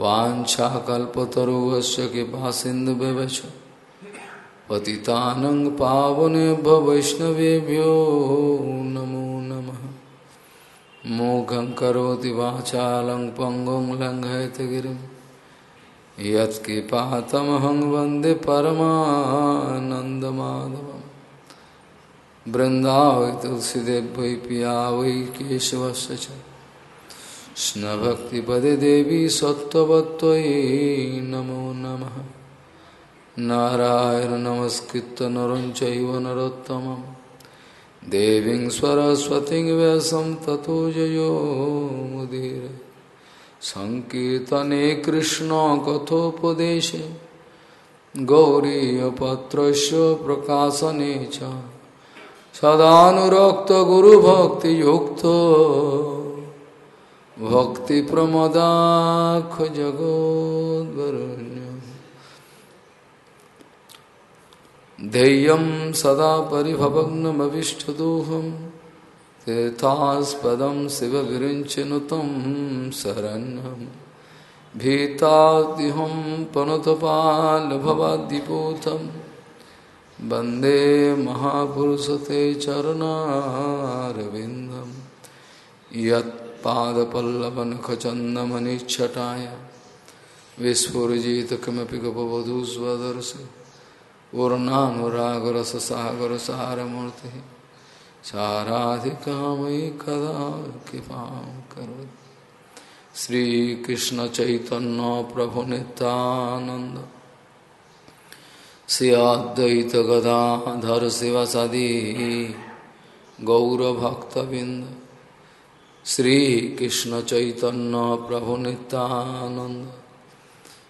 वाञ्छाकल्पतरुवश्च कृपा सिन्धुव्यवच पतितानं पावनेभ्य वैष्णवेभ्यो नमो नमः। मूकं करोति वाचालं पङ्गुं लङ्घयतगिरिं यत्कृपातमहं वंदे परमानन्दमाधवं बृन्दावै तुलसीदेव वै पिया वै केशवस्य च कृष्णभक्तिपदे देवी सत्त्ववत्त्वयि नमो नमः नारायण नमस्कृत नर चैव नरोत्तमं देवीं सरस्वतीं व्यासं ततो जयो मुदीर सङ्कीर्तने कृष्णकथोपदेशे गौरीयपत्रस्य प्रकाशने च सदानुरक्तगुरुभक्तियुक्तो भक्तिप्रमदाख जगोद्वरुण्य ध्येयं सदा परिभवग्नमविष्टदोहं तीर्थास्पदं शिवविरिञ्चनुतं शरण्यं। भीताद्युहं पनुतपालभवाद्दिपूतं वंदे महापुरुषते चरणारविन्दं। यत् पादपल्लवनखचन्दमनिच्छटाय। विस्फुरजित किमपि गपवधूष्वदर्शि पूर्णानुरागरससागरसारमूर्तिः साराधिकामयि कदा कृपा श्रीकृष्णचैतन्यप्रभुनितानन्द श्री अद्वैतगदाधर शिवसदी गौरभक्तबिन्द। श्रीकृष्ण चैतन्य प्रभु नित्यानंद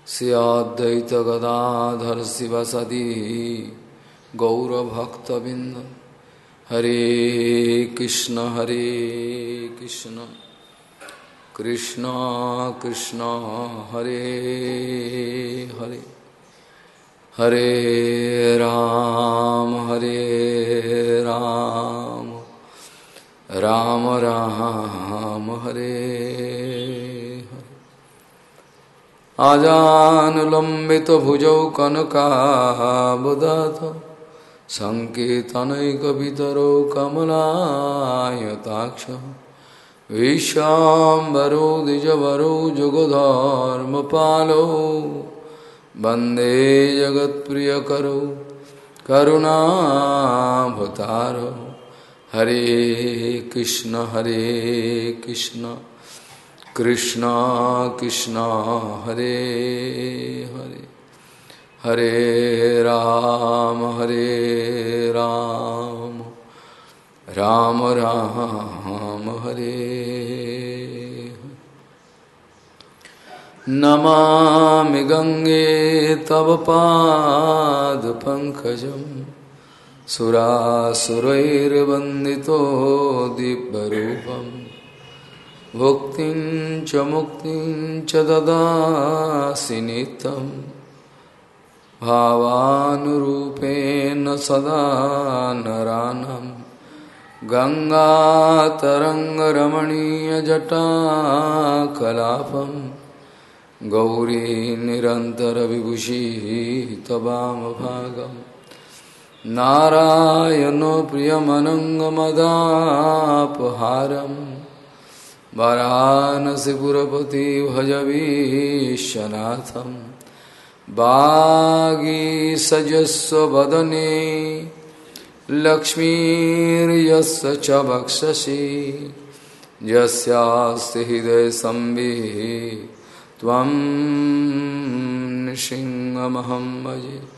सियाद्वैत गदाधर शिवसदी गौरभक्तबिंद हरे कृष्ण हरे कृष्ण। कृष्ण कृष्ण, हरे हरे। हरे राम हरे राम। राम राम हरे आजानुलम्बित भुजौ कनकाबुदत सङ्केतनैकवितरो कमलायताक्ष। विश्वाम्बरो द्विजवरो जुगधर्मपालो वंदे जगत्प्रियकरो करुणाभतारो हरे कृष्ण हरे कृष्ण कृष्ण कृष्ण, हरे हरे। हरे राम हरे राम। राम राम, हरे। नमामि गंगे तव पादपङ्कजम् सुरासुरैर्वन्दितो दिव्यरूपं भुक्तिं च मुक्तिं च ददासि नित्यं भावानुरूपेण सदा नरानं गङ्गातरङ्गरमणीयजटाकलापं गौरी निरन्तरविभूषिः तवामभागम् नारायणो प्रियमनङ्गमदापहारं वरानसिपुरपति भजवीशनाथं बागीसजस्व वदने लक्ष्मीर्यस्य च वक्षसि। यस्यास्ति हृदयसंविः त्वं नृसिंहमहं भजे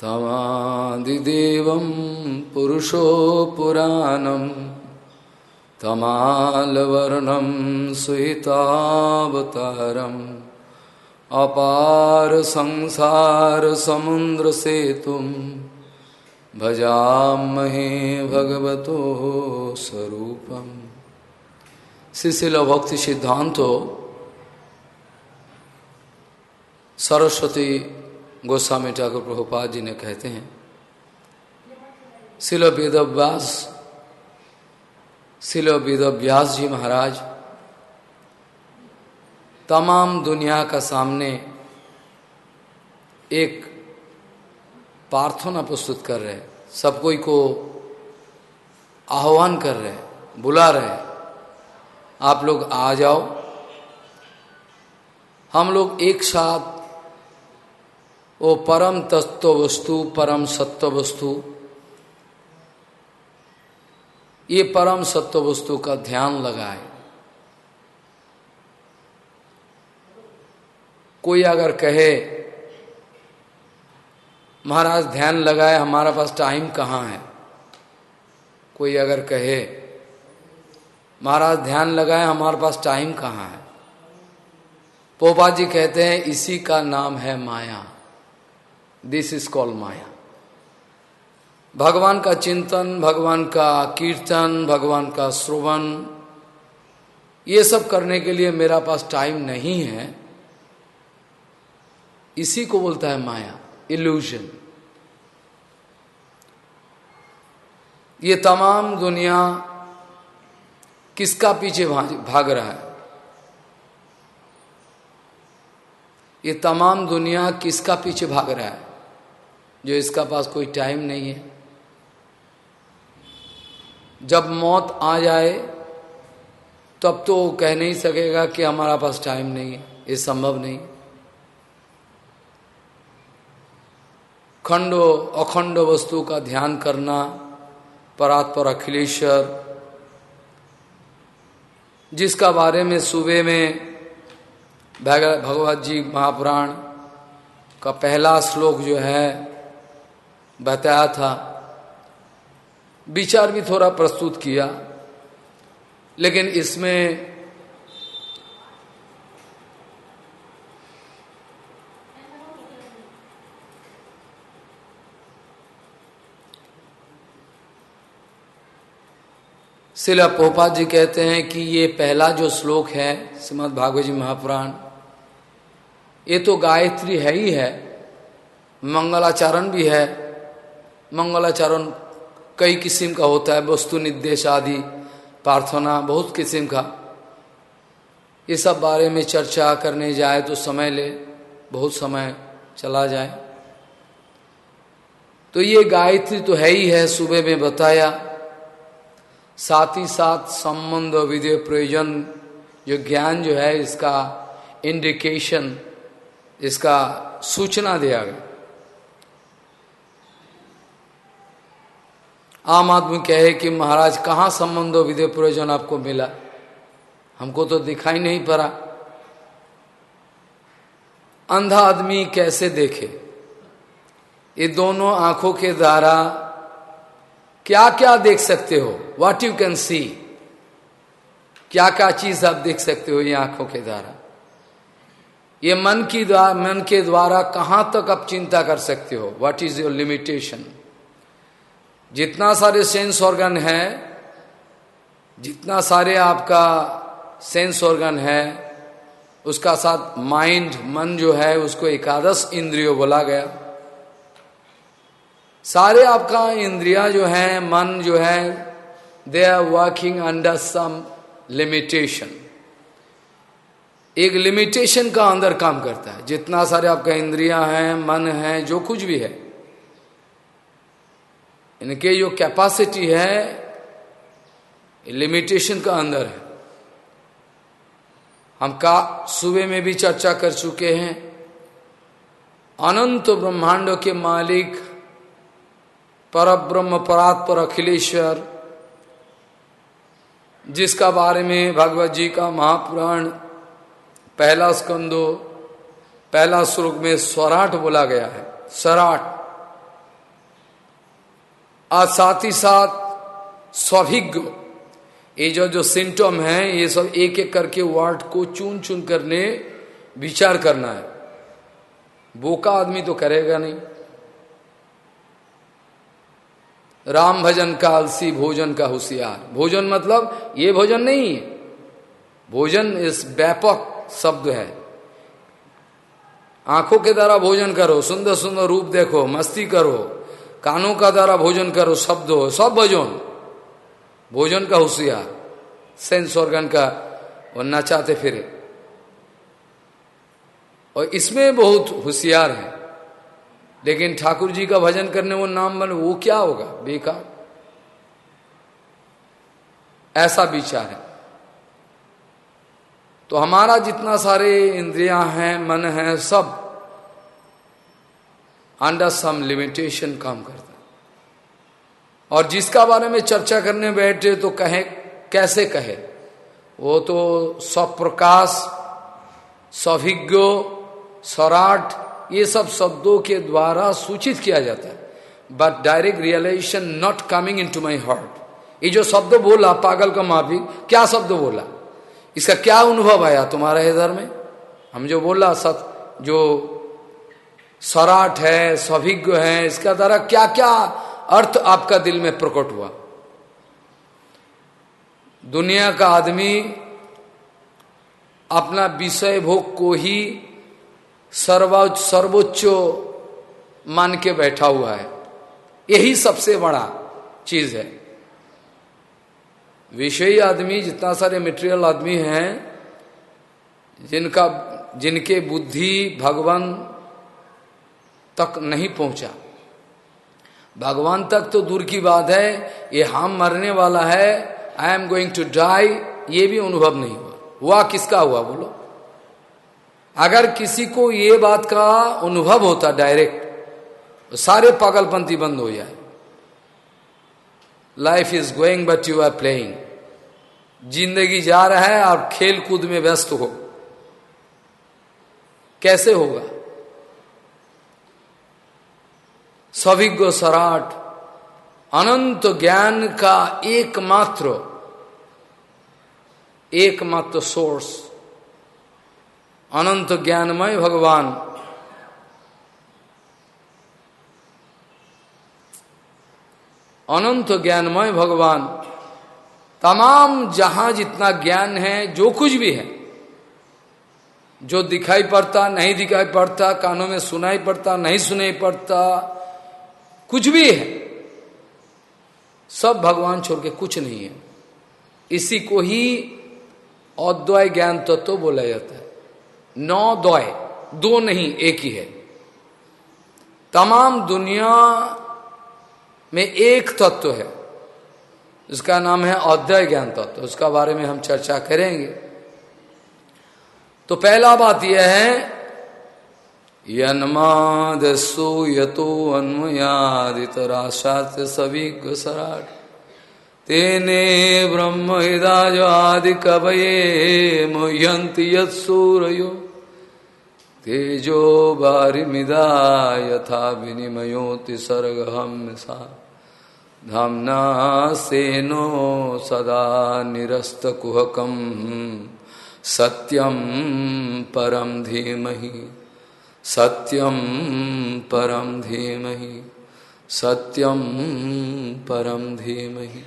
तमादिदेवं पुरुषो पुराणं तमालवर्णं सुहितावतारम् अपार संसारसमुद्रसेतुं भजामहे भगवतो स्वरूपम्। शिशिल भक्ति सिद्धांतो सरस्वती गोस्वामी ठाकुर प्रभुपाद जी ने कहते हैं शिलो वेदव्यास शिलो वेदव्यास जी महाराज, तमाम दुनिया का सामने एक प्रार्थना प्रस्तुत कर रहे सब कोई को आह्वान कर रहे बुला रहे आप लोग आ जाओ। हम लोग एक साथ वो परम तत्व वस्तु, परम सत्व वस्तु। ये परम सत्व वस्तु का ध्यान लगाए। कोई अगर कहे, महाराज, ध्यान लगाए, हमारा पास टाइम कहाँ है? कोई अगर कहे, महाराज, ध्यान लगाए, हमारे पास टाइम कहाँ है? पोपा जी कहते हैं, इसी का नाम है माया। दिस इज़ कॉल माया भगवान का चिंतन, भगवान का कीर्तन, भगवान का श्रवण, ये सब करने के लिए मेरा पास टाइम नहीं है। इसी को बोलता है माया इल्यूजन ये तमाम दुनिया किसका पीछे भाग रहा है? ये तमाम दुनिया किसका पीछे भाग रहा है? जो इसका पास कोई टाइम नहीं है। जब मौत आ जाए, तब तो कह नहीं सकेगा कि हमारा पास टाइम नहीं है। ये संभव नहीं। खंडो अखंड वस्तु का ध्यान करना, परात्पर अखिलेश्वर, जिसका बारे में सुबह में भगवत जी महापुराण का पहला श्लोक जो है बताया था। विचार भी थोड़ा प्रस्तुत किया, लेकिन इसमें शिला पोपा जी कहते हैं कि ये पहला जो श्लोक है, श्रीमद भागवत जी महापुराण, ये तो गायत्री है ही है, मंगलाचरण भी है मंगलाचरण कई किस्म का होता है, वस्तु निर्देश आदि, प्रार्थना, बहुत किस्म का। ये सब बारे में चर्चा करने जाए तो समय ले, बहुत समय चला जाए। तो ये गायत्री तो है ही है, सुबह में बताया। साथ ही साथ संबंध विधि प्रयोजन, जो ज्ञान जो है, इसका इंडिकेशन इसका सूचना दिया गया। आम आदमी कहे कि महाराज, कहाँ संबंधो विधेय प्रयोजन आपको मिला? हमको तो दिखाई नहीं पड़ा। अंधा आदमी कैसे देखे? ये दोनों आँखों के द्वारा क्या क्या देख सकते हो? वाट यू कैन सी क्या क्या चीज़ आप देख सकते हो ये आँखों के द्वारा? ये मन की द्वारा मन के द्वारा कहाँ तक आप चिंता कर सकते हो? व्हाट इज़ योर लिमिटेशन जितना सारे सेंस ऑर्गन है, जितना सारे आपका सेंस ऑर्गन है, उसका साथ माइंड मन जो है, उसको एकादश इंद्रियो बोला गया। सारे आपका इंद्रिया जो है, मन जो है they are working under some limitation एक लिमिटेशन का अंदर काम करता है। जितना सारे आपका इंद्रिया है, मन है, जो कुछ भी है इनके जो कैपेसिटी है लिमिटेशन का अंदर है। हम का सुबह में भी चर्चा कर चुके हैं। अनंत ब्रह्मांडों के मालिक पर ब्रह्म परात्पर, अखिलेश्वर, जिसका बारे में भगवत जी का महापुराण, पहला स्कंदो, पहला श्लोक में स्वराट बोला गया है। स्वराट आज साथ ही साथ स्वभिज्ञ। ये जो जो सिम्टम है, ये सब एक एक करके वर्ड को चुन चुन करने विचार करना है। बोका आदमी तो करेगा नहीं। राम भजन का अलसी, भोजन का होशियार। भोजन मतलब ये भोजन नहीं है। भोजन इस व्यापक शब्द है। आँखों के द्वारा भोजन करो सुंदर सुंदर रूप देखो, मस्ती करो। कानों का द्वारा भोजन करो, शब्द हो, सब भोजन। भोजन का होशियार सेंस ऑर्गन का, वो नचाते फिरे। और इसमें बहुत होशियार है। लेकिन ठाकुर जी का भजन करने वो नाम बने, वो क्या होगा? बेकार। ऐसा विचार है। तो हमारा जितना सारे इंद्रियाँ हैं, मन है, सब अंडर सम लिमिटेशन काम करता और जिसका बारे में चर्चा करने बैठे तो कहे, कैसे कहे? वो तो स्वप्रकाश सभिज्ञो स्वराट, ये सब शब्दों के द्वारा सूचित किया जाता है। But direct realization not coming into my heart ये जो शब्द बोला, पागल का माफ़ी, क्या शब्द बोला? इसका क्या अनुभव आया तुम्हारे इधर में? हम जो बोला, सत, जो सराट है, सभिज्ञ है, इसका द्वारा क्या क्या अर्थ आपका दिल में प्रकट हुआ? दुनिया का आदमी अपना विषय भोग को ही सर्वोच्च सर्वोच्च मान के बैठा हुआ है। यही सबसे बड़ा चीज़ है। विषयी आदमी, जितना सारे मेटेरियल आदमी हैं, जिनका, जिनके बुद्धि, भगवान तक नहीं पहुँचा। भगवान तक तो दूर की बात है, ये हम मरने वाला है I am going to die ये भी अनुभव नहीं हुआ। हुआ किसका हुआ बोलो? अगर किसी को ये बात का अनुभव होता डायरेक्ट तो सारे पागलपंथी बंद हो जाए। Life is going but you are playing ज़िंदगी जा रहा है और खेल कूद में व्यस्त हो। कैसे होगा? सभिज्ञ सराट, अनंत ज्ञान का एकमात्र एकमात्र सोर्स अनंत ज्ञानमय भगवान। अनंत ज्ञानमय भगवान। तमाम जहाँ जितना ज्ञान है, जो कुछ भी है। जो दिखाई पड़ता, नहीं दिखाई पड़ता, कानों में सुनाई पड़ता, नहीं सुनाई पड़ता कुछ भी है। सब भगवान छोड़ के कुछ नहीं है। इसी को ही अद्वय ज्ञान तत्व तो बोला जाता है। नौ द्वय, दो नहीं, एक ही है। तमाम दुनिया में एक तत्व है। उसका नाम है अद्वय ज्ञान तत्व। उसका बारे में हम चर्चा करेंगे। तो पहला बात यह है यन्मादसो यतो अन्मयादितराशात सभी सराट तेने ब्रह्म हिदाज आदि कवये मुह्यंती यत्सूरयो। तेजो बारिमिदा यथा विनिमयोति सर्गहम सा धामना सेनो सदा निरस्तकुहकम। सत्यम परम धीमहि। सत्यम परम धीमहि। सत्यम परम धीमहि।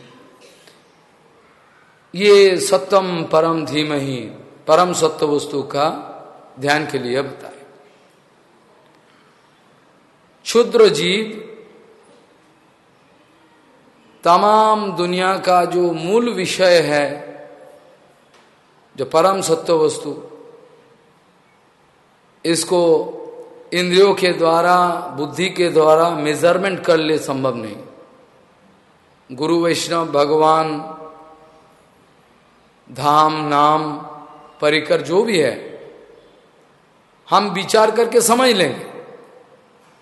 ये सत्यम परम धीमही परम सत्य वस्तु का ध्यान के लिए बताए। क्षुद्र जीव तमाम दुनिया का जो मूल विषय है, जो परम सत्य वस्तु इसको इंद्रियों के द्वारा, बुद्धि के द्वारा मेज़रमेंट कर ले संभव नहीं। गुरु वैष्णव, भगवान, धाम, नाम, परिकर जो भी है, हम विचार करके समझ लेंगे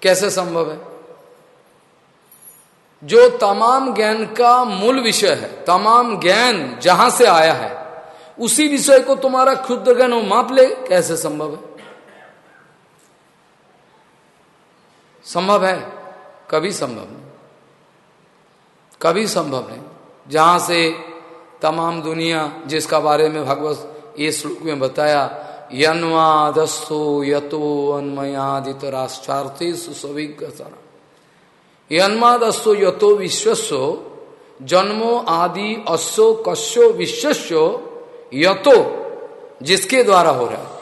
कैसे संभव है। जो तमाम ज्ञान का मूल विषय है, तमाम ज्ञान जहाँ से आया है, उसी विषय को तुम्हारा क्षुद्र ज्ञान माप ले, कैसे संभव है। संभव है? कभी संभव नहीं। कभी संभव नहीं। जहाँ से तमाम दुनिया जिसका बारे में भगवत ये श्लोक में बताया यन्वादस्सो यतो अन्मयादित राष्ट्रार्थी सुसविज्ञ यन्मादस्सो यतो विश्वस्व जन्मो आदि अश्व कश्यो विश्वस्व यतो जिसके द्वारा हो रहा है।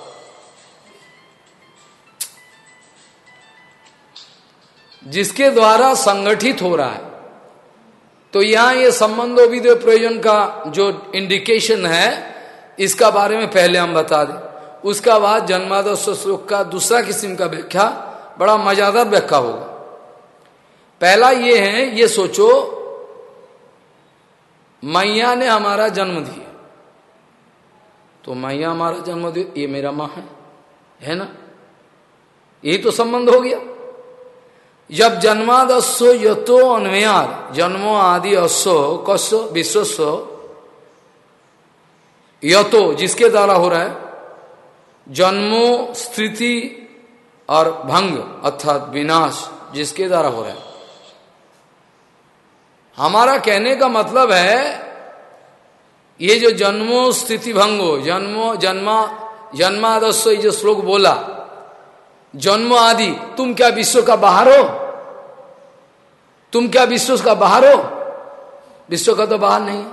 जिसके द्वारा संगठित हो रहा है। तो यहाँ ये संबंधो विधेय प्रयोजन का जो इंडिकेशन है, इसका बारे में पहले हम बता दें। उसका बाद जन्मादर्श श्लोक का दूसरा किस्म का व्याख्या, बड़ा मजादार व्याख्या होगा। पहला ये है, ये सोचो, मैया ने हमारा जन्म दिया। तो मैया हमारा जन्म दिया ये मेरा माँ है है ना? यही तो संबंध हो गया। जब जन्मादस्व यतो अन्वयार जन्मो आदि अश्व कस्व विश्वस्व यतो, जिसके द्वारा हो रहा है, जन्मो स्थिति और भंग, अर्थात विनाश, जिसके द्वारा हो रहा है। हमारा कहने का मतलब है, ये जो जन्मो स्थिति भंगो जन्मो, जन्मा जन्मादस्व ये जो श्लोक बोला, जन्म आदि, तुम क्या विश्व का बाहर हो? तुम क्या विश्व का बाहर हो? विश्व का तो बाहर नहीं।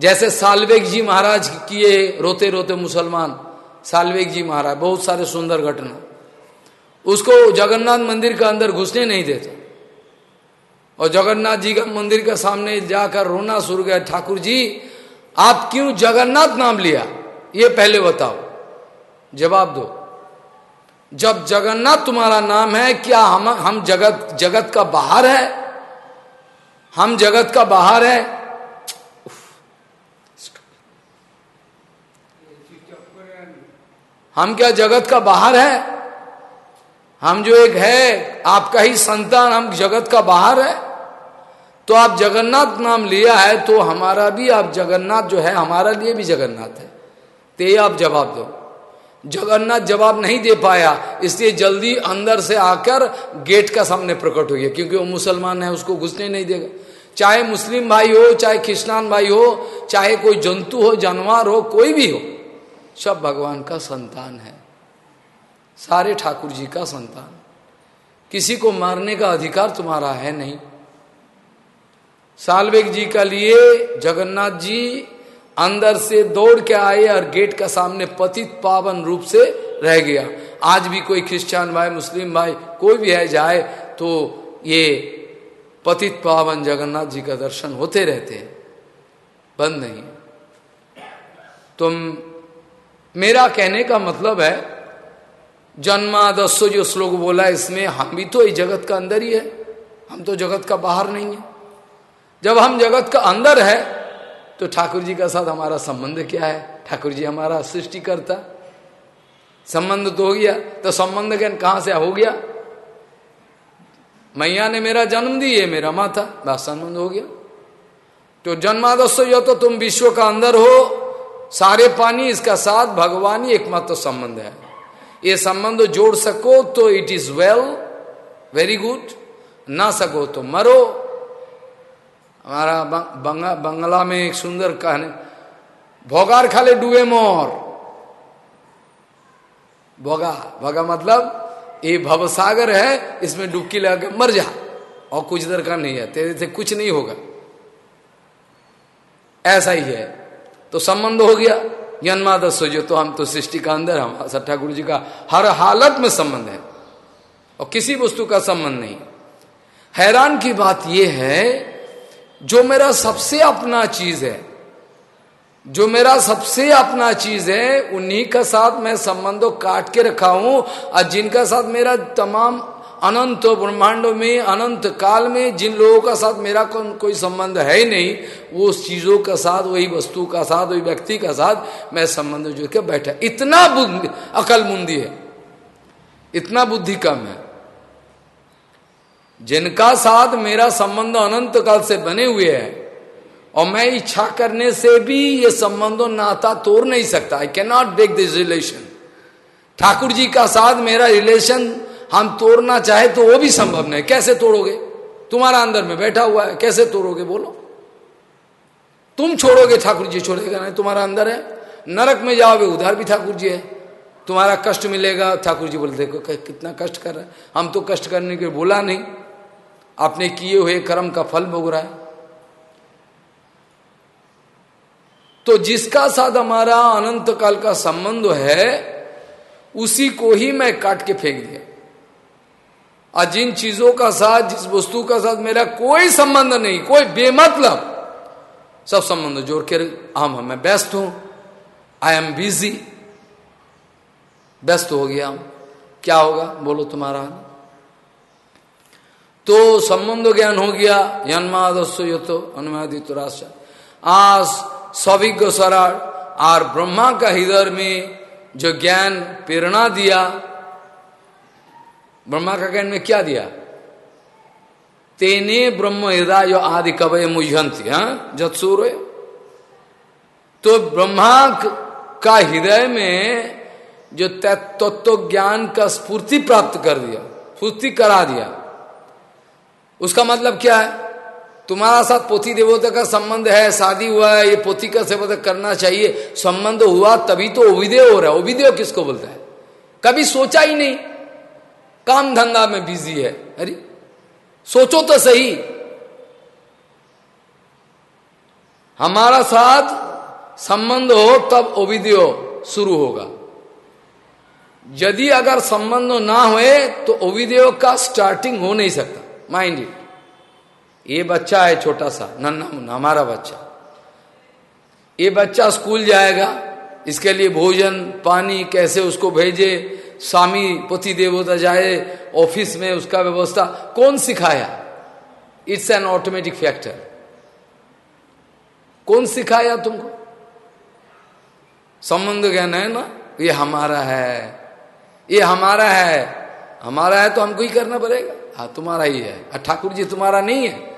जैसे सालवेग जी महाराज किए रोते रोते मुसलमान सालवेग जी महाराज, बहुत सारे सुंदर घटना। उसको जगन्नाथ मंदिर के अंदर घुसने नहीं देते। और जगन्नाथ जी का मंदिर के सामने जाकर रोना शुरू गया ठाकुर जी, आप क्यों जगन्नाथ नाम लिया? ये पहले बताओ। जवाब दो। जब जगन्नाथ तुम्हारा नाम है, क्या हम हम जगत जगत का बाहर है? हम जगत का बाहर है। हम क्या जगत का बाहर है? हम जो एक है, आपका ही संतान, हम जगत का बाहर है। तो आप जगन्नाथ नाम लिया है तो हमारा भी आप जगन्नाथ जो है, हमारा लिए भी जगन्नाथ है। ते आप जवाब दो। जगन्नाथ जवाब नहीं दे पाया, इसलिए जल्दी अंदर से आकर गेट का सामने प्रकट हो गया, क्योंकि वो मुसलमान है, उसको घुसने नहीं देगा। चाहे मुस्लिम भाई हो, चाहे कृष्णान भाई हो, चाहे कोई जंतु हो, जानवर हो, कोई भी हो, सब भगवान का संतान है। सारे ठाकुर जी का संतान। किसी को मारने का अधिकार तुम्हारा है नहीं। सालवेग जी का लिए जगन्नाथ जी अंदर से दौड़ के आए और गेट का सामने पतित पावन रूप से रह गया। आज भी कोई क्रिश्चियन भाई, मुस्लिम भाई, कोई भी है, जाए तो ये पतित पावन जगन्नाथ जी का दर्शन होते रहते हैं। बंद नहीं। तुम, मेरा कहने का मतलब है जन्मादस्व जो श्लोक बोला, इसमें हम भी तो इस जगत का अंदर ही है। हम तो जगत का बाहर नहीं है। जब हम जगत का अंदर है तो ठाकुर जी का साथ हमारा संबंध क्या है? ठाकुर जी हमारा सृष्टि करता संबंध तो हो गया। तो संबंध ज्ञान कहाँ से हो गया? मैया ने मेरा जन्म दी दिए मेरा माता। बस संबंध हो गया। तो जन्मादस्व जो तो तुम विश्व का अंदर हो। सारे पानी इसका साथ, भगवान ही एकमात्र तो संबंध है। ये संबंध जोड़ सको तो it is well very good ना सको तो मरो। हमारा बंगा, बंगला में एक सुंदर कहने। भोगार खाले डूबे मोर। भोगा भोगा मतलब ये भवसागर है इसमें डुबकी लगा के मर जा। और कुछ दरकार नहीं है तेरे से कुछ नहीं होगा। ऐसा ही है। तो संबंध हो गया। जन्मादस जो तो हम तो सृष्टि का अंदर हम ठाकुर जी का हर हालत में संबंध है। और किसी वस्तु का संबंध नहीं। हैरान की बात यह है जो मेरा सबसे अपना चीज़ है जो मेरा सबसे अपना चीज़ है उन्हीं का साथ मैं संबंधों काट के रखा हूँ और जिनका साथ मेरा तमाम अनंत ब्रह्मांडों में अनंत काल में जिन लोगों का साथ मेरा को, कोई संबंध है ही नहीं वो उस चीज़ों का साथ वही वस्तु का साथ वही व्यक्ति का साथ मैं संबंध जो के बैठा। इतना अकल मुंदी है। इतना बुद्धि कम है। जिनका साथ मेरा संबंध अनंत काल से बने हुए है, और मैं इच्छा करने से भी ये संबंधों नाता तोड़ नहीं सकता। I can not break this relation Thakur ji का साथ मेरा रिलेशन हम तोड़ना चाहे तो वो भी संभव नहीं। कैसे तोड़ोगे? तुम्हारा अंदर में बैठा हुआ है, कैसे तोड़ोगे? बोलो। तुम छोड़ोगे ठाकुर जी, छोड़ेगा नहीं। तुम्हारा अंदर है। नरक में जाओगे, उधर भी ठाकुर जी है। तुम्हारा कष्ट मिलेगा। ठाकुर जी बोले, देखो कितना कष्ट कर रहा हम तो कष्ट करने के बोला नहीं। आपने किए हुए कर्म का फल भोग रहा है। तो जिसका साथ हमारा अनंत काल का संबंध है, उसी को ही मैं काट के फेंक दिया। और जिन चीज़ों का साथ, जिस वस्तु का साथ मेरा कोई संबंध नहीं, कोई बेमतलब, सब संबंध जोड़ के हम मैं व्यस्त हूँ आई एम बिज़ी व्यस्त हो गया हम। क्या होगा? बोलो तुम्हारा तो संबंध ज्ञान हो गया जन्मादस्व यो तो अनुमादित राष्ट्र आज सविज्ञ सरार और ब्रह्मा का हृदय में जो ज्ञान प्रेरणा दिया, ब्रह्मा का ज्ञान में क्या दिया? तेने ब्रह्म हृदय जो आदि कवय मुझंती हाँ? जत्सूर तो ब्रह्मा का हृदय में जो तत्व ज्ञान का स्फूर्ति प्राप्त कर दिया, स्फूर्ति करा दिया। उसका मतलब क्या है? तुम्हारा साथ पोथी देवता का संबंध है, शादी हुआ है, ये पोथी का सेवा करना चाहिए। संबंध हुआ तभी तो ओविदेय हो रहा है। ओविदेय किसको बोलता है? कभी सोचा ही नहीं। काम धंधा में बिज़ी है। अरे, सोचो तो सही। हमारा साथ संबंध हो, तब ओविदेय शुरू होगा। यदि अगर संबंध ना हुए तो ओविदेय का स्टार्टिंग हो नहीं सकता। माइंड इट ये बच्चा है छोटा सा, नन्ना मुन्ना, हमारा बच्चा। ये बच्चा स्कूल जाएगा, इसके लिए भोजन, पानी, कैसे उसको भेजे, स्वामी पोथी देवता जाए, ऑफ़िस में उसका व्यवस्था, कौन सिखाया? इट्स एन ऑटोमेटिक फैक्टर कौन सिखाया तुमको? संबंध ज्ञान है ना? ये हमारा है। ये हमारा है। हमारा है तो हमको ही करना पड़ेगा। हाँ तुम्हारा ही है। ठाकुर जी, तुम्हारा नहीं है।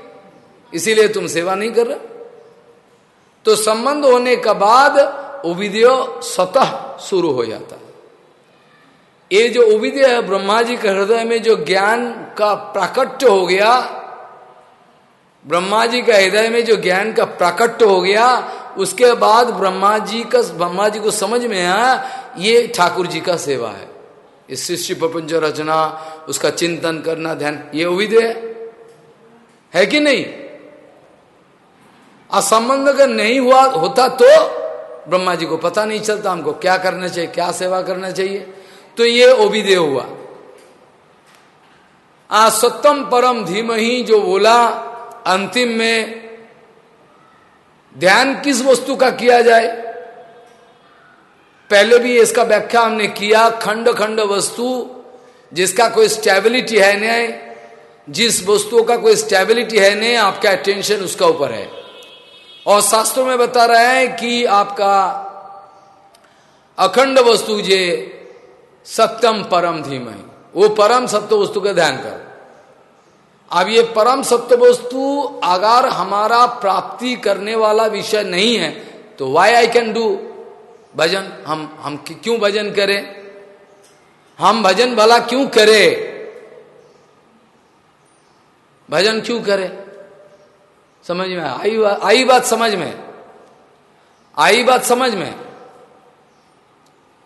इसीलिए तुम सेवा नहीं कर रहे। तो संबंध होने के बाद उविदय स्वतः शुरू हो जाता है। ये जो उविदय है ब्रह्मा जी के हृदय में जो ज्ञान का प्राकट्य हो गया ब्रह्मा जी का हृदय में जो ज्ञान का प्राकट्य हो गया, उसके बाद ब्रह्मा जी का ब्रह्मा जी को समझ में आया, ये ठाकुर जी का सेवा है। इस शिष्य प्रपंच रचना, उसका चिंतन करना, ध्यान, ये विधेय है? कि नहीं? असंबंध अगर नहीं हुआ, होता तो ब्रह्मा जी को पता नहीं चलता, हमको क्या करना चाहिए, क्या सेवा करना चाहिए। तो ये ओविदेय हुआ। आ सत्यम परम धीम ही जो बोला, अंतिम में ध्यान किस वस्तु का किया जाए? पहले भी इसका व्याख्या हमने किया, खंड खंड वस्तु, जिसका कोई स्टेबिलिटी है नहीं, जिस वस्तुओं का कोई स्टेबिलिटी है नहीं, आपका अटेंशन उसका ऊपर है। और शास्त्रों में बता रहा है कि आपका अखंड वस्तु जे सत्यम परम धीम वो परम सत्य वस्तु का ध्यान कर। अब ये परम सत्य वस्तु अगर हमारा प्राप्ति करने वाला विषय नहीं है तो why I can do bhajan, हम हम क्यों भजन करें? हम भजन भला क्यों करें? भजन क्यों करें? समझ में? आई आई बात समझ में? आई बात समझ में?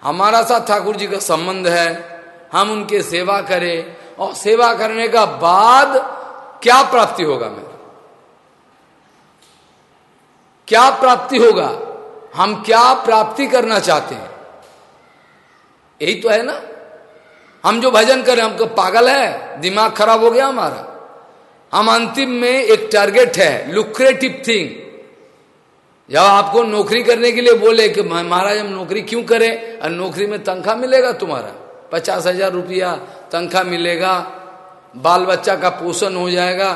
हमारा साथ ठाकुर जी का संबंध है, हम उनके सेवा करें, और सेवा करने का बाद क्या प्राप्ति होगा मेरा? क्या प्राप्ति होगा? हम क्या प्राप्ति करना चाहते हैं? यही तो है ना? हम जो भजन करें हमको पागल है, दिमाग खराब हो गया हमारा। हम अंतिम में एक टारगेट है लुक्रेटिव थिंग जब आपको नौकरी करने के लिए बोले कि महाराज, हम नौकरी क्यों करें? और नौकरी में तनख्वाह मिलेगा तुम्हारा। पचास हज़ार रुपया तनख्वाह मिलेगा, बाल बच्चा का पोषण हो जाएगा।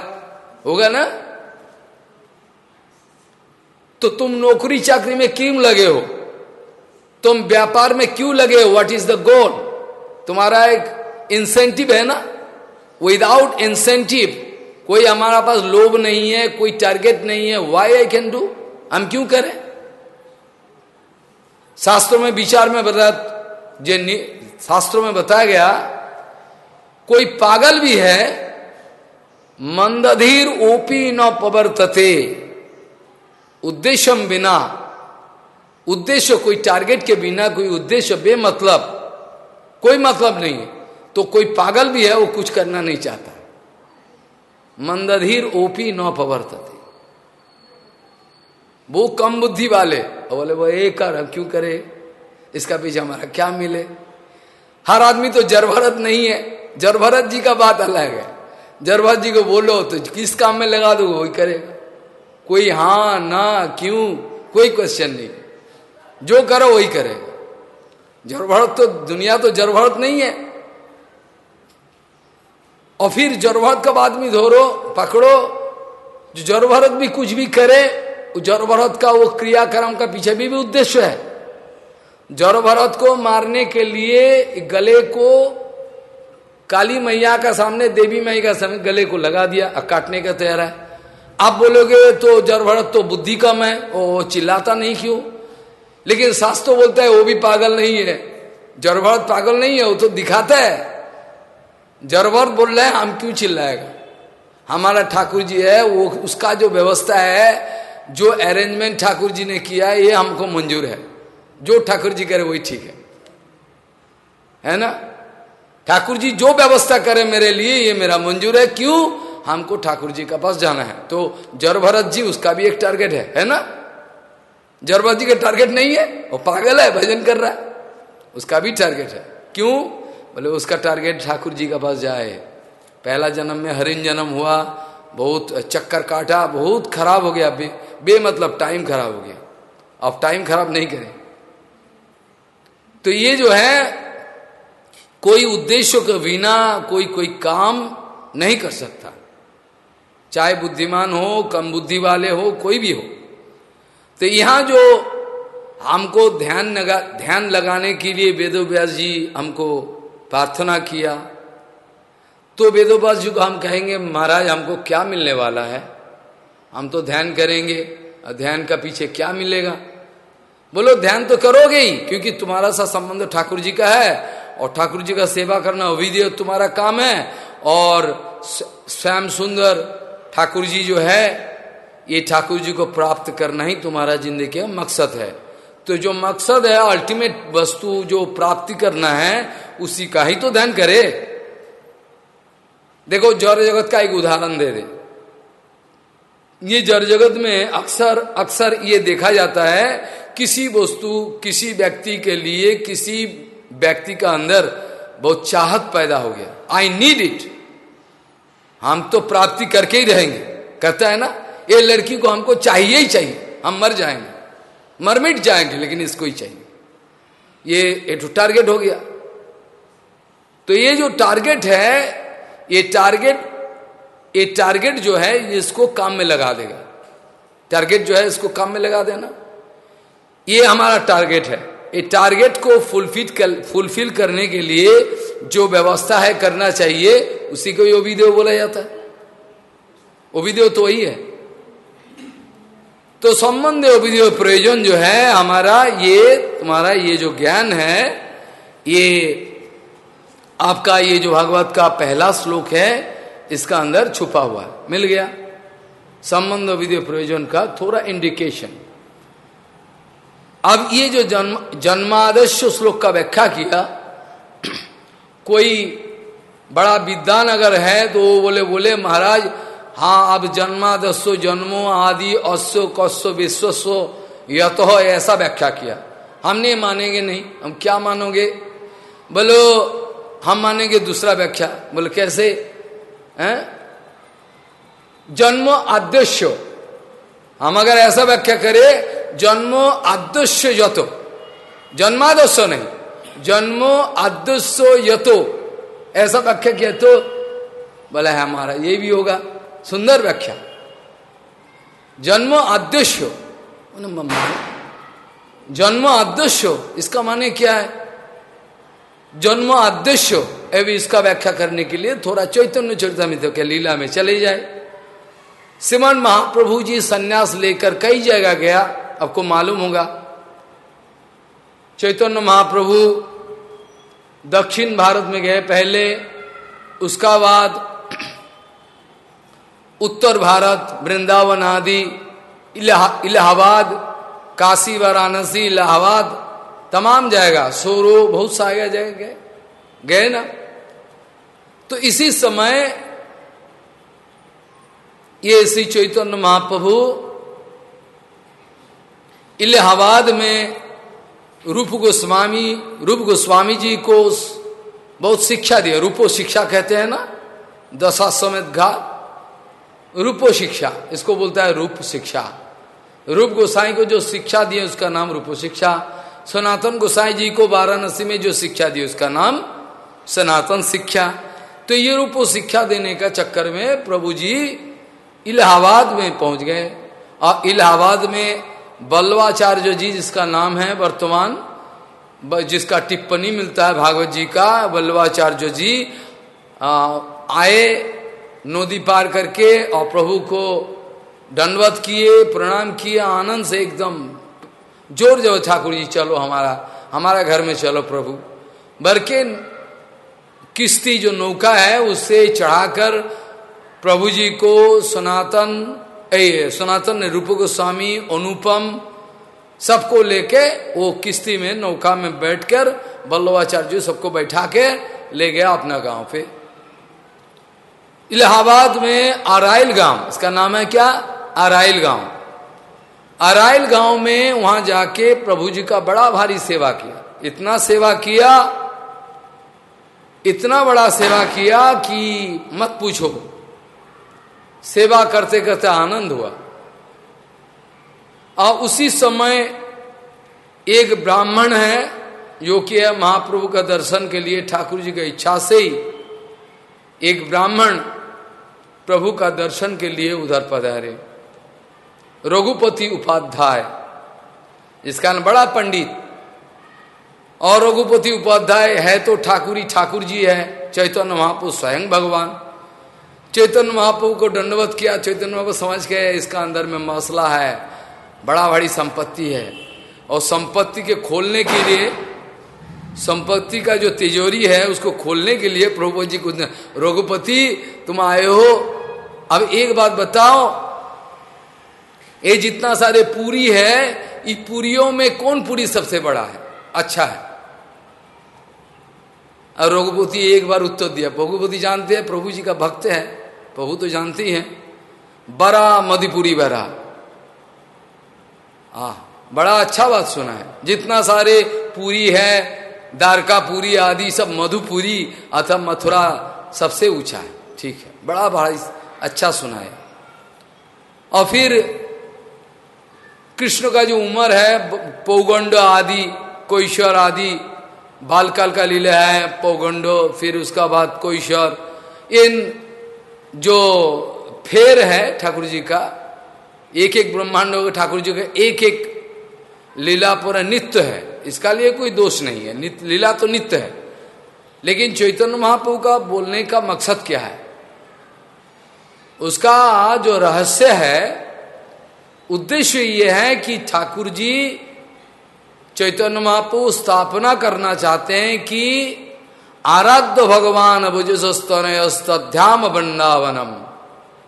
होगा ना? तो तुम नौकरी चाकरी में क्यों लगे हो? तुम व्यापार में क्यों लगे हो? व्हाट इज़ द गोल तुम्हारा एक इंसेंटिव है ना? विदाउट इंसेंटिव कोई हमारा पास लोभ नहीं है, कोई टारगेट नहीं है वाई आई कैन डू हम क्यों करें? शास्त्रों में, विचार में बता, जो शास्त्रों में बताया गया, कोई पागल भी है, मंदधीर ओपी न पवर्तते। उद्देश्य बिना। उद्देश्य कोई टारगेट के बिना कोई उद्देश्य बेमतलब। कोई मतलब नहीं है। तो कोई पागल भी है, वो कुछ करना नहीं चाहता। मंदधीर ओपी न पवर्तते। वो कम बुद्धि वाले। बोले, वो एक कर क्यों करे? इसका पीछे हमारा क्या मिले? हर आदमी तो जरभरत नहीं है। जरभरत जी का बात अलग है। जरभरत जी को बोलो तो किस काम में लगा दो वही करेगा। कोई हाँ ना क्यों कोई क्वेश्चन नहीं। जो करो वही करेगा जरभरत तो दुनिया तो जरभरत नहीं है। और फिर ज़रूरत का आदमी धोरो पकड़ो। जो जरभरत भी कुछ भी करे जड़ भरत का वो क्रियाक्रम का पीछे भी, भी उद्देश्य है। जड़ भरत को मारने के लिए गले को काली मैया का सामने देवी मैया का सामने गले को लगा दिया काटने का तैयार है। आप बोलोगे तो जड़ तो बुद्धि कम है। वो चिल्लाता नहीं क्यों? लेकिन शास्त्र तो बोलता है, वो भी पागल नहीं है। जड़भरत पागल नहीं है, वो तो दिखाता है। जड़भरत बोल रहे हैं, हम क्यों चिल्लाएगा? हमारा ठाकुर जी है, वो उसका जो व्यवस्था है, जो अरेंजमेंट ठाकुर जी ने किया है, ये हमको मंजूर है। जो ठाकुर जी करे, वही ठीक है। है ना? ठाकुर जी जो व्यवस्था करे मेरे लिए, ये मेरा मंजूर है। क्यों? हमको ठाकुर जी का पास जाना है। तो जर भरत जी उसका भी एक टारगेट है है ना? जर भरत जी का टारगेट नहीं है वो पागल है भजन कर रहा है। उसका भी टारगेट है। क्यों? बोले उसका टारगेट ठाकुर जी का पास जाए। पहला जन्म में हरिन जन्म हुआ बहुत चक्कर काटा बहुत खराब हो गया बे, मतलब टाइम खराब हो गया। अब टाइम खराब नहीं करें। तो ये जो है कोई उद्देश्य के बिना कोई कोई काम नहीं कर सकता। चाहे बुद्धिमान हो, कम बुद्धि वाले हो, कोई भी हो। तो यहाँ जो हमको ध्यान लगा, ध्यान लगाने के लिए वेदोव्यास जी हमको प्रार्थना किया। तो वेदोपास जी को हम कहेंगे, महाराज, हमको क्या मिलने वाला है? हम तो ध्यान करेंगे, और ध्यान का पीछे क्या मिलेगा? बोलो, ध्यान तो करोगे ही, क्योंकि तुम्हारा सा संबंध ठाकुर जी का है, और ठाकुर जी का सेवा करना अविधेय तुम्हारा काम है, और स्वयं सुंदर ठाकुर जी जो है, ये ठाकुर जी को प्राप्त करना ही तुम्हारा ज़िंदगी का मकसद है। तो जो मकसद है अल्टीमेट वस्तु जो प्राप्ति करना है, उसी का ही तो ध्यान करे। देखो, जड़ जगत का एक उदाहरण दे दे। ये जड़ जगत में अक्सर अक्सर ये देखा जाता है, किसी वस्तु, किसी व्यक्ति के लिए, किसी व्यक्ति का अंदर बहुत चाहत पैदा हो गया। आई नीड इट हम तो प्राप्ति करके ही रहेंगे। कहता है ना, ये लड़की को हमको चाहिए ही चाहिए। हम मर जाएँगे। मर मिट जाएँगे, लेकिन इसको ही चाहिए। ये एक टारगेट हो गया। तो ये जो टारगेट है, ये टारगेट ये टारगेट जो है, इसको काम में लगा देगा। टारगेट जो है, इसको काम में लगा देना। ये हमारा टारगेट है। टारगेट को फुलफिल कर फुलफिल करने के लिए जो व्यवस्था है करना चाहिए, उसी को ओविदेव बोला जाता है। ओविदेव तो वही है। तो संबंध ओविदेव प्रयोजन जो है, हमारा ये, तुम्हारा ये जो ज्ञान है, ये आपका ये जो भागवत का पहला श्लोक है, इसका अंदर छुपा हुआ है। मिल गया। संबंध विधि प्रयोजन का थोड़ा इंडिकेशन अब ये जो जन्म, जन्मादर्श श्लोक का व्याख्या किया, कोई बड़ा विद्वान अगर है तो वो बोले बोले, महाराज हाँ अब जन्मादस्यो जन्मो आदि, अश्व कस्व विश्वस्व यह तो ऐसा व्याख्या किया। हमने मानेंगे, नहीं, हम क्या मानोगे? बोलो, हम मानेंगे दूसरा व्याख्या। बोले, कैसे? हैं? जन्म आद्यश्य हम अगर ऐसा व्याख्या करें जन्म आद्यश्य यतो। जन्मादस्य नहीं, जन्मो आदस्य यतो। ऐसा व्याख्या किया तो बोला है हमारा, ये भी होगा। सुंदर व्याख्या। जन्म आद्यश्य जन्म आद्यश्य इसका माने क्या है? जन्म आद्यश्य अभी इसका व्याख्या करने के लिए थोड़ा चैतन्य चरितमित के लीला में चले जाए। सिमन महाप्रभु जी सन्यास लेकर कई जगह गया। आपको मालूम होगा, चैतन्य महाप्रभु दक्षिण भारत में गए पहले, उसका बाद उत्तर भारत, वृंदावन आदि इलाहाबाद, काशी, वाराणसी, इलाहाबाद, तमाम जाएगा, सोरो, बहुत सारे जगह गए गए ना? तो इसी समय, ये श्री चैतन्य महाप्रभु इलाहाबाद में रूप गोस्वामी रूप गोस्वामी जी को बहुत शिक्षा दिया। रूपो शिक्षा कहते हैं ना? दशा समेत घाट रूपो शिक्षा, इसको बोलता है रूप शिक्षा। रूप गोसाई को जो शिक्षा दिए उसका नाम रूपो शिक्षा। सनातन गोसाई जी को वाराणसी में जो शिक्षा दी उसका नाम सनातन शिक्षा। तो ये रूपो शिक्षा देने का चक्कर में प्रभु जी इलाहाबाद में पहुँच गए। और इलाहाबाद में बल्लवाचार्य जी जिसका नाम है वर्तमान जिसका टिप्पणी मिलता है भागवत जी का बल्लवाचार्य जी आए नदी पार करके और प्रभु को दंडवत किए, प्रणाम किए, आनंद से एकदम ज़ोर जब ठाकुर जी, चलो हमारा हमारा घर में चलो प्रभु। बरके किश्ती जो नौका है उससे चढ़ाकर प्रभु जी को सनातन ए, सनातन ने रूप गोस्वामी, अनुपम, सबको लेके वो किश्ती में, नौका में बैठकर बल्लवाचार्य जी सबको बैठा के ले गया अपना गाँव पे। इलाहाबाद में आराइल गाँव, इसका नाम है क्या? आराइल गाँव। आराइल गाँव में वहाँ जाके प्रभु जी का बड़ा भारी सेवा किया। इतना सेवा किया, इतना बड़ा सेवा किया कि मत पूछो। सेवा करते करते आनंद हुआ। और उसी समय एक ब्राह्मण है, जो कि है महाप्रभु का दर्शन के लिए ठाकुर जी की इच्छा से ही एक ब्राह्मण प्रभु का दर्शन के लिए उधर पधारे। रघुपति उपाध्याय इसका नाम बड़ा पंडित, और रघुपति उपाध्याय है तो ठाकुरी ठाकुर जी है, चैतन्य महापुरुष स्वयं भगवान। चैतन्य महाप्रभु को दंडवत किया, चैतन्य महाप्रभु समझ के इसका अंदर में मसला है, बड़ा बड़ी संपत्ति है। और संपत्ति के खोलने के लिए, संपत्ति का जो तिजोरी है, उसको खोलने के लिए प्रभु जी कुछ रघुपति, तुम आए हो। अब एक बात बताओ, ये जितना सारे पूरी है इस पूरियों में कौन पूरी सबसे बड़ा है? अच्छा है। और रघुपति एक बार उत्तर दिया। रघुपति जानते हैं, प्रभु जी का भक्त है। प्रभु तो जानते ही। बड़ा मधुपुरी बरा। आ, बड़ा अच्छा बात सुना है। जितना सारे पूरी है दारका पूरी, आदि सब मधुपुरी अथवा मथुरा सबसे ऊँचा है। ठीक है, बड़ा भाई अच्छा सुना है। और फिर कृष्ण का जो उम्र है, पौगंड आदि, कोईश्वर आदि, बालकाल का लीला है, पौगंडो, फिर उसका बाद कोईश्वर, इन जो फेर है ठाकुर जी का, एक एक ब्रह्मांड ठाकुर जी का, एक एक लीला पूरा नित्य है। इसका लिए कोई दोष नहीं है। नित्य, लीला तो नित्य है। लेकिन चैतन्य महाप्रभु का बोलने का मकसद क्या है? उसका जो रहस्य है, उद्देश्य यह है कि ठाकुर जी चैतन्य महाप्रभु स्थापना करना चाहते हैं कि आराध्य भगवान भुजस्तनयस्तध्याम वृंदावनम।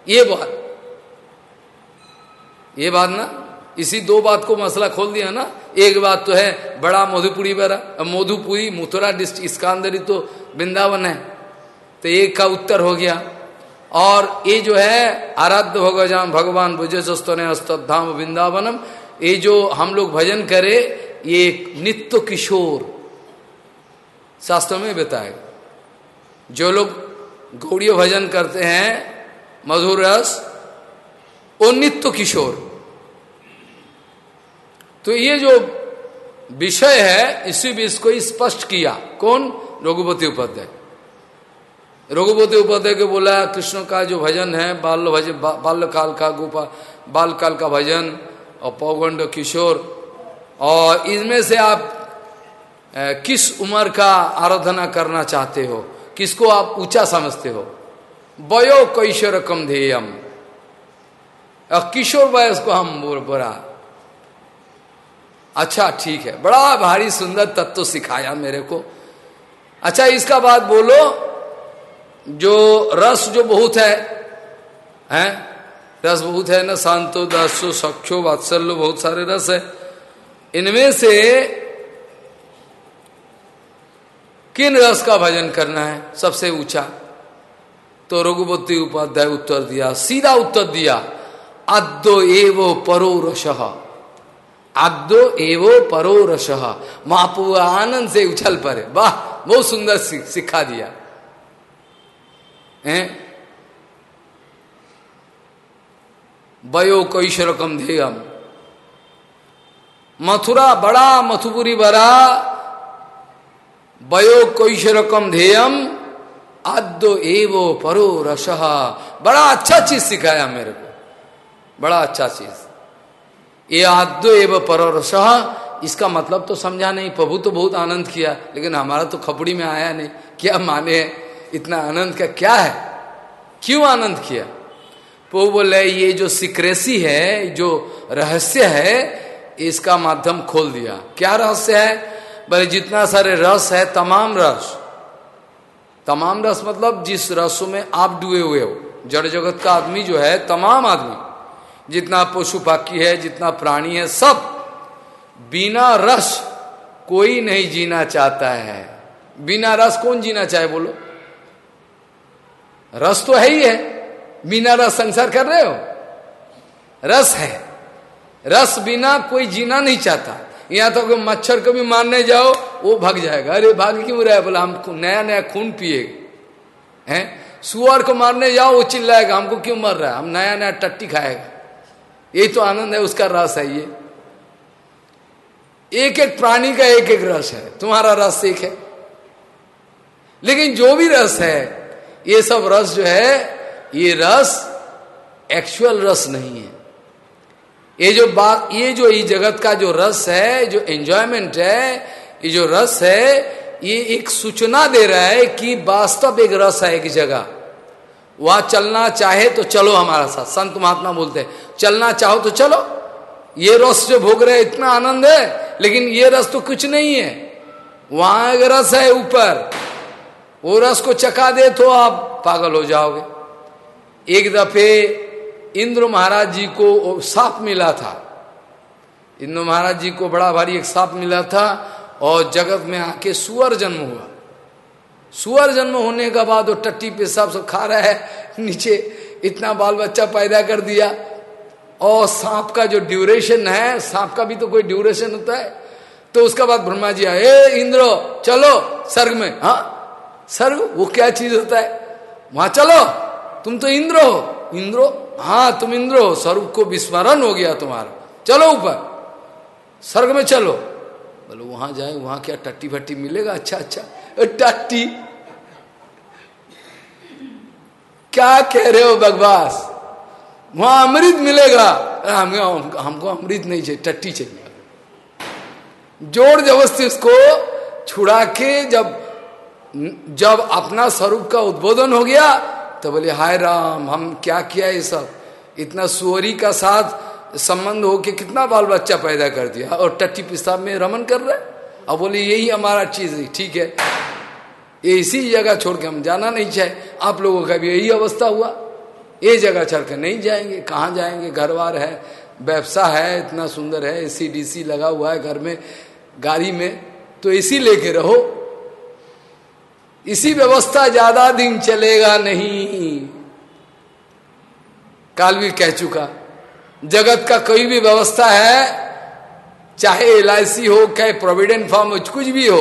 ये बात। ये बात ना? इसी दो बात को मसला खोल दिया ना? एक बात तो है, बड़ा मधुपुरी बरा मधुपुरी, मथुरा डिस्ट्रिक्ट इसका अंदर ही तो वृंदावन है। तो एक का उत्तर हो गया। और ये जो है, आराध्य भगवान भगवान भुजस्तने अस्तधाम वृंदावनम, ये जो हम लोग भजन करे, ये नित्य किशोर। शास्त्रों में बताएगा जो लोग गौड़ी भजन करते हैं, मधुर रस, वो नित्य किशोर। तो ये जो विषय है, इसी भी इसको स्पष्ट किया। कौन? रघुपति उपाध्याय। रघुपति उपाध्याय को बोला, कृष्ण का जो भजन है बाल भजन बाल्य काल का गोपा बाल काल का भजन, और पौगंड किशोर, और इसमें से आप किस उम्र का आराधना करना चाहते हो? किसको आप ऊँचा समझते हो? वयो कैशोर कम ध्येयम। किशोर वयस को हम बोरा अच्छा ठीक है। बड़ा भारी सुंदर तत्व सिखाया मेरे को। अच्छा इसका बात बोलो, जो रस जो बहुत है, हैं? रस बहुत है ना शांतो दासो सक्षो वात्सल्य, बहुत सारे रस है। इनमें से किन रस का भजन करना है? सबसे ऊँचा। तो रघुपति उपाध्याय उत्तर दिया, सीधा उत्तर दिया, अद्दो एवो परो रस। आद्यो एवो परो रस। महापु आनंद से उछल पड़े। वाह, बहुत सुंदर सिखा दिया। हैं? वयो कैशोरकम धेयम मथुरा बड़ा मथुपुरी बड़ा वयो कैशोरकम ध्येयम आद्यो एवो परो रस। बड़ा अच्छा चीज़ सिखाया मेरे को। बड़ा अच्छा चीज़। ये आद्यो एवं परो रस, इसका मतलब तो समझा नहीं, प्रभु तो बहुत आनंद किया, लेकिन हमारा तो खपड़ी में आया नहीं। क्या माने, इतना आनंद का क्या है? क्यों आनंद किया? प्रभु बोले, ये जो सिक्रेसी है, जो रहस्य है, इसका माध्यम खोल दिया। क्या रहस्य है? बोले जितना सारे रस है, तमाम रस। तमाम रस मतलब जिस रसों में आप डूबे हुए हो, जड़ जगत का आदमी जो है, तमाम आदमी, जितना पशु पाखी है, जितना प्राणी है, सब बिना रस कोई नहीं जीना चाहता है। बिना रस कौन जीना चाहे बोलो? रस तो है ही है। बिना रस संसार कर रहे हो? रस है। रस बिना कोई जीना नहीं चाहता। यहाँ तो मच्छर को भी मारने जाओ, वो भाग जाएगा। अरे भाग क्यों रहा बोला, हम नया नया खून पिए। हैं? सुअर को मारने जाओ, वो चिल्लाएगा, हमको क्यों मर रहा है? हम नया नया टट्टी खाएगा। यही तो आनंद है, उसका रस है ये। एक एक प्राणी का एक एक रस है। तुम्हारा रस एक है। लेकिन जो भी रस है, ये सब रस जो है, ये रस एक्चुअल रस नहीं है। ये जो बात ये जो ये जगत का जो रस है, जो एंजॉयमेंट है, ये जो रस है, ये एक सूचना दे रहा है कि वास्तव एक रस है एक जगह। वहाँ चलना चाहे तो चलो हमारा साथ। संत महात्मा बोलते हैं, चलना चाहो तो चलो। ये रस जो भोग रहे इतना आनंद है, लेकिन ये रस तो कुछ नहीं है। वहाँ एक रस है ऊपर। वो रस को चका दे तो आप पागल हो जाओगे। एक दफे इंद्र महाराज जी को सांप मिला था। इंद्र महाराज जी को बड़ा भारी एक सांप मिला था और जगत में आके सुअर जन्म हुआ। सुअर जन्म होने के बाद वो टट्टी पेशाब सब खा रहा है, नीचे इतना बाल बच्चा पैदा कर दिया। और सांप का जो ड्यूरेशन है, सांप का भी तो कोई ड्यूरेशन होता है। तो उसका बाद ब्रह्मा जी आए इंद्र, चलो सर्ग में। हाँ सर्ग वो क्या चीज़ होता है? वहाँ चलो, तुम तो इंद्र हो। इंद्रो? हाँ तुम इंद्र स्वर्ग को विस्मरण हो गया तुम्हारा। चलो ऊपर। स्वर्ग में चलो। बोलो वहाँ जाए वहाँ क्या टट्टी फट्टी मिलेगा? अच्छा अच्छा। टट्टी। क्या कह रहे हो बगवास वहाँ अमृत मिलेगा। हम, हमको अमृत नहीं चाहिए टट्टी चाहिए। ज़ोर ज़बरदस्ती उसको छुड़ा के जब जब अपना स्वरूप का उद्बोधन हो गया तो बोले, हाय राम, हम क्या किया ये सब? इतना सुअरी का साथ संबंध हो के कितना बाल बच्चा पैदा कर दिया और टट्टी पिस्ताब में रमन कर रहे अब बोले, यही हमारा चीज़ ठीक है। ये इसी जगह छोड़ के हम जाना नहीं चाहे। आप लोगों का भी यही अवस्था हुआ। ये जगह छोड़ के नहीं जाएँगे। कहाँ जाएँगे? घरवार है व्यवसा है, इतना सुंदर है एसी डीसी लगा हुआ है घर में, गाड़ी में। तो इसी लेके रहो। इसी व्यवस्था ज़्यादा दिन चलेगा नहीं। काल भी कह चुका, जगत का कोई भी व्यवस्था है, चाहे एल हो, चाहे प्रोविडेंट फॉर्म हो, कुछ भी हो,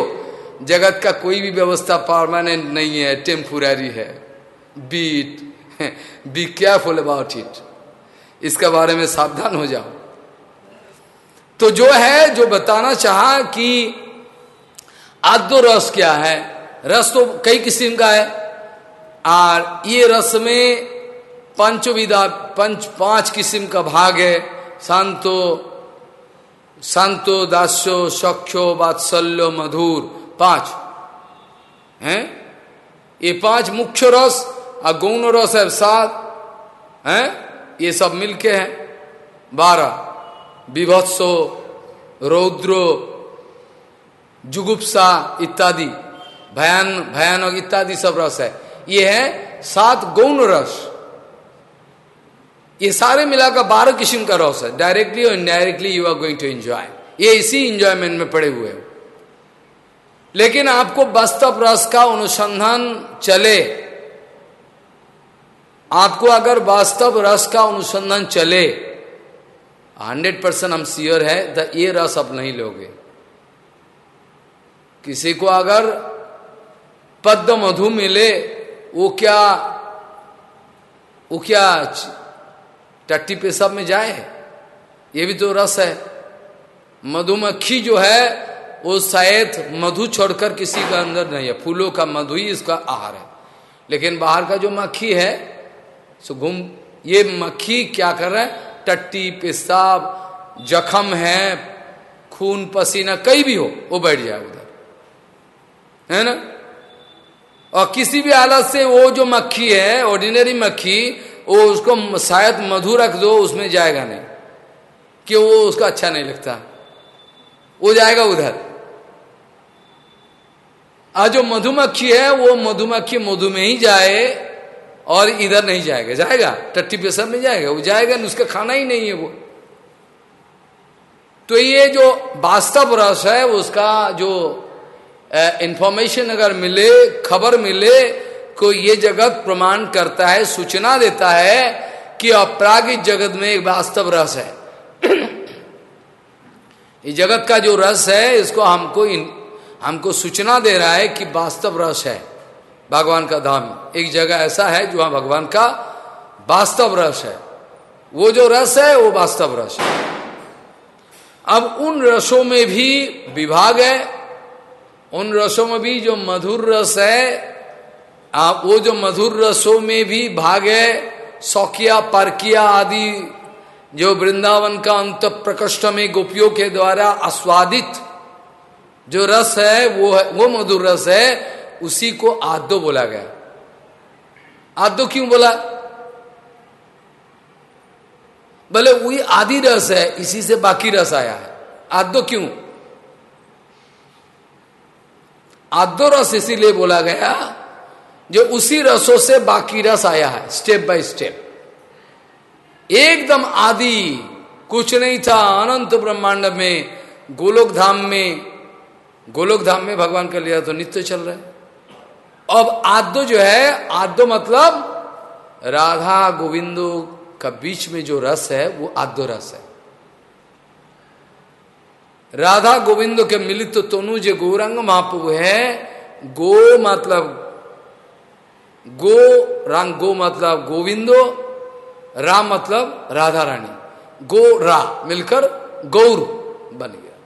जगत का कोई भी व्यवस्था परमानेंट नहीं है टेम्पोररी है। But be careful about it इसके बारे में सावधान हो जाओ। तो जो है, जो बताना चाहा कि आदो रस क्या है? रस तो कई किस्म का है। और ये रस में पंचविधा, पंच, पाँच किस्म का भाग है। शांतो शांतो दास्यो, सख्यो, वात्सल्यो, मधुर, पाँच। हैं? ये पाँच मुख्य रस, और गौण रस है सात। हैं? ये सब मिलके हैं। बारह। विभत्सो, रौद्रो, जुगुप्सा इत्यादि। भयान, भयानक इत्यादि सब रस है। ये है सात गौण रस। ये सारे मिलाकर बारह किस्म का रस है। डायरेक्टली और indirectly you are going to enjoy ये इसी एंजॉयमेंट में पड़े हुए हो। लेकिन आपको वास्तव रस का अनुसंधान चले। आपको अगर वास्तव रस का अनुसंधान चले हंड्रेड परसेंट हम सियर है तो ये रस आप नहीं लोगे। किसी को अगर पद्म मधु मिले, वो क्या वो क्या टट्टी पेशाब में जाए? ये भी तो रस है। मधुमक्खी जो है, वो शायद मधु छोड़कर किसी का अंदर नहीं है। फूलों का मधु ही इसका आहार है। लेकिन बाहर का जो मक्खी है, सो घूम, ये मक्खी क्या कर रहा है? टट्टी पेशाब जख्म है, खून पसीना, कहीं भी हो, वो बैठ जाए उधर। है ना? और किसी भी हालत से वो जो मक्खी है ऑर्डिनरी मक्खी, वो उसको शायद मधु रख दो, उसमें जाएगा नहीं। कि वो उसका अच्छा नहीं लगता। वो जाएगा उधर। आज जो मधुमक्खी है, वो मधुमक्खी मधु में ही जाए और इधर नहीं जाएगा। जाएगा? टट्टी पेशर में जाएगा। वो जाएगा नहीं, उसका खाना ही नहीं है वो। तो ये जो वास्तव रस है, उसका जो इंफॉर्मेशन अगर मिले खबर मिले को ये जगत प्रमाण करता है सूचना देता है कि अपरागिक जगत में एक वास्तव रस है। ये जगत का जो रस है इसको हमको इन, हमको सूचना दे रहा है कि वास्तव रस है भगवान का धाम। एक जगह ऐसा है जो भगवान का वास्तव रस है। वो जो रस है वो वास्तव रस है। अब उन रसों में भी विभाग है उन रसों में भी जो मधुर रस है, आप वो जो मधुर रसों में भी भाग है, सौकिया, परकिया आदि, जो वृंदावन का अंत प्रकृष्ट में गोपियों के द्वारा आस्वादित जो रस है, वो है, वो मधुर रस है, उसी को आदो बोला गया। आदो क्यों बोला? बोले, वही आदि रस है, इसी से बाकी रस आया है। आदो क्यों? आदो रस इसीलिए बोला गया जो उसी रसों से बाकी रस आया है स्टेप बाय स्टेप एकदम आदि, कुछ नहीं था, अनंत ब्रह्मांड में गोलोक धाम में गोलोक धाम में भगवान का लिया तो नित्य चल रहा है। अब आदो जो है, आदो मतलब राधा, गोविंदो का बीच में जो रस है, वो आदो रस है। राधा गोविंदो के मिलित तनु जो गौरंग महाप्रभु है, गो मतलब गो रंग गो मतलब गोविंदो रा मतलब राधा रानी गो रा मिलकर गौर बन गया।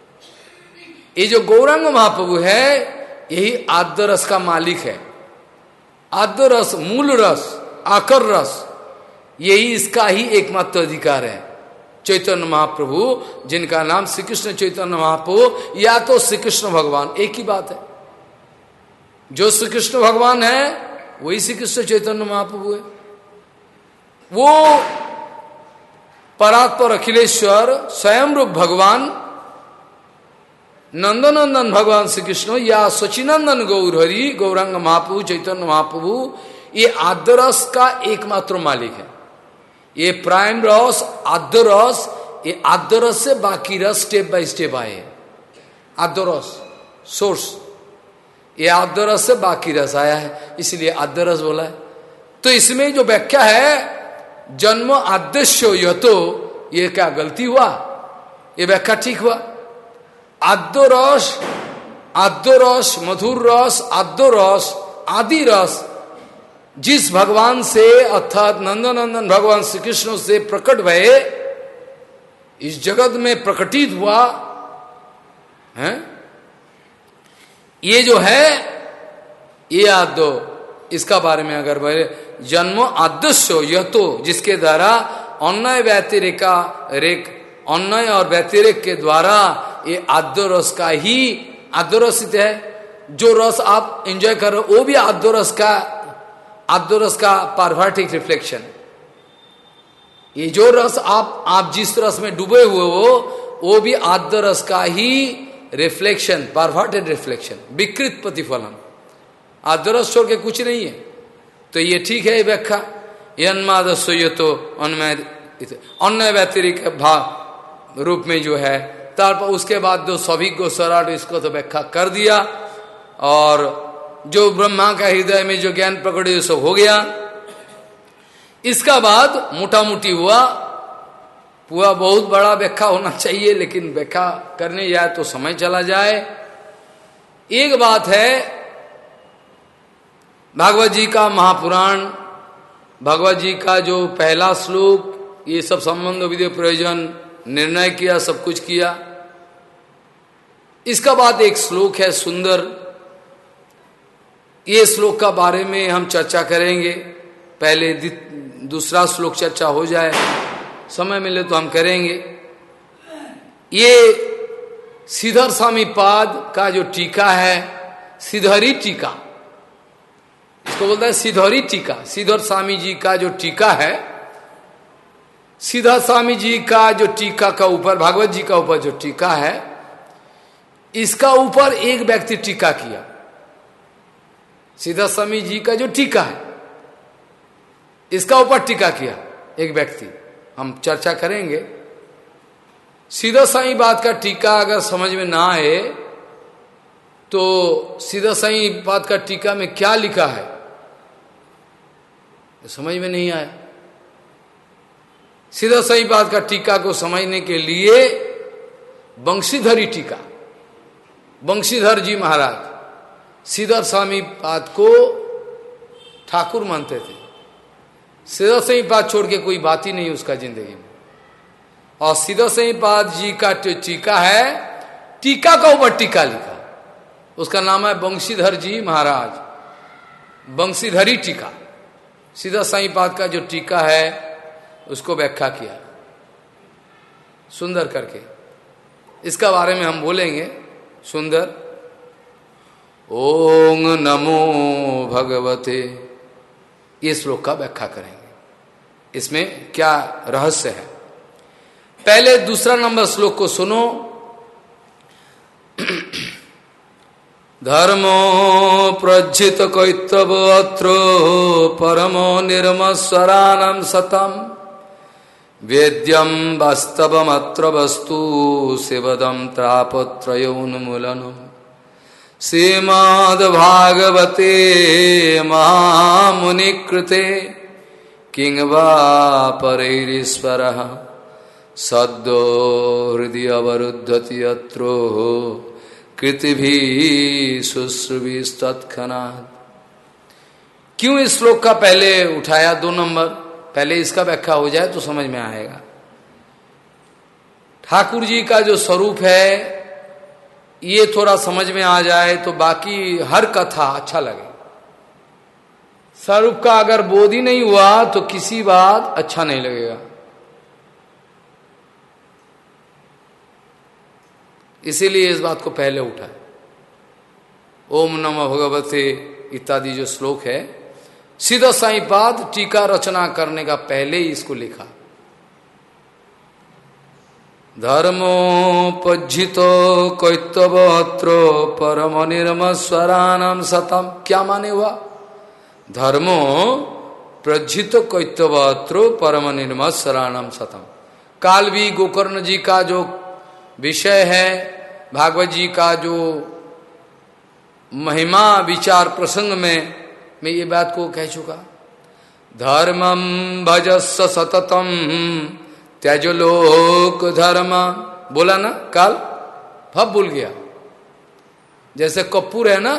ये जो गौरंग महाप्रभु है, यही आद्य रस का मालिक है। आद्य रस, मूल रस, आकर रस, यही इसका ही एकमात्र अधिकार है। चैतन्य महाप्रभु, जिनका नाम श्री कृष्ण चैतन्य महाप्रभु, या तो श्री कृष्ण भगवान, एक ही बात है। जो श्री कृष्ण भगवान है, वही श्री कृष्ण चैतन्य महाप्रभु है। वो परात्पर अखिलेश्वर स्वयं रूप भगवान, नंदनंदन भगवान श्री कृष्ण या सचिनंदन गौरहरि, गौरंग महाप्रभु, चैतन्य महाप्रभु, ये आदरस का एकमात्र मालिक है। ये प्राइम रस, आद्य रस, ये आद्य रस से बाकी रस स्टेप बाय स्टेप आए। आद्य रस सोर्स ये आद्य रस से बाकी रस आया है, इसलिए आद्य रस बोला है। तो इसमें जो व्याख्या है, जन्म आद्य यह तो ये क्या गलती हुआ? ये व्याख्या ठीक हुआ। आद्य रस आद्य रस, मधुर रस, आद्य रस, आदि रस जिस भगवान से, अर्थात नंदनंदन भगवान श्री कृष्ण से प्रकट भये, इस जगत में प्रकटित हुआ, है? ये जो है, ये आद्यो इसका बारे में अगर जन्म आदस्य यह तो जिसके द्वारा अन्य व्यतिरिका रेख अन्य और व्यतिरिक के द्वारा ये आद्य रस का ही आद्य रस है। जो रस आप एंजॉय कर रहे हो, वो भी आद्य रस का आद्य रस का पारभाटिक रिफ्लेक्शन ये जो रस आप आप जिस रस में डूबे हुए हो, वो भी आद्य रस का ही रिफ्लेक्शन पारभाटेड रिफ्लेक्शन विकृत प्रतिफलन। आद्य रस छोड़ के कुछ नहीं है। तो ये ठीक है व्याख्या। यन्मादस्व ये तो अन्य व्यतिरिक भाव रूप में जो है, तार पर उसके बाद जो सभी को सराट इसको तो व्याख्या कर दिया। और जो ब्रह्मा का हृदय में जो ज्ञान प्रकट सब हो गया। इसका बाद मोटा मोटी हुआ पूरा बहुत बड़ा व्याख्या होना चाहिए, लेकिन व्याख्या करने जाए तो समय चला जाए। एक बात है, भागवत जी का महापुराण, भगवत जी का जो पहला श्लोक, ये सब संबंध विधि प्रयोजन, निर्णय किया, सब कुछ किया। इसका बाद एक श्लोक है सुंदर। ये श्लोक का बारे में हम चर्चा करेंगे। पहले दूसरा श्लोक चर्चा हो जाए, समय मिले तो हम करेंगे। ये सीधर स्वामी पाद का जो टीका है सिधरी टीका, इसको बोलता है सिधौरी टीका। सीधर स्वामी जी का जो टीका है सीधा स्वामी जी का जो टीका का ऊपर, भागवत जी का ऊपर जो टीका है, इसका ऊपर एक व्यक्ति टीका किया। सीधा स्वामी जी का जो टीका है, इसका ऊपर टीका किया एक व्यक्ति। हम चर्चा करेंगे। सीधा साई बात का टीका अगर समझ में ना आए तो सीधा साई बात का टीका में क्या लिखा है समझ में नहीं आया सीधा सही बात का टीका को समझने के लिए बंशीधरी टीका, बंशीधर जी महाराज सीधर स्वामी पाद को ठाकुर मानते थे। सीधा सही पाद छोड़ के कोई बात ही नहीं उसका ज़िंदगी में। और सीधा सही पाद जी का जो टीका है, टीका का ऊपर टीका लिखा। उसका नाम है बंशीधर जी महाराज। बंशीधरी टीका। सीधा साई पाद का जो टीका है, उसको व्याख्या किया। सुंदर करके। इसका बारे में हम बोलेंगे। सुंदर। ओम नमो भगवते। ये श्लोक का व्याख्या करेंगे। इसमें क्या रहस्य है? पहले दूसरा नंबर श्लोक को सुनो। धर्मो प्रज्जित कैतव अत्र परमो निर्मस्वरानम सतम। वेद्यम वास्तवमत्र वस्तु शिवदम त्रापत्रोन्मूलनम श्रीमद्भागवते महामुनिकृते किंग वा परैरीश्वर सद्यो हृदय अवरुद्धति अत्रो कृति भी शुश्रुवी क्यों इस श्लोक का पहले उठाया दो नंबर? पहले इसका व्याख्या हो जाए तो समझ में आएगा। ठाकुर जी का जो स्वरूप है ये थोड़ा समझ में आ जाए तो बाकी हर कथा अच्छा लगे। स्वरूप का अगर बोध ही नहीं हुआ तो किसी बात अच्छा नहीं लगेगा। इसीलिए इस बात को पहले उठा। ओम नमः भगवते इत्यादि जो श्लोक है, सीधा साई पाद टीका रचना करने का पहले ही इसको लिखा। धर्मोपजितो कैतवत्रो परम निर्म निर्मस्वरानम सतम। क्या माने हुआ? धर्मो प्रज्जित कैतवत्रो परम निर्मस्वरानम सतम। काल भी गोकर्ण जी का जो विषय है, भागवत जी का जो महिमा, विचार, प्रसंग में मैं ये बात को कह चुका। धर्मम भजस्व सततम। त्यज लोक धर्म। बोला ना काल? फब भूल गया। जैसे कपूर है ना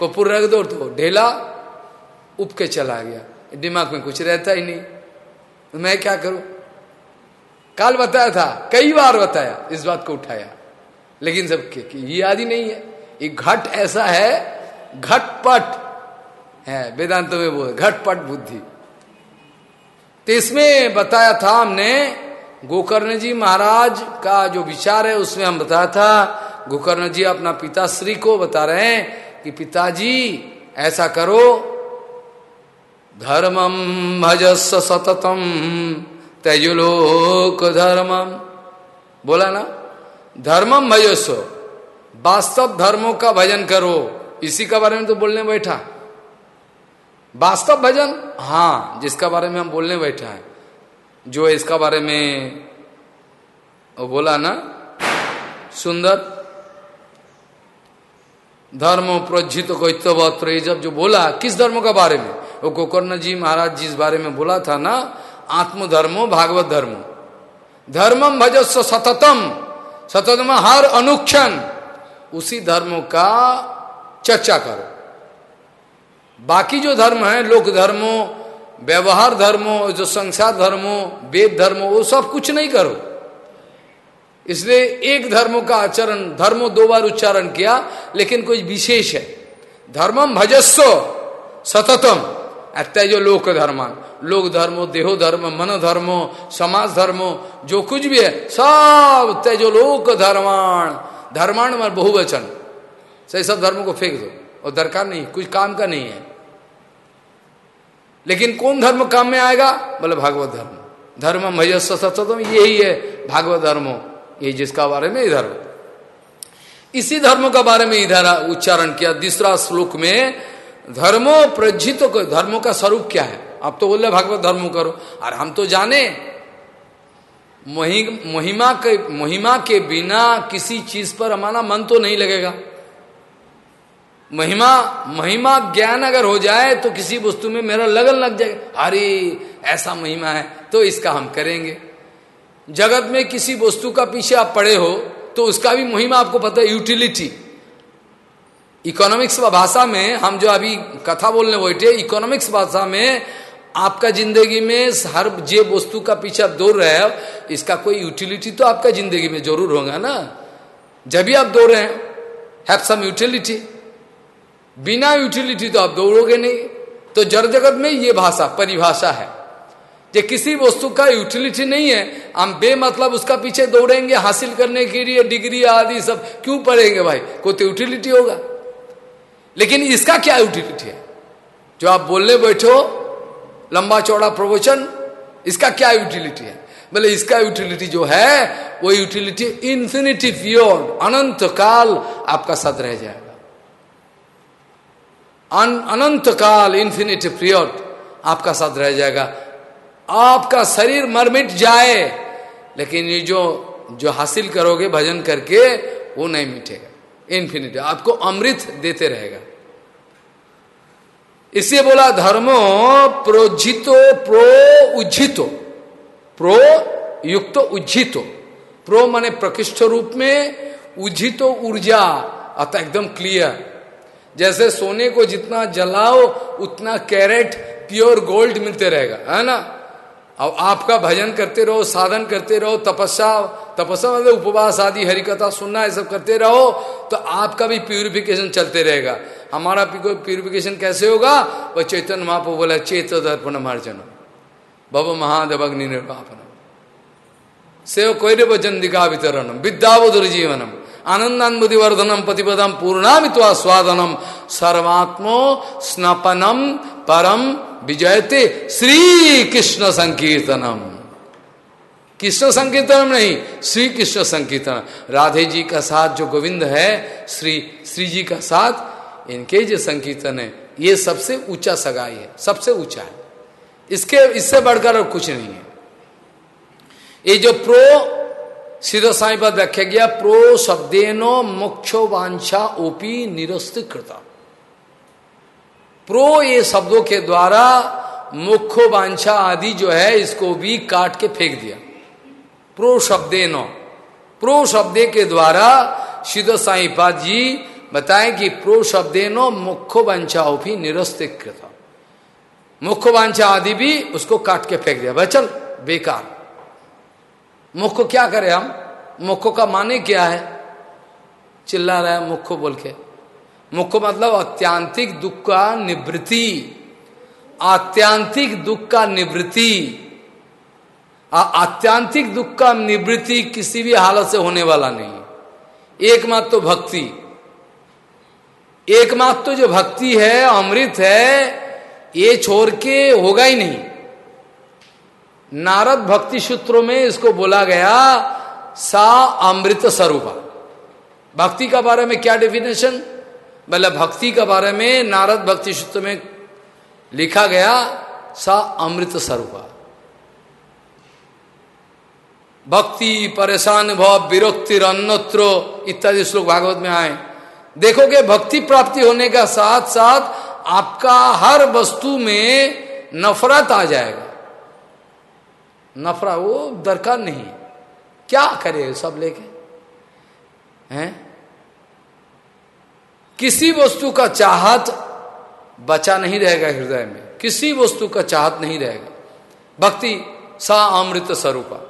कपूर रख दो तो ढेला उप के चला गया। दिमाग में कुछ रहता ही नहीं। तो मैं क्या करूँ? काल बताया था कई बार बताया इस बात को उठाया। लेकिन सब के, ये आदि नहीं है। ये घट ऐसा है घटपट है वेदांत में वो घटपट बुद्धि। तो इसमें बताया था हमने, गोकर्ण जी महाराज का जो विचार है, उसमें हम बताया था, गोकर्ण जी अपना पिताश्री को बता रहे हैं कि पिताजी, ऐसा करो। धर्मम भजस्व सततम तेजुलोक धर्मम बोला ना? धर्मम भजस्व वास्तव धर्मों का भजन करो। इसी का बारे में तो बोलने बैठा। वास्तव भजन? हाँ जिसका बारे में हम बोलने बैठा है। जो इसका बारे में वो बोला ना, सुंदर, धर्म प्रोज्जित कोत्तवत्र जब जो बोला, किस धर्म का बारे में? वो गोकर्ण जी महाराज जिस बारे में बोला था ना, आत्मधर्मो, भागवत धर्म। धर्मम भजस्व सततम सततम हर अनुक्षण। उसी धर्म का चर्चा करो। बाकी जो धर्म है, लोक धर्मो, व्यवहार धर्मो, जो संसार धर्मो, वेद धर्मो, वो सब कुछ नहीं करो। इसलिए एक धर्मों का आचरण, धर्मो दो बार उच्चारण किया, लेकिन कोई विशेष है। धर्मम भजस्व सततम जो लोक धर्मान लोक धर्मो, देहो धर्म, मन धर्मो, समाज धर्मो, जो कुछ भी है, सब तेजो लोक धर्माण। धर्माण में बहुवचन। सही सब धर्मों को फेंक दो, और दरकार नहीं, कुछ काम का नहीं है। लेकिन कौन धर्म काम में आएगा? बोले, भागवत धर्म। धर्म सतम यही है भागवत धर्मो। ये जिसका बारे में इधर इसी धर्म का बारे में इधर उच्चारण किया। दूसरा श्लोक में, धर्मो प्रज्जित को, धर्मों का स्वरूप क्या है? आप तो बोले, भागवत धर्म करो। और हम तो जाने। महिमा के महिमा के बिना किसी चीज़ पर हमारा मन तो नहीं लगेगा। महिमा महिमा ज्ञान अगर हो जाए तो किसी वस्तु में मेरा लगन लग जाए। अरे, ऐसा महिमा है तो इसका हम करेंगे। जगत में किसी वस्तु का पीछे आप पड़े हो तो उसका भी महिमा आपको पता है यूटिलिटी इकोनॉमिक्स भाषा में, हम जो अभी कथा बोलने बैठे इकोनॉमिक्स भाषा में आपका ज़िंदगी में हर जे वस्तु का पीछे आप दौड़ रहे हो, इसका कोई यूटिलिटी तो आपका ज़िंदगी में ज़रूर होगा ना? जब भी आप दौड़ रहे हैं हैव सम यूटिलिटी बिना यूटिलिटी तो आप दौड़ोगे नहीं। तो जड़ जगत में ये भाषा, परिभाषा है। जे किसी वस्तु का यूटिलिटी नहीं है। हम बेमतलब उसका पीछे दौड़ेंगे, हासिल करने के लिए डिग्री, आदि सब क्यों पढ़ेंगे भाई? कोई तो यूटिलिटी होगा। लेकिन इसका क्या यूटिलिटी है? जो आप बोलने बैठो, लंबा चौड़ा प्रवचन, इसका क्या यूटिलिटी है? बोले, इसका यूटिलिटी जो है, वो यूटिलिटी इंफिनिटी प्योर अनंत काल आपका साथ रह जाएगा अनंत काल इन्फिनिट प्रियोर आपका साथ रह जाएगा। आपका शरीर मर मिट जाए, लेकिन ये जो जो हासिल करोगे भजन करके, वो नहीं मिटेगा। इन्फिनिटी आपको अमृत देते रहेगा। इसे बोला, धर्मो प्रोजितो प्रो उज्जितो। प्रो युक्त उज्जितो। प्रो माने प्रकृष्ट रूप में उज्जितो ऊर्जा। अतः एकदम क्लियर जैसे सोने को जितना जलाओ, उतना कैरेट, प्योर गोल्ड मिलते रहेगा, है ना? अब आपका भजन करते रहो, साधन करते रहो, तपस्या तपस्या मतलब उपवास आदि, हरिकथा सुनना, ये सब करते रहो तो आपका भी प्यूरिफिकेशन चलते रहेगा। हमारा प्यूरिफिकेशन कैसे होगा? वह चैतन्य महापो बोला चेत दर्पण मार्जन भव महादेव अग्नि निर्वापन सेव कोई वचन दिखा वितरणम विद्यावधुर जीवनम। आनंदान्बुदिवर्धनम पतिपदम पूर्णामित्वा स्वादनम सर्वात्मो स्नपनम परम विजयते श्री कृष्ण संकीर्तनम कृष्ण संकीर्तनम नहीं श्री कृष्ण संकीर्तन राधे जी का साथ जो गोविंद है श्री श्री जी का साथ इनके जो संकीर्तन है ये सबसे ऊँचा सगाई है सबसे ऊँचा है इसके इससे बढ़कर और कुछ नहीं है ये जो प्रो सीधा साई पर व्याख्या गया प्रो शब्देनो मोक्षो वांछा ओपी निरस्त कृता। प्रो ये शब्दों के द्वारा मुख्य वांछा आदि जो है, इसको भी काट के फेंक दिया। प्रो शब्दे नो प्रो शब्दे के द्वारा सिद्ध साईपाद जी बताएँ कि प्रो शब्देनो मुख्य वंशा भी निरस्तिकृत मुख्य वांछा आदि भी उसको काट के फेंक दिया। भाई चल बेकार। मुख को क्या करे हम? मुख का माने क्या है? चिल्ला रहा है मुख बोल के। मुख मतलब अत्यांतिक दुख का निवृत्ति। आत्यांतिक दुख का निवृत्ति। आत्यांतिक दुख का निवृत्ति किसी भी हालत से होने वाला नहीं। एकमात्र तो भक्ति। एकमात्र तो जो भक्ति है, अमृत है, ये छोड़ के होगा ही नहीं। नारद भक्ति सूत्रों में इसको बोला गया सा अमृत स्वरूपा। भक्ति का बारे में क्या डेफिनेशन बोले भक्ति का बारे में नारद भक्ति सूत्र में लिखा गया सा अमृत स्वरूपा। भक्ति, परेशान भव विरक्तिर अन्नत्र इत्यादि श्लोक भागवत में आए। देखोगे भक्ति प्राप्ति होने का साथ साथ आपका हर वस्तु में नफरत आ जाएगा। नफरत वो दरकार नहीं। क्या करे सब लेके? हैं? किसी वस्तु का चाहत बचा नहीं रहेगा हृदय में। किसी वस्तु का चाहत नहीं रहेगा। भक्ति सा अमृत स्वरूपा।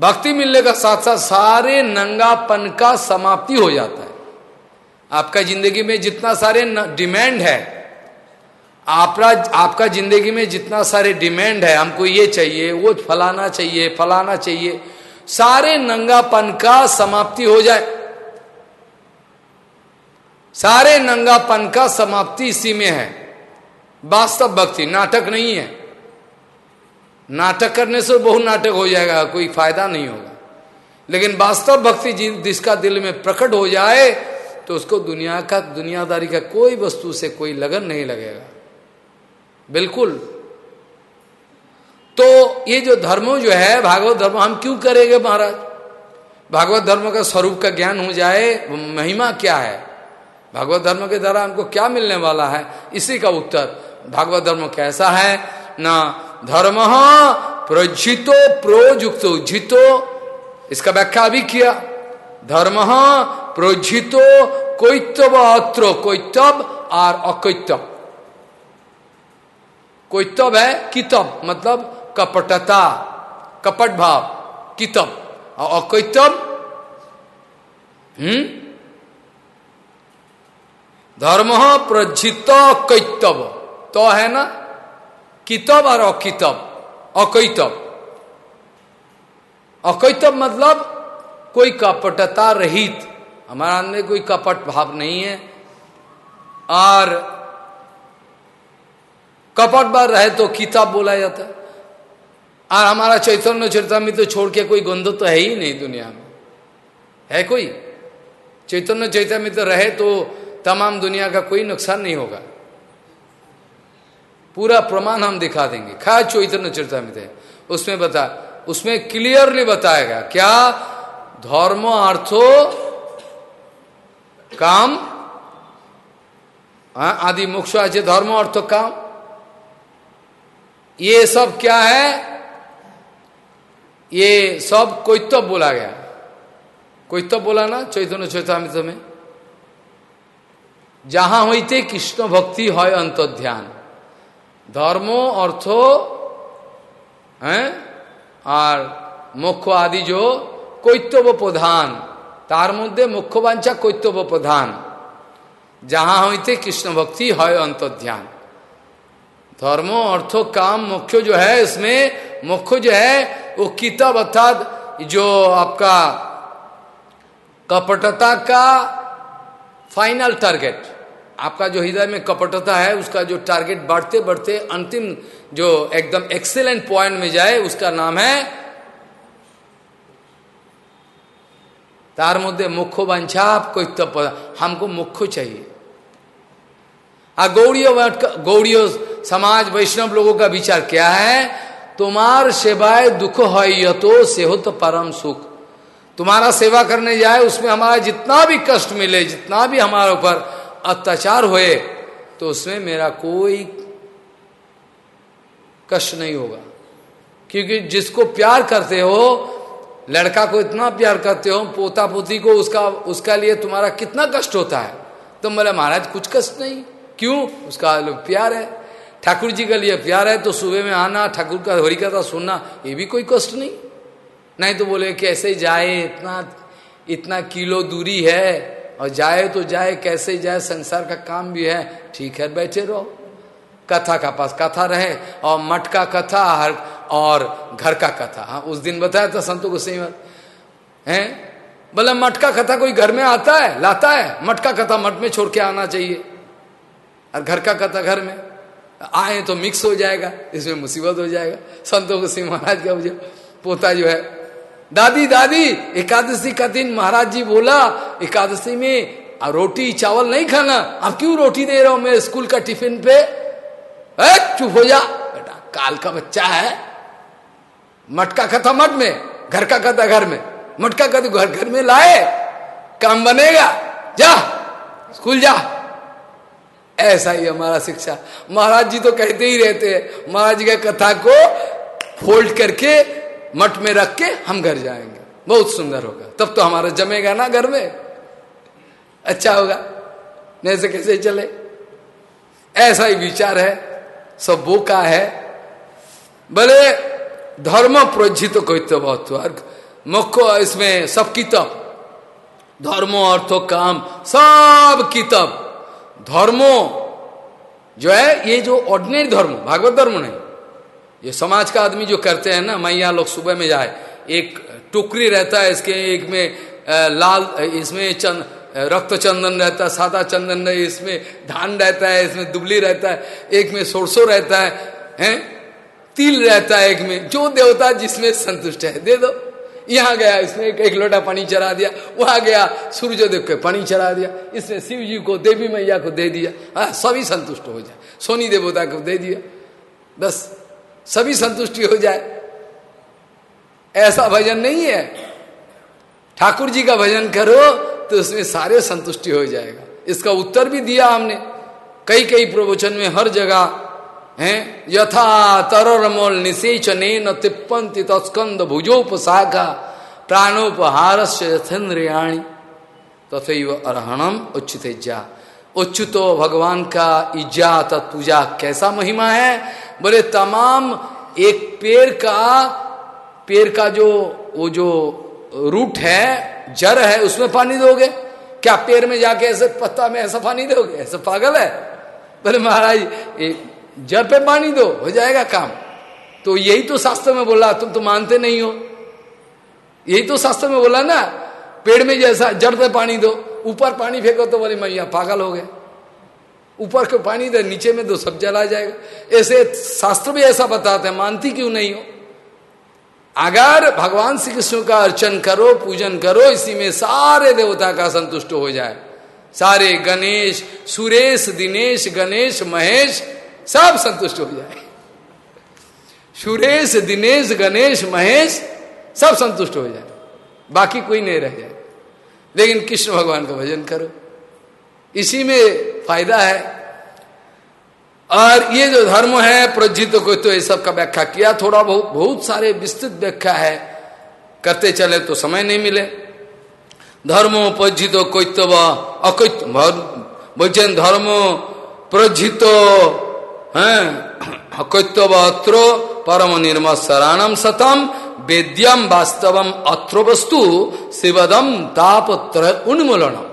भक्ति मिलने का साथ साथ सारे नंगापन का समाप्ति हो जाता है। आपका ज़िंदगी में जितना सारे डिमांड है आपका आपका ज़िंदगी में जितना सारे डिमांड है, हमको ये चाहिए, वो फलाना चाहिए फलाना चाहिए, सारे नंगापन का समाप्ति हो जाए। सारे नंगापन का समाप्ति इसी में है। वास्तव भक्ति, नाटक नहीं है। नाटक करने से बहुत नाटक हो जाएगा, कोई फ़ायदा नहीं होगा। लेकिन वास्तव भक्ति जिसका दिल में प्रकट हो जाए तो उसको दुनिया का, दुनियादारी का कोई वस्तु से कोई लगन नहीं लगेगा। बिल्कुल। तो ये जो धर्म जो है, भागवत धर्म, हम क्यों करेंगे महाराज? भागवत धर्म का स्वरूप का ज्ञान हो जाए, महिमा क्या है? भागवत धर्म के द्वारा हमको क्या मिलने वाला है? इसी का उत्तर, भागवत धर्म कैसा है? ना, धर्म प्रजितो प्रोजुक्तो जितो, इसका व्याख्या अभी किया। धर्म प्रोजितो कोइतव अत्र कोइतव और अकैतव कोइतव है? कितब मतलब कपटता। कपट भाव कितब और अकैतव हम्म? धर्म प्रज्जित कैतव तो है ना? कितब और अकितब अकैतब अकैतब मतलब कोई कपटता रहित। हमारा अंदर कोई कपट भाव नहीं है। और कपट बार रहे तो किताब बोला जाता। है और हमारा चैतन्य चरिता में तो छोड़ के कोई गंध तो है ही नहीं दुनिया में। है कोई? चैतन्य चैतन्य तो रहे तो तमाम दुनिया का कोई नुकसान नहीं होगा। पूरा प्रमाण हम दिखा देंगे। खा चैतन्य चरिता में थे। उसमें बता उसमें क्लियरली बताएगा क्या धर्म अर्थो काम हाँ, आदि मोक्ष आज धर्म अर्थ काम। ये सब क्या है ये सब कोई तो बोला गया कोई तो बोला ना चैतन्य चैतामित में जहां होते कृष्ण भक्ति है अंत ध्यान धर्मो अर्थो हैं और मोक्ष आदि जो কৈতব প্রধান তার মধ্যে মুখ্য বাঞ্ছা কৈতব প্রধান যাহা হইতে কৃষ্ণ भक्ति है अंतर्ध्यान धर्म, अर्थ, काम, मुख्य जो है इसमें, मुख्य जो है, वो किताब अर्थात जो आपका कपटता का फाइनल टारगेट आपका जो हृदय में कपटता है, उसका जो टारगेट बढ़ते बढ़ते, अंतिम जो एकदम एक्सेलेंट पॉइंट में जाए, उसका नाम है मध्य मुख्य बांछा कोई तप हमको मुख्य चाहिए। आ गौड़ीय गौड़ीय समाज वैष्णव लोगों का विचार क्या है? तुम्हार सेवाए दुख है तो से हो तो परम सुख। तुम्हारा सेवा करने जाए, उसमें हमारा जितना भी कष्ट मिले, जितना भी हमारे ऊपर अत्याचार होए तो उसमें मेरा कोई कष्ट नहीं होगा। क्योंकि जिसको प्यार करते हो, लड़का को इतना प्यार करते हो पोता पोती को उसका उसका लिए तुम्हारा कितना कष्ट होता है? तो बोले, महाराज, कुछ कष्ट नहीं। क्यों? उसका प्यार है। ठाकुर जी का लिए प्यार है तो सुबह में आना, ठाकुर का, हरी कथा सुनना, ये भी कोई कष्ट नहीं। नहीं तो बोले कैसे जाए, इतना इतना किलो दूरी है और जाए तो जाए, कैसे जाए, संसार का काम भी है। ठीक है, बैठे रहो। कथा का पास कथा रहे और मठ का कथा, हर, और घर का कथा। हाँ उस दिन बताया था संतों को सही बात। है? बोले, मठ का कथा कोई घर में आता है, लाता है? मठ का कथा मठ में छोड़ के आना चाहिए। और घर का कथा घर में, आए तो मिक्स हो जाएगा, इसमें मुसीबत हो जाएगा। संतों को सिंह महाराज का मुझे पोता जो है, दादी दादी, एकादशी का दिन, महाराज जी बोला, एकादशी में रोटी, चावल नहीं खाना। आप क्यों रोटी दे रहा हूँ? मैं स्कूल का टिफ़िन पे चुप हो जा। बेटा, काल का बच्चा है। मटका कथा मठ में, घर का कथा घर में। मटका कथा घर घर में लाए, काम बनेगा। जा, स्कूल जा। ऐसा ही हमारा शिक्षा। महाराज जी तो कहते ही रहते हैं, महाराज का कथा को फोल्ड करके, मठ में रख के हम घर जाएँगे। बहुत सुंदर होगा। तब तो हमारा जमेगा ना घर में। अच्छा होगा। नहीं से कैसे चले? ऐसा ही विचार है। सब वो का है। बोले, धर्म प्रोजित तो बहुत मुख्य इसमें सब किताब। धर्मो, अर्थो, काम, सब किताब। धर्मो, जो है, ये जो ऑर्डिनरी धर्म, भागवत धर्म नहीं। ये समाज का आदमी जो करते हैं ना, मैया लोग सुबह में जाए, एक टोकरी रहता है इसके, एक में लाल इसमें चंद रक्त चंदन रहता है सादा चंदन रहे इसमें धान रहता है, इसमें दुबली रहता है, एक में सोरसो रहता है, हैं? तिल रहता है एक में, जो देवता जिसमें संतुष्ट है, दे दो। यहाँ गया इसमें एक, एक लोटा पानी चढ़ा दिया वहाँ गया सूर्य देव के पानी चढ़ा दिया इसने शिव जी को देवी मैया को दे दिया हाँ सभी संतुष्ट हो जाए सोनी देवता को दे दिया बस सभी संतुष्टि हो जाए। ऐसा भजन नहीं है। ठाकुर जी का भजन करो तो उसमें सारे संतुष्टि हो जाएगा। इसका उत्तर भी दिया हमने कई कई प्रवचन में हर जगह है? यथा तरमोल निषेचने न तिप्पंति तस्कंद भुजोपशाखा प्राणोपहार से यथेन्द्रियाणी। तथे अरहणम उच्चित जा उच्चुतो भगवान का इज्जा तत्पूजा कैसा महिमा है? बोले, तमाम एक पेड़ का पेड़ का जो, वो जो रूट है, जड़ है, उसमें पानी दोगे? क्या पेड़ में जाके ऐसे पत्ता में ऐसा पानी दोगे? ऐसा पागल है? बोले, महाराज जड़ पे पानी दो, हो जाएगा काम। तो यही तो शास्त्र में बोला, तुम तो मानते नहीं हो। यही तो शास्त्र में बोला ना, पेड़ में जैसा जड़ पे पानी दो, ऊपर पानी फेंको तो बोले, मैया पागल हो गए। ऊपर को पानी दे, नीचे में दो, सब जला जाएगा। ऐसे शास्त्र भी ऐसा बताते हैं, मानती क्यों नहीं हो? अगर भगवान श्री कृष्ण का अर्चन करो, पूजन करो, इसी में सारे देवता का संतुष्ट हो जाए। सारे गणेश, सुरेश, दिनेश, गणेश, महेश सब संतुष्ट हो जाए। सुरेश, दिनेश, गणेश, महेश सब संतुष्ट हो जाए। बाकी कोई नहीं रह जाए। लेकिन कृष्ण भगवान का भजन करो। इसी में फ़ायदा है। और ये जो धर्म है प्रज्जित को तो ये सब का व्याख्या किया थोड़ा बहुत बहुत सारे विस्तृत व्याख्या है। करते चले तो समय नहीं मिले। धर्मो प्रजित कैतव अकैत बोलचेन धर्म प्रजित है। परम निर्म शराणम सतम वेद्यम वास्तवम अत्र वस्तु शिवदम ताप उन्मूलनम।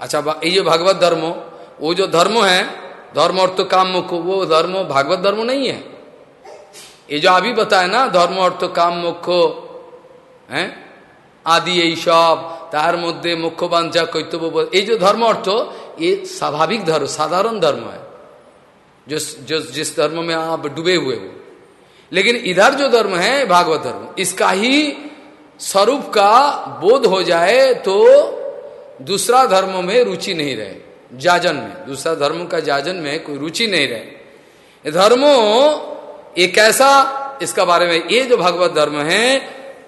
अच्छा ये जो भागवत धर्म, वो जो धर्म है, धर्म अर्थ काम मुख वो धर्म भागवत धर्म नहीं है। ये जो अभी बताया ना, धर्म अर्थ काम मुख्य, है? आदि यही सब, तार मध्य मुख्य बांचा कैतव्य ये जो धर्म अर्थ ये स्वाभाविक धर्म, साधारण धर्म है। जो जो जिस धर्म में आप डूबे हुए हो। लेकिन इधर जो धर्म है, भागवत धर्म, इसका ही स्वरूप का बोध हो जाए तो दूसरा धर्म में रुचि नहीं रहे। जाजन में, दूसरा धर्म का जाजन में कोई रुचि नहीं रहे। धर्मो एक ऐसा इसका बारे में, ये जो भगवत धर्म है,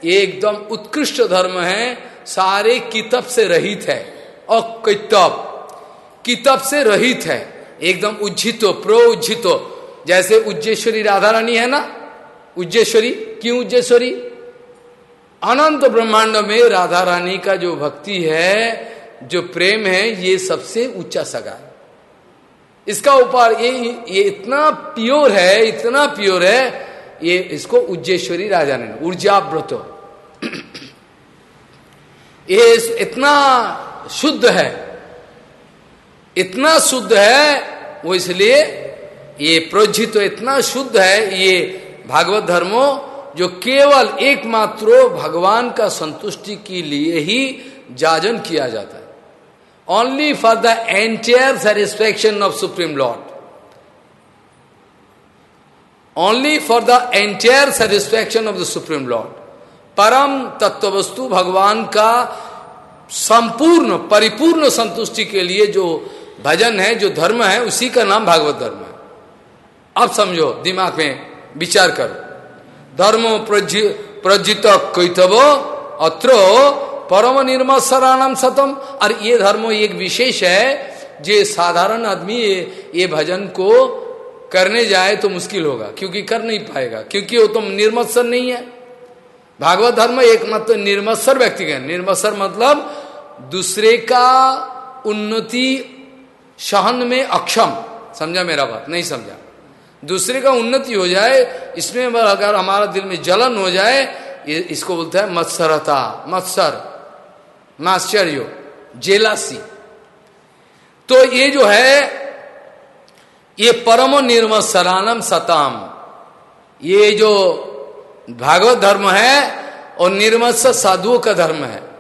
ये एकदम उत्कृष्ट धर्म है, सारे किताब से रहित है। और किताब किताब से रहित है। एकदम उज्जितो प्रो उज्जितो जैसे उज्जेश्वरी राधा रानी है ना? उज्जेश्वरी? क्यों उज्जेश्वरी? अनंत ब्रह्मांड में राधा रानी का जो भक्ति है, जो प्रेम है, ये सबसे ऊँचा सगा है। इसका ऊपर ये ये इतना प्योर है, इतना प्योर है, ये इसको उज्जेश्वरी राजा ने ऊर्जा व्रत ये इतना शुद्ध है, इतना शुद्ध है वो इसलिए ये प्रोजित तो इतना शुद्ध है, ये भागवत धर्मो जो केवल एकमात्र भगवान का संतुष्टि के लिए ही जाजन किया जाता है। Only for the entire satisfaction of supreme lord only for the entire satisfaction of the supreme lord परम तत्व वस्तु भगवान का संपूर्ण परिपूर्ण संतुष्टि के लिए जो भजन है जो धर्म है उसी का नाम भागवत धर्म है। अब समझो दिमाग में विचार करो। धर्म प्रजित कैतव अत्रो परम निर्मसराणम सतम। और ये धर्म एक विशेष है जो साधारण आदमी ये, ये भजन को करने जाए तो मुश्किल होगा क्योंकि कर नहीं पाएगा क्योंकि वो तो निर्मत्सर नहीं है। भागवत धर्म एक मतलब निर्मत्सर व्यक्ति का निर्मत्सर मतलब दूसरे का उन्नति सहन में अक्षम। समझा मेरा बात? नहीं समझा। दूसरे का उन्नति हो जाए, इसमें अगर हमारा दिल में जलन हो जाए इसको बोलते हैं मत्सरता। मत्सर। माश्चर्य। जेलासी। तो ये जो है, ये परम निर्मत्सरानम सताम। ये जो भागवत धर्म है, और निर्मत्स साधुओं का धर्म है।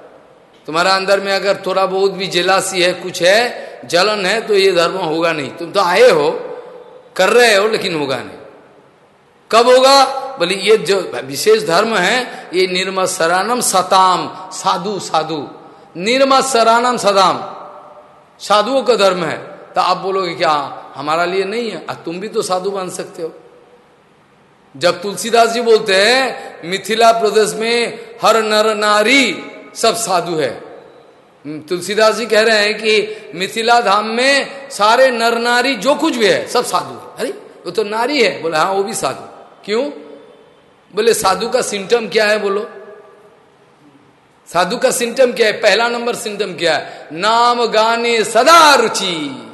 तुम्हारा अंदर में अगर थोड़ा बहुत भी जेलासी है कुछ है जलन है तो ये धर्म होगा नहीं। तुम तो आए हो कर रहे हो लेकिन होगा नहीं। कब होगा? बोले ये जो विशेष धर्म है ये निर्मत सरानम सताम साधु साधु। निर्मत सरानम सदाम। साधुओं का धर्म है। तो आप बोलोगे क्या हमारा लिए नहीं है। आ, तुम भी तो साधु बन सकते हो। जब तुलसीदास जी बोलते हैं मिथिला प्रदेश में हर नर नारी सब साधु है। हम्म, तुलसीदास जी कह रहे हैं कि मिथिला धाम में सारे नर नारी जो कुछ भी है सब साधु है। अरे वो तो नारी है। बोले हाँ वो भी साधु। क्यों? बोले साधु का सिम्टम क्या है बोलो। साधु का सिम्टम क्या है? पहला नंबर सिम्टम क्या है? नाम गाने सदा रुचि।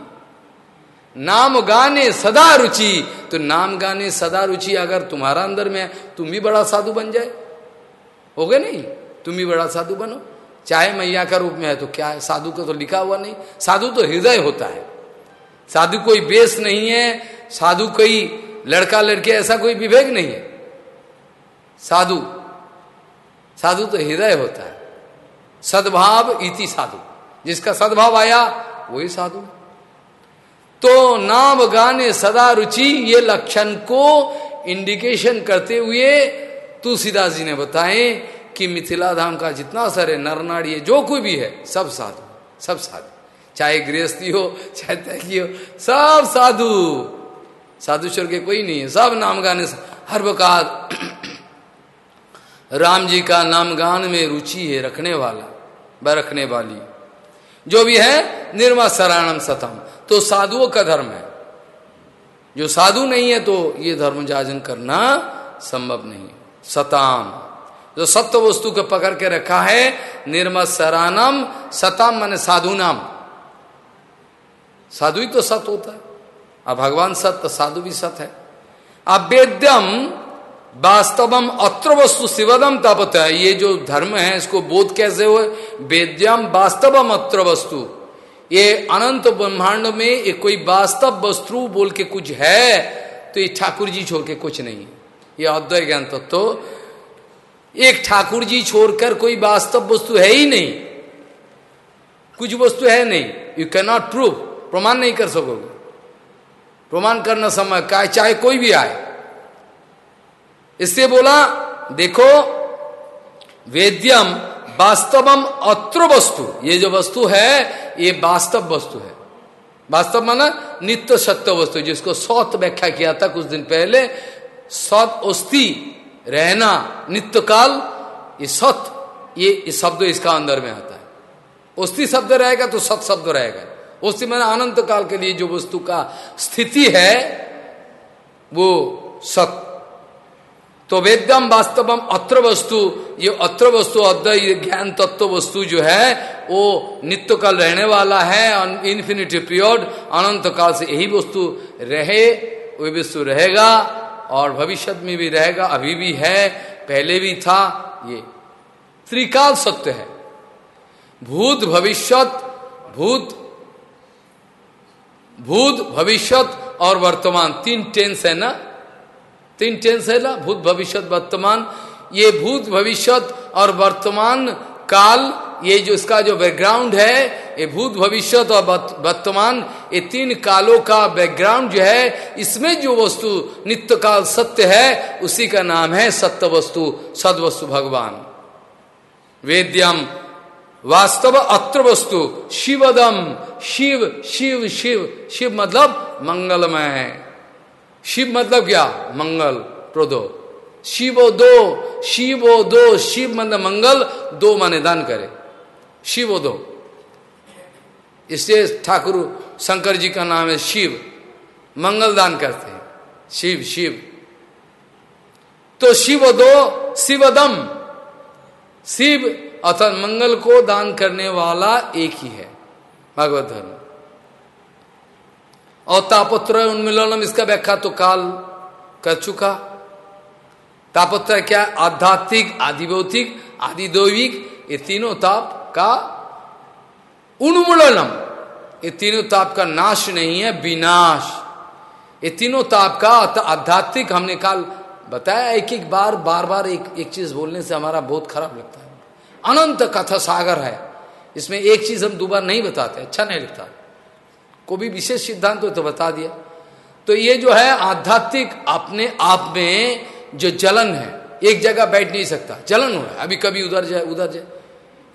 नाम गाने सदा रुचि। तो नाम गाने सदा रुचि अगर तुम्हारा अंदर में है तुम भी बड़ा साधु बन जाए। हो गए नहीं? तुम भी बड़ा साधु बनो। चाहे मैया का रूप में है तो क्या है? साधु का तो लिखा हुआ नहीं। साधु तो हृदय होता है। साधु कोई बेस नहीं है। साधु कोई लड़का लड़के ऐसा कोई विवेक नहीं है। साधु साधु तो हृदय होता है। सद्भाव इति साधु। जिसका सद्भाव आया, वही साधु। तो नाम गाने सदा रुचि, ये लक्षण को इंडिकेशन करते हुए तुलसीदास जी ने बताए कि मिथिला धाम का जितना सारे है जो कोई भी है, सब साधु सब साधु। चाहे गृहस्थी हो, चाहे तैकी हो, सब साधु। साधु चल के कोई नहीं है, सब नाम गाने हर वकात राम जी का नाम गान में रुचि है, रखने वाला व रखने वाली। जो भी है, निर्मा सराणम सतम। तो साधुओं का धर्म है। जो साधु नहीं है तो ये धर्म जाजन करना संभव नहीं सताम। जो सत्य वस्तु को पकड़ के रखा है निर्मत सरानम सतम मान साधु नाम। साधु ही तो सत होता है। अब भगवान सत्य तो साधु भी सत है। अवेद्यम वास्तवम अत्र वस्तु शिवदम तपत है। ये जो धर्म है, इसको बोध कैसे हो वेद्यम वास्तवम अत्र वस्तु। ये अनंत ब्रह्मांड में ये कोई वास्तव वस्तु बोल के कुछ है तो ये ठाकुर जी छोड़ के कुछ नहीं ये अद्वैत ज्ञान तत्व तो एक ठाकुर जी छोड़कर कोई वास्तव वस्तु है ही नहीं। कुछ वस्तु है नहीं। यू कैन नॉट प्रूव प्रमाण नहीं कर सकोगे। प्रमाण करना समय का चाहे कोई भी आए। इससे बोला, देखो, वेद्यम वास्तवम अत्र वस्तु। ये जो वस्तु है, ये वास्तव वस्तु है। वास्तव माना नित्य सत्य वस्तु, जिसको सौत व्याख्या किया था कुछ दिन पहले। सौत अस्थि रहना नित्य काल ये सत, ये इस शब्द इसका अंदर में आता है। उस्ती शब्द रहेगा तो सत शब्द रहेगा। उस्ती मैंने अनंत काल के लिए जो वस्तु का स्थिति है, वो सत। तो वेद्यम वास्तवम अत्र वस्तु, ये अत्र वस्तु अद्वै ज्ञान तत्व वस्तु जो है, वो नित्य काल रहने वाला है इन्फिनिटी पीरियड अनंत काल से यही वस्तु रहे, वो वस्तु रहेगा। और भविष्य में भी रहेगा, अभी भी है, पहले भी था, ये। त्रिकाल सत्य है। भूत भविष्यत, भूत भूत भविष्यत और वर्तमान, तीन टेंस है ना? तीन टेंस है ना? भूत भविष्य वर्तमान। ये भूत भविष्य और वर्तमान काल ये जो इसका जो बैकग्राउंड है, ये भूत भविष्य और वर्तमान, ये तीन कालों का बैकग्राउंड जो है, इसमें जो वस्तु नित्य काल सत्य है, उसी का नाम है सत्य वस्तु सद वस्तु भगवान। वेद्यम, वास्तव अत्र वस्तु, शिवदम, शिव शिव शिव शिव मतलब मंगलमय है। शिव मतलब क्या? मंगल, प्रोदो। शिवो दो शिवो दो, शिव मतलब मंगल, दो माने दान करे। शिवो दो। इसलिए ठाकुर शंकर जी का नाम है शिव। मंगल दान करते हैं। शिव शिव। तो शिव दो, शिवदम। शिव अर्थात मंगल को दान करने वाला एक ही है, भगवत धर्म। और तापत्र उन्मिलनम, इसका व्याख्या तो काल कर चुका। तापत्र क्या? आध्यात्मिक आदिभौतिक आदिदैविक ये तीनों ताप का उन्मूलनम। ये तीनों ताप का नाश नहीं है, विनाश। ये तीनों ताप का आध्यात्मिक हमने काल बताया एक एक बार बार बार एक एक चीज़ बोलने से हमारा बहुत खराब लगता है। अनंत कथा सागर है। इसमें एक चीज़ हम दोबारा नहीं बताते अच्छा नहीं लगता। को भी विशेष सिद्धांत हो तो बता दिया। तो ये जो है, आध्यात्मिक अपने आप में जो जलन है, एक जगह बैठ नहीं सकता। जलन हो रहा है। अभी कभी उधर जाए उधर जाए।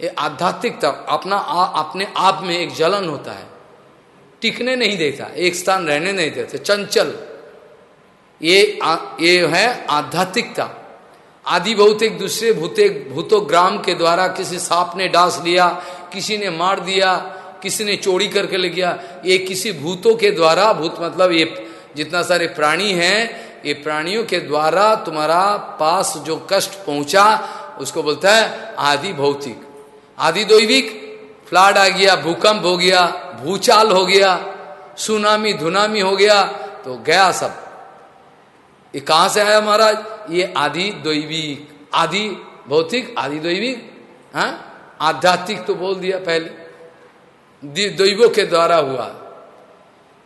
आध्यात्मिकता अपना आ, अपने आप में एक जलन होता है। टिकने नहीं देता एक स्थान रहने नहीं देते। चंचल ये आ, ये है आध्यात्मिकता आदि भौतिक दूसरे भूते भूतो ग्राम के द्वारा किसी सांप ने डांस लिया किसी ने मार दिया किसी ने चोरी करके ले गया ये किसी भूतों के द्वारा भूत मतलब ये जितना सारे प्राणी हैं ये प्राणियों के द्वारा तुम्हारा पास जो कष्ट पहुँचा उसको बोलता है आदि भौतिक। आदि दैविक फ्लाड आ गया, भूकंप हो गया, भूचाल हो गया, सुनामी, धुनामी हो गया तो गया सब। ये कहाँ से आया महाराज? ये आदि दैविक आदि, भौतिक आदि दैविक हाँ? आध्यात्मिक तो बोल दिया पहले। दैवों के द्वारा हुआ।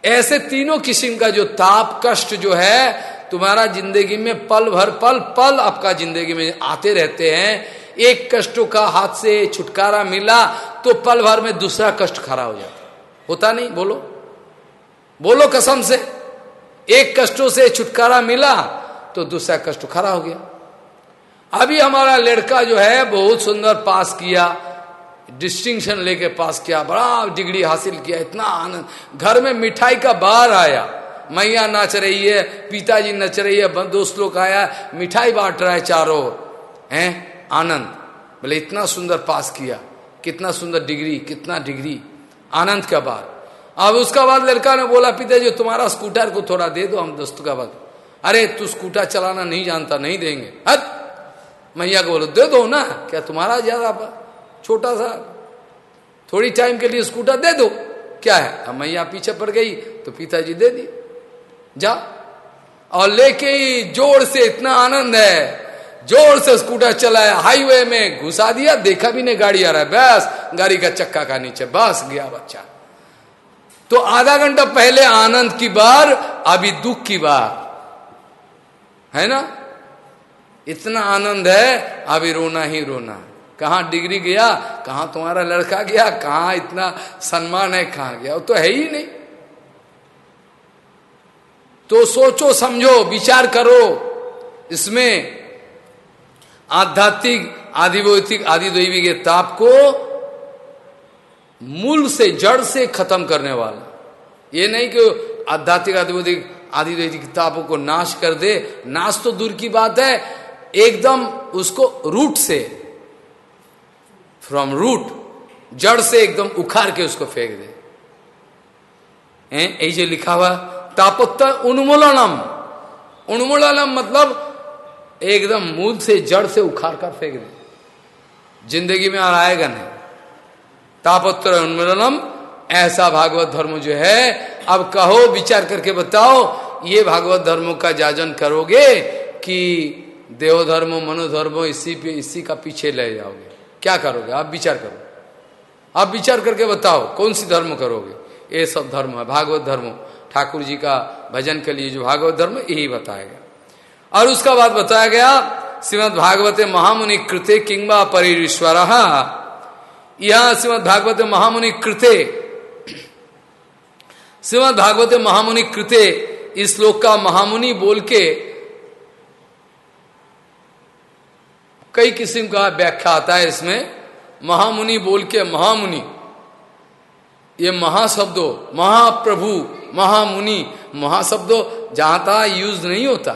ऐसे तीनों किस्म का जो ताप, कष्ट जो है तुम्हारा ज़िंदगी में पल भर पल पल आपका ज़िंदगी में आते रहते हैं। एक कष्टों का हाथ से छुटकारा मिला तो पल भर में दूसरा कष्ट खड़ा हो जाता। होता नहीं? बोलो। बोलो कसम से। एक कष्टों से छुटकारा मिला तो दूसरा कष्ट खड़ा हो गया। अभी हमारा लड़का जो है, बहुत सुंदर पास किया, डिस्टिंक्शन लेके पास किया, बड़ा डिग्री हासिल किया, इतना आनंद। घर में मिठाई का बार आया। मैया नाच रही है, पिताजी नच रही है दोस्त लोग आया, मिठाई बांट रहा है चारों हैं? आनंद। बोले, इतना सुंदर पास किया, कितना सुंदर डिग्री, कितना डिग्री। आनंद का बाद अब उसका बाद लड़का ने बोला, पिताजी, तुम्हारा स्कूटर को थोड़ा दे दो, हम दोस्तों का बाद। अरे, तू स्कूटर चलाना नहीं जानता, नहीं देंगे। हत मैया को बोलो, दे दो ना, क्या तुम्हारा ज़्यादा छोटा सा? थोड़ी टाइम के लिए स्कूटर दे दो। क्या है? अब मैया पीछे पड़ गई तो पिताजी दे दी जा। और लेके ही ज़ोर से इतना आनंद है, ज़ोर से स्कूटर चलाया, हाईवे में घुसा दिया, देखा भी नहीं गाड़ी आ रहा है, बस गाड़ी का चक्का का नीचे, बस गया बच्चा। तो आधा घंटा पहले आनंद की बार, अभी दुख की बार। है ना? इतना आनंद है, अभी रोना ही रोना। कहा डिग्री गया, कहा तुम्हारा लड़का गया, कहा इतना सम्मान है, कहा गया? वो तो है ही नहीं। तो सोचो, समझो, विचार करो। इसमें आध्यात्मिक आदिभौतिक आदिदैवी के ताप को मूल से, जड़ से खत्म करने वाला। ये नहीं कि आध्यात्मिक आदिभौतिक आदिदैविक तापों को नाश कर दे। नाश तो दूर की बात है। एकदम उसको रूट से फ्रॉम रूट जड़ से एकदम उखाड़ के उसको फेंक दे। ऐसे लिखा हुआ तापत्य उन्मूलनम। उन्मूलनम मतलब एकदम मूल से जड़ से उखाड़ कर फेंक दे। ज़िंदगी में और आएगा नहीं। तापत्र उन्मूलनम, ऐसा भागवत धर्म जो है, अब कहो, विचार करके बताओ, ये भागवत धर्मों का जाजन करोगे कि देव धर्म मनोधर्म, इसी पे, इसी का पीछे ले जाओगे। क्या करोगे? आप विचार करो। आप विचार करके बताओ, कौन सी धर्म करोगे? ये सब धर्म है, भागवत धर्म। ठाकुर जी का भजन के लिए जो भागवत धर्म, यही बताएगा और उसका बाद बताया गया, श्रीमद भागवते महामुनि कृते किंबा परिश्वर यह श्रीमद भागवत महामुनि कृते। श्रीमद भागवत महामुनि कृते, इस श्लोक का महामुनि बोल के कई किस्म का व्याख्या आता है इसमें। महामुनि बोल के महामुनि, ये महाशब्दो, महाप्रभु महामुनि, महाशब्दो, जहाँ तहा यूज़ नहीं होता।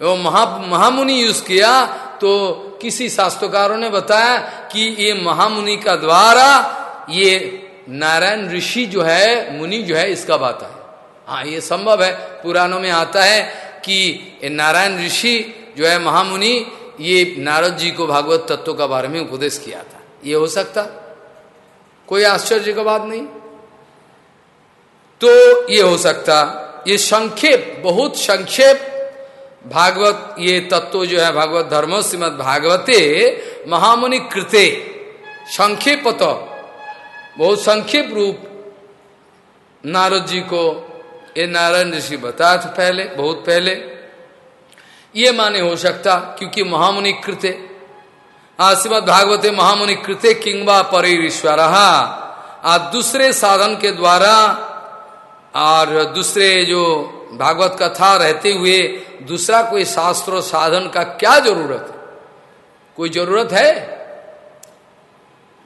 वो महा, महामुनि यूज़ किया तो किसी शास्त्रकारों ने बताया कि ये महामुनि का द्वारा ये नारायण ऋषि जो है, मुनि जो है, इसका बात है। हाँ ये संभव है। पुराणों में आता है कि नारायण ऋषि जो है, महामुनि, ये नारद जी को भागवत तत्व का बारे में उपदेश किया था। ये हो सकता? कोई आश्चर्य का बात नहीं? तो ये हो सकता। ये संक्षेप, बहुत संक्षेप। भागवत, ये तत्व जो है भागवत धर्म, श्रीमद भागवते महामुनि कृते। संक्षेप तो। बहुत संक्षिप्त रूप। नारद जी को ये नारायण ऋषि बताया था पहले, बहुत पहले। ये माने हो सकता, क्योंकि महामुनि कृत्य आशीर्वाद भागवते महामुनि कृत्य किंबा परिश्वर आज दूसरे साधन के द्वारा और दूसरे जो भागवत कथा रहते हुए दूसरा कोई शास्त्र साधन का क्या ज़रूरत है? कोई ज़रूरत है?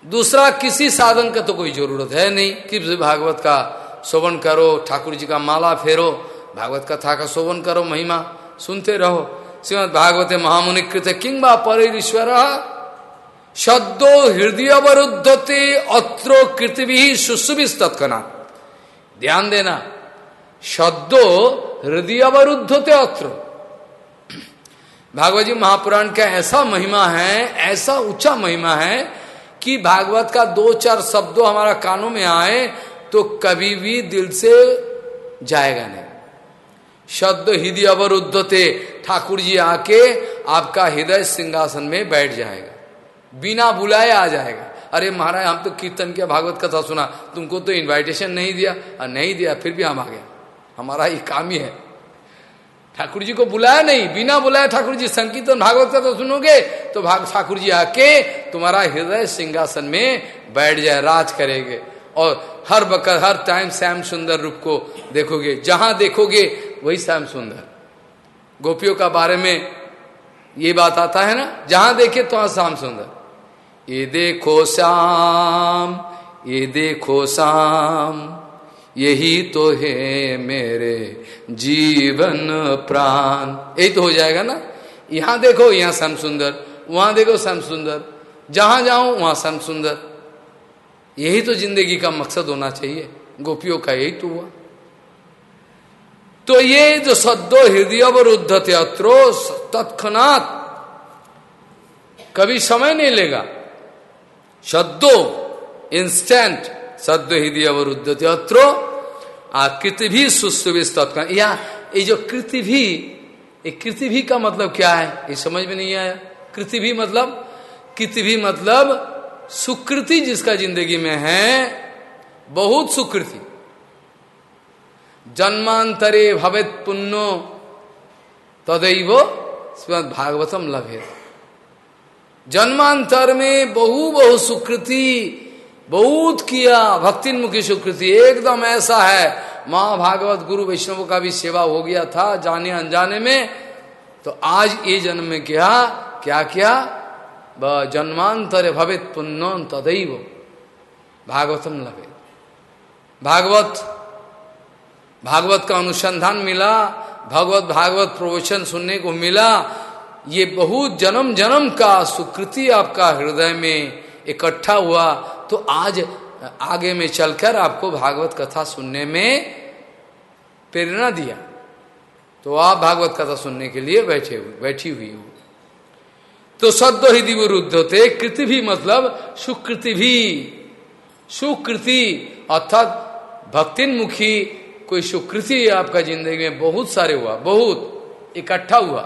दूसरा किसी साधन का तो कोई ज़रूरत है नहीं। कि भागवत का शोभन करो, ठाकुर जी का माला फेरो, भागवत कथा का शोभन करो, महिमा सुनते रहो। श्रीमद भागवते महामुनि कृत किंबा परिश्वर शब्दो हृदय अवरुद्धते अत्रो कृतवी सुसुभिस तत्कना ध्यान देना। शब्दो हृदय अवरुद्धते अत्र। भागवत जी महापुराण का ऐसा महिमा है, ऐसा ऊँचा महिमा है कि भागवत का दो चार शब्दों हमारा कानों में आए तो कभी भी दिल से जाएगा नहीं। शब्द हृदय अवरुद्धते ठाकुर जी आके आपका हृदय सिंहासन में बैठ जाएगा। बिना बुलाए आ जाएगा। अरे महाराज, हम तो कीर्तन किया, भागवत कथा सुना। तुमको तो इनविटेशन नहीं दिया। और नहीं दिया, फिर भी हम आ गए। हमारा ये काम ही है। ठाकुर जी को बुलाया नहीं। बिना बुलाया ठाकुर जी संकीर्तन, भागवत का तो सुनोगे तो भाग, ठाकुर जी आके तुम्हारा हृदय सिंहासन में बैठ जाए, राज करेंगे। और हर बकर, हर टाइम श्याम सुंदर रूप को देखोगे। जहाँ देखोगे, वही श्याम सुंदर। गोपियों का बारे में ये बात आता है ना? जहाँ देखे तो श्याम सुंदर। ये देखो श्याम, ये देखो श्याम, यही तो है मेरे जीवन प्राण। यही तो हो जाएगा ना? यहाँ देखो, यहाँ श्याम सुंदर, वहाँ देखो श्याम सुंदर, जहाँ जाओ वहाँ श्याम सुंदर। यही तो ज़िंदगी का मकसद होना चाहिए। गोपियों का यही तो हुआ। तो ये जो सद्दो हृदय रुद्ध अत्रो तत्नाथ कभी समय नहीं लेगा। सद्दो इंस्टेंट सद्दो हृदय अवरुद्ध अत्रो कृति भी सुस्विस्त या, ये जो कृति भी ये कृति भी का मतलब क्या है? ये समझ में नहीं आया। कृति भी मतलब कृति भी मतलब सुकृति जिसका ज़िंदगी में है, बहुत सुकृति। जन्मांतरे भवेत पुण्यो, तदैव भागवतम लभे जन्मांतर में बहु बहु सुकृति, बहुत किया भक्ति मुखी सुकृति। एकदम ऐसा है। माँ भागवत गुरु वैष्णव का भी सेवा हो गया था जाने अनजाने में। तो आज ये जन्म में क्या क्या क्या? जन्मांतर भवित पुण्य तदैव। भागवतम लभे भागवत भागवत का अनुसंधान मिला। भगवत, भागवत प्रवचन सुनने को मिला। ये बहुत जन्म जन्म का सुकृति आपका हृदय में इकट्ठा हुआ। तो आज आगे में चलकर आपको भागवत कथा सुनने में प्रेरणा दिया। तो आप भागवत कथा सुनने के लिए बैठे हुए बैठी हुई हो। तो सद्य ही विरुद्ध होते कृति भी मतलब सुकृति भी। सुकृति अर्थात भक्तिन्मुखी कोई सुकृति आपका ज़िंदगी में बहुत सारे हुआ, बहुत इकट्ठा हुआ।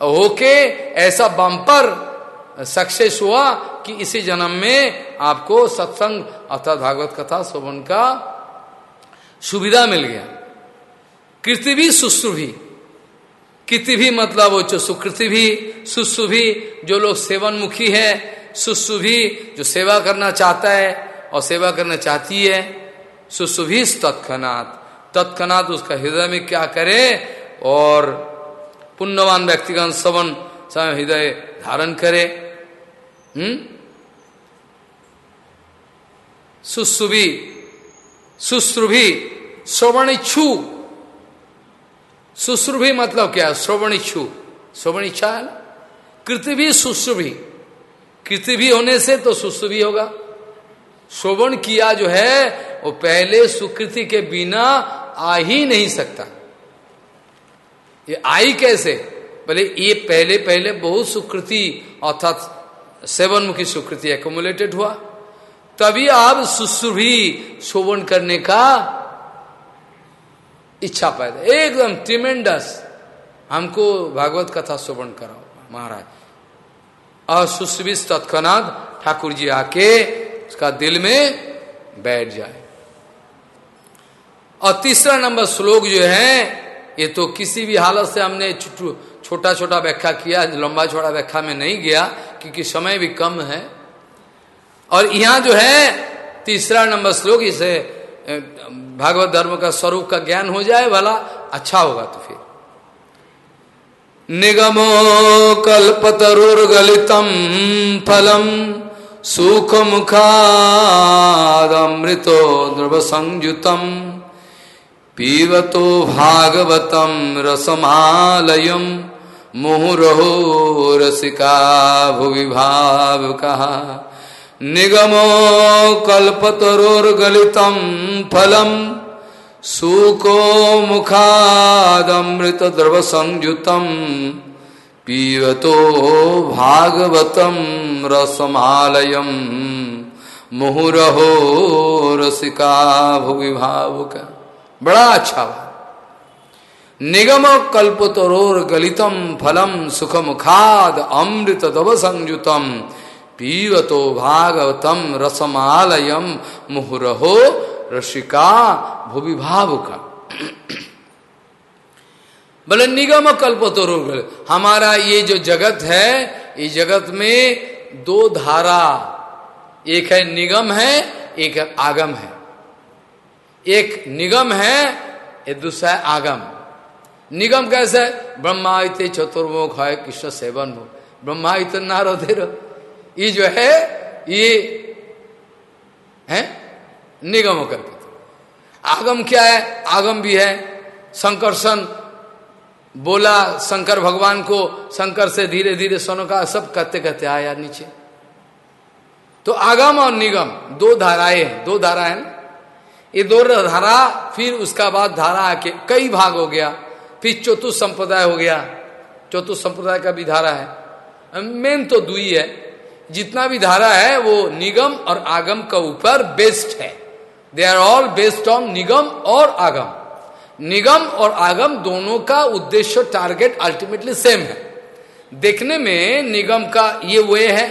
होके ऐसा बम्पर सक्सेस हुआ कि इसी जन्म में आपको सत्संग, अर्थात भागवत कथा, शोभन का सुविधा मिल गया। कृति भी सुश्रुभी। कृति भी मतलब वो जो सुकृति भी, सुश्रुभी जो लोग सेवन मुखी है, सुश्रुभी जो सेवा करना चाहता है और सेवा करना चाहती है, सुश्रुभी तत्खनात् तत्खनात् उसका हृदय में क्या करे और पुण्यवान व्यक्तिगण सवन समय हृदय धारण करे हम्म? सुश्रुभी सुश्रुभी श्रवण इच्छु सुश्रुभी मतलब क्या? श्रवण इच्छु श्रवण इच्छा है कृतिभी सुश्रुभी। कृतिभी होने से तो सुश्रुभी होगा। श्रवण किया जो है, वो पहले सुकृति के बिना आ ही नहीं सकता। ये आई कैसे? बोले, ये पहले पहले बहुत सुकृति, अर्थात सेवन मुखी सुकृति एकोमुलेटेड हुआ। तभी आप सुश्रुभी शोभन करने का इच्छा पैदा एकदम ट्रिमेंडस हमको भागवत कथा शोभन कराओ, महाराज। और सुश्री तत्नाद ठाकुर जी आके उसका दिल में बैठ जाए। और तीसरा नंबर श्लोक जो है ये तो किसी भी हालत से हमने छोटा छोटा व्याख्या किया, लंबा छोटा व्याख्या में नहीं गया, क्योंकि समय भी कम है। और यहाँ जो है, तीसरा नंबर श्लोक, इसे भागवत धर्म का स्वरूप का ज्ञान हो जाए भला अच्छा होगा तो फिर। निगमो कल्पतरुर्गलितम फलम सुख मुखादमृतो द्रव संयुतम पीवतो भागवतम रसमालयम मुहुरहो रसिका भुवि भाव कहा निगमो कल्पतरोर्गलितम फलम सुको मुखादमृत द्रव संयुतम पीवतो भागवतम रसमालयम मुहुरहो रसिका भुवि भावुक बड़ा अच्छा निगम कल्प कल्पतरोर गलितम फलम सुखम खाद अमृत दव संयुतम। पीवतो भागवतम रसमालयम मुहुरहो रसिका भूवि भावुका बोले, निगम कल्पतरु हमारा ये जो जगत है, ये जगत में दो धारा, एक है निगम है, एक आगम है। एक निगम है एक दूसरा है आगम। निगम कैसे? ब्रह्मा इत चतुर्मुख है कृष्ण सेवन ब्रह्मा इत नारदेर। ये जो है, ये है निगम कल्पित आगम क्या है? आगम भी है। संकर्षण बोला, शंकर भगवान को शंकर से धीरे धीरे सोनो का सब कहते कहते आया नीचे। तो आगम और निगम, दो धाराएँ हैं, दो धारा है ये दो धारा, फिर उसका बाद धारा आके कई भाग हो गया। फिर चतुर्थ संप्रदाय हो गया। चतुर्थ संप्रदाय का भी धारा है। मेन तो दुई है जितना भी धारा है, वो निगम और आगम का ऊपर बेस्ड है। They are all based on निगम और आगम। निगम और आगम दोनों का उद्देश्य टारगेट अल्टीमेटली सेम है। देखने में निगम का ये वे है,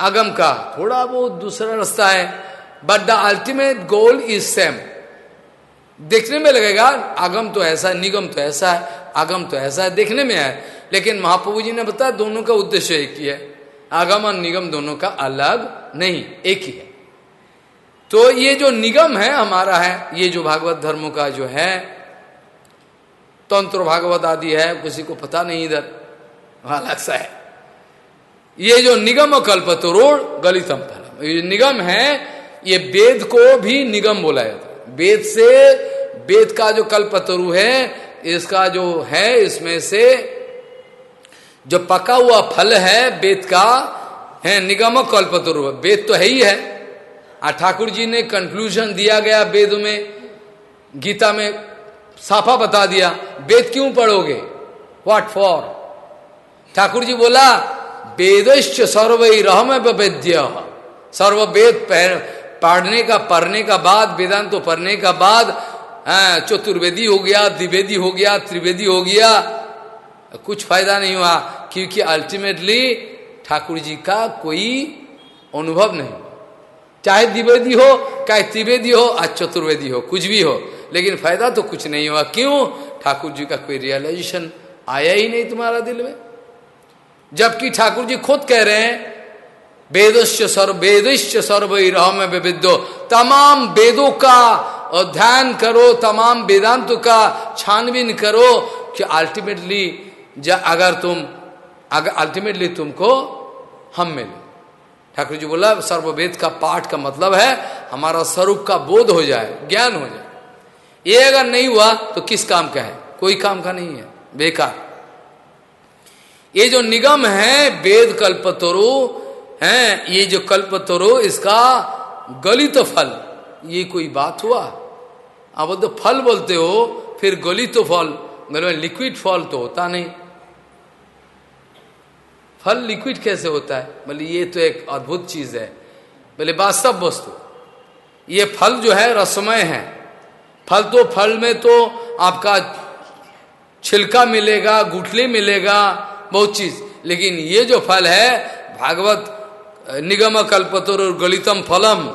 आगम का थोड़ा वो दूसरा रास्ता है। But the ultimate goal is same देखने में लगेगा, आगम तो ऐसा है निगम तो ऐसा है आगम तो ऐसा है देखने में है। लेकिन महाप्रभु जी ने बताया, दोनों का उद्देश्य एक ही है। आगम और निगम दोनों का अलग नहीं, एक ही है। तो ये जो निगम है, हमारा है, ये जो भागवत धर्मों का जो है, तंत्र भागवत आदि है, किसी को पता नहीं इधर अलग सा है। ये जो निगम कल्पतरोड़ गलितम फलम, ये निगम है ये वेद को भी निगम बोला जाता वेद से, वेद का जो कल्पतरु है, इसका जो है, इसमें से जो पका हुआ फल है, वेद का है निगम कल्पतरु। वेद तो है ही है। और ठाकुर जी ने कंक्लूजन दिया गया वेद में, गीता में साफा बता दिया, वेद क्यों पढ़ोगे? व्हाट फॉर ठाकुर जी बोला, वेदश्च सर्व रहम सर्व वेद पढ़ने का पढ़ने का बाद वेदांत तो पढ़ने का बाद हाँ, चतुर्वेदी हो गया द्विवेदी हो गया त्रिवेदी हो गया कुछ फ़ायदा नहीं हुआ क्योंकि अल्टीमेटली ठाकुर जी का कोई अनुभव नहीं। चाहे द्विवेदी हो चाहे त्रिवेदी हो आज चतुर्वेदी हो कुछ भी हो लेकिन फ़ायदा तो कुछ नहीं हुआ। क्यों? ठाकुर जी का कोई रियलाइजेशन आया ही नहीं तुम्हारा दिल में। जबकि ठाकुर जी खुद कह रहे हैं वेदस्य सर्व वेदस्य सर्व रहम विविधो तमाम वेदों का अध्ययन करो, तमाम वेदांत का छानबीन करो कि अल्टीमेटली अगर तुम अगर अल्टीमेटली तुमको हम मिले। ठाकुर जी बोला, सर्ववेद का पाठ का मतलब है हमारा स्वरूप का बोध हो जाए, ज्ञान हो जाए। ये अगर नहीं हुआ तो किस काम का है? कोई काम का नहीं है, बेकार। ये जो निगम है, वेद कल्पतरु है, ये जो कल्पतरु इसका गलित तो फल। ये कोई बात हुआ? अब तो फल बोलते हो, फिर गलित तो फल। लिक्विड फल तो होता नहीं। फल लिक्विड कैसे होता है? बोले, ये तो एक अद्भुत चीज़ है। बोले वास्तव वस्तु। ये फल जो है, रसमय है। फल तो फल में तो आपका छिलका मिलेगा, गुठली मिलेगा, बहुत चीज़। लेकिन ये जो फल है, भागवत निगम कल्पतुर और गलितम फलम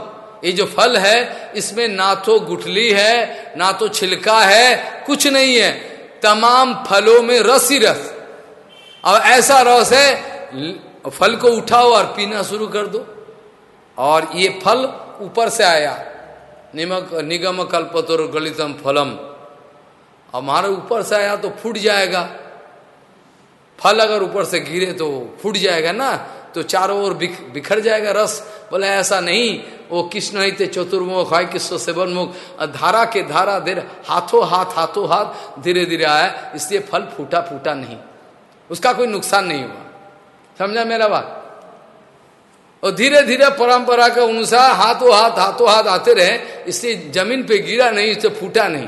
ये जो फल है, इसमें ना तो गुठली है, ना तो छिलका है, कुछ नहीं है। तमाम फलों में रस ही रस। और ऐसा रस है, फल को उठाओ और पीना शुरू कर दो। और ये फल ऊपर से आया। निमक निगम कल्पतुर गलितम फलम हमारे ऊपर से आया तो फूट जाएगा। फल अगर ऊपर से गिरे तो फूट जाएगा ना। तो चारों ओर बिखर जाएगा रस। बोले, ऐसा नहीं। वो कृष्ण ही थे चतुर्मुख, हाय कृष्ण सेवन मुख धारा के धारा धीरे, हाथों हाथ हाथों हाथ धीरे धीरे आया। इसलिए फल फूटा फूटा नहीं। उसका कोई नुकसान नहीं हुआ। समझा मेरा बात? और धीरे धीरे परंपरा के अनुसार हाथों हाथ हाथों हाथ आते रहे। इसलिए ज़मीन पे गिरा नहीं, इससे फूटा नहीं।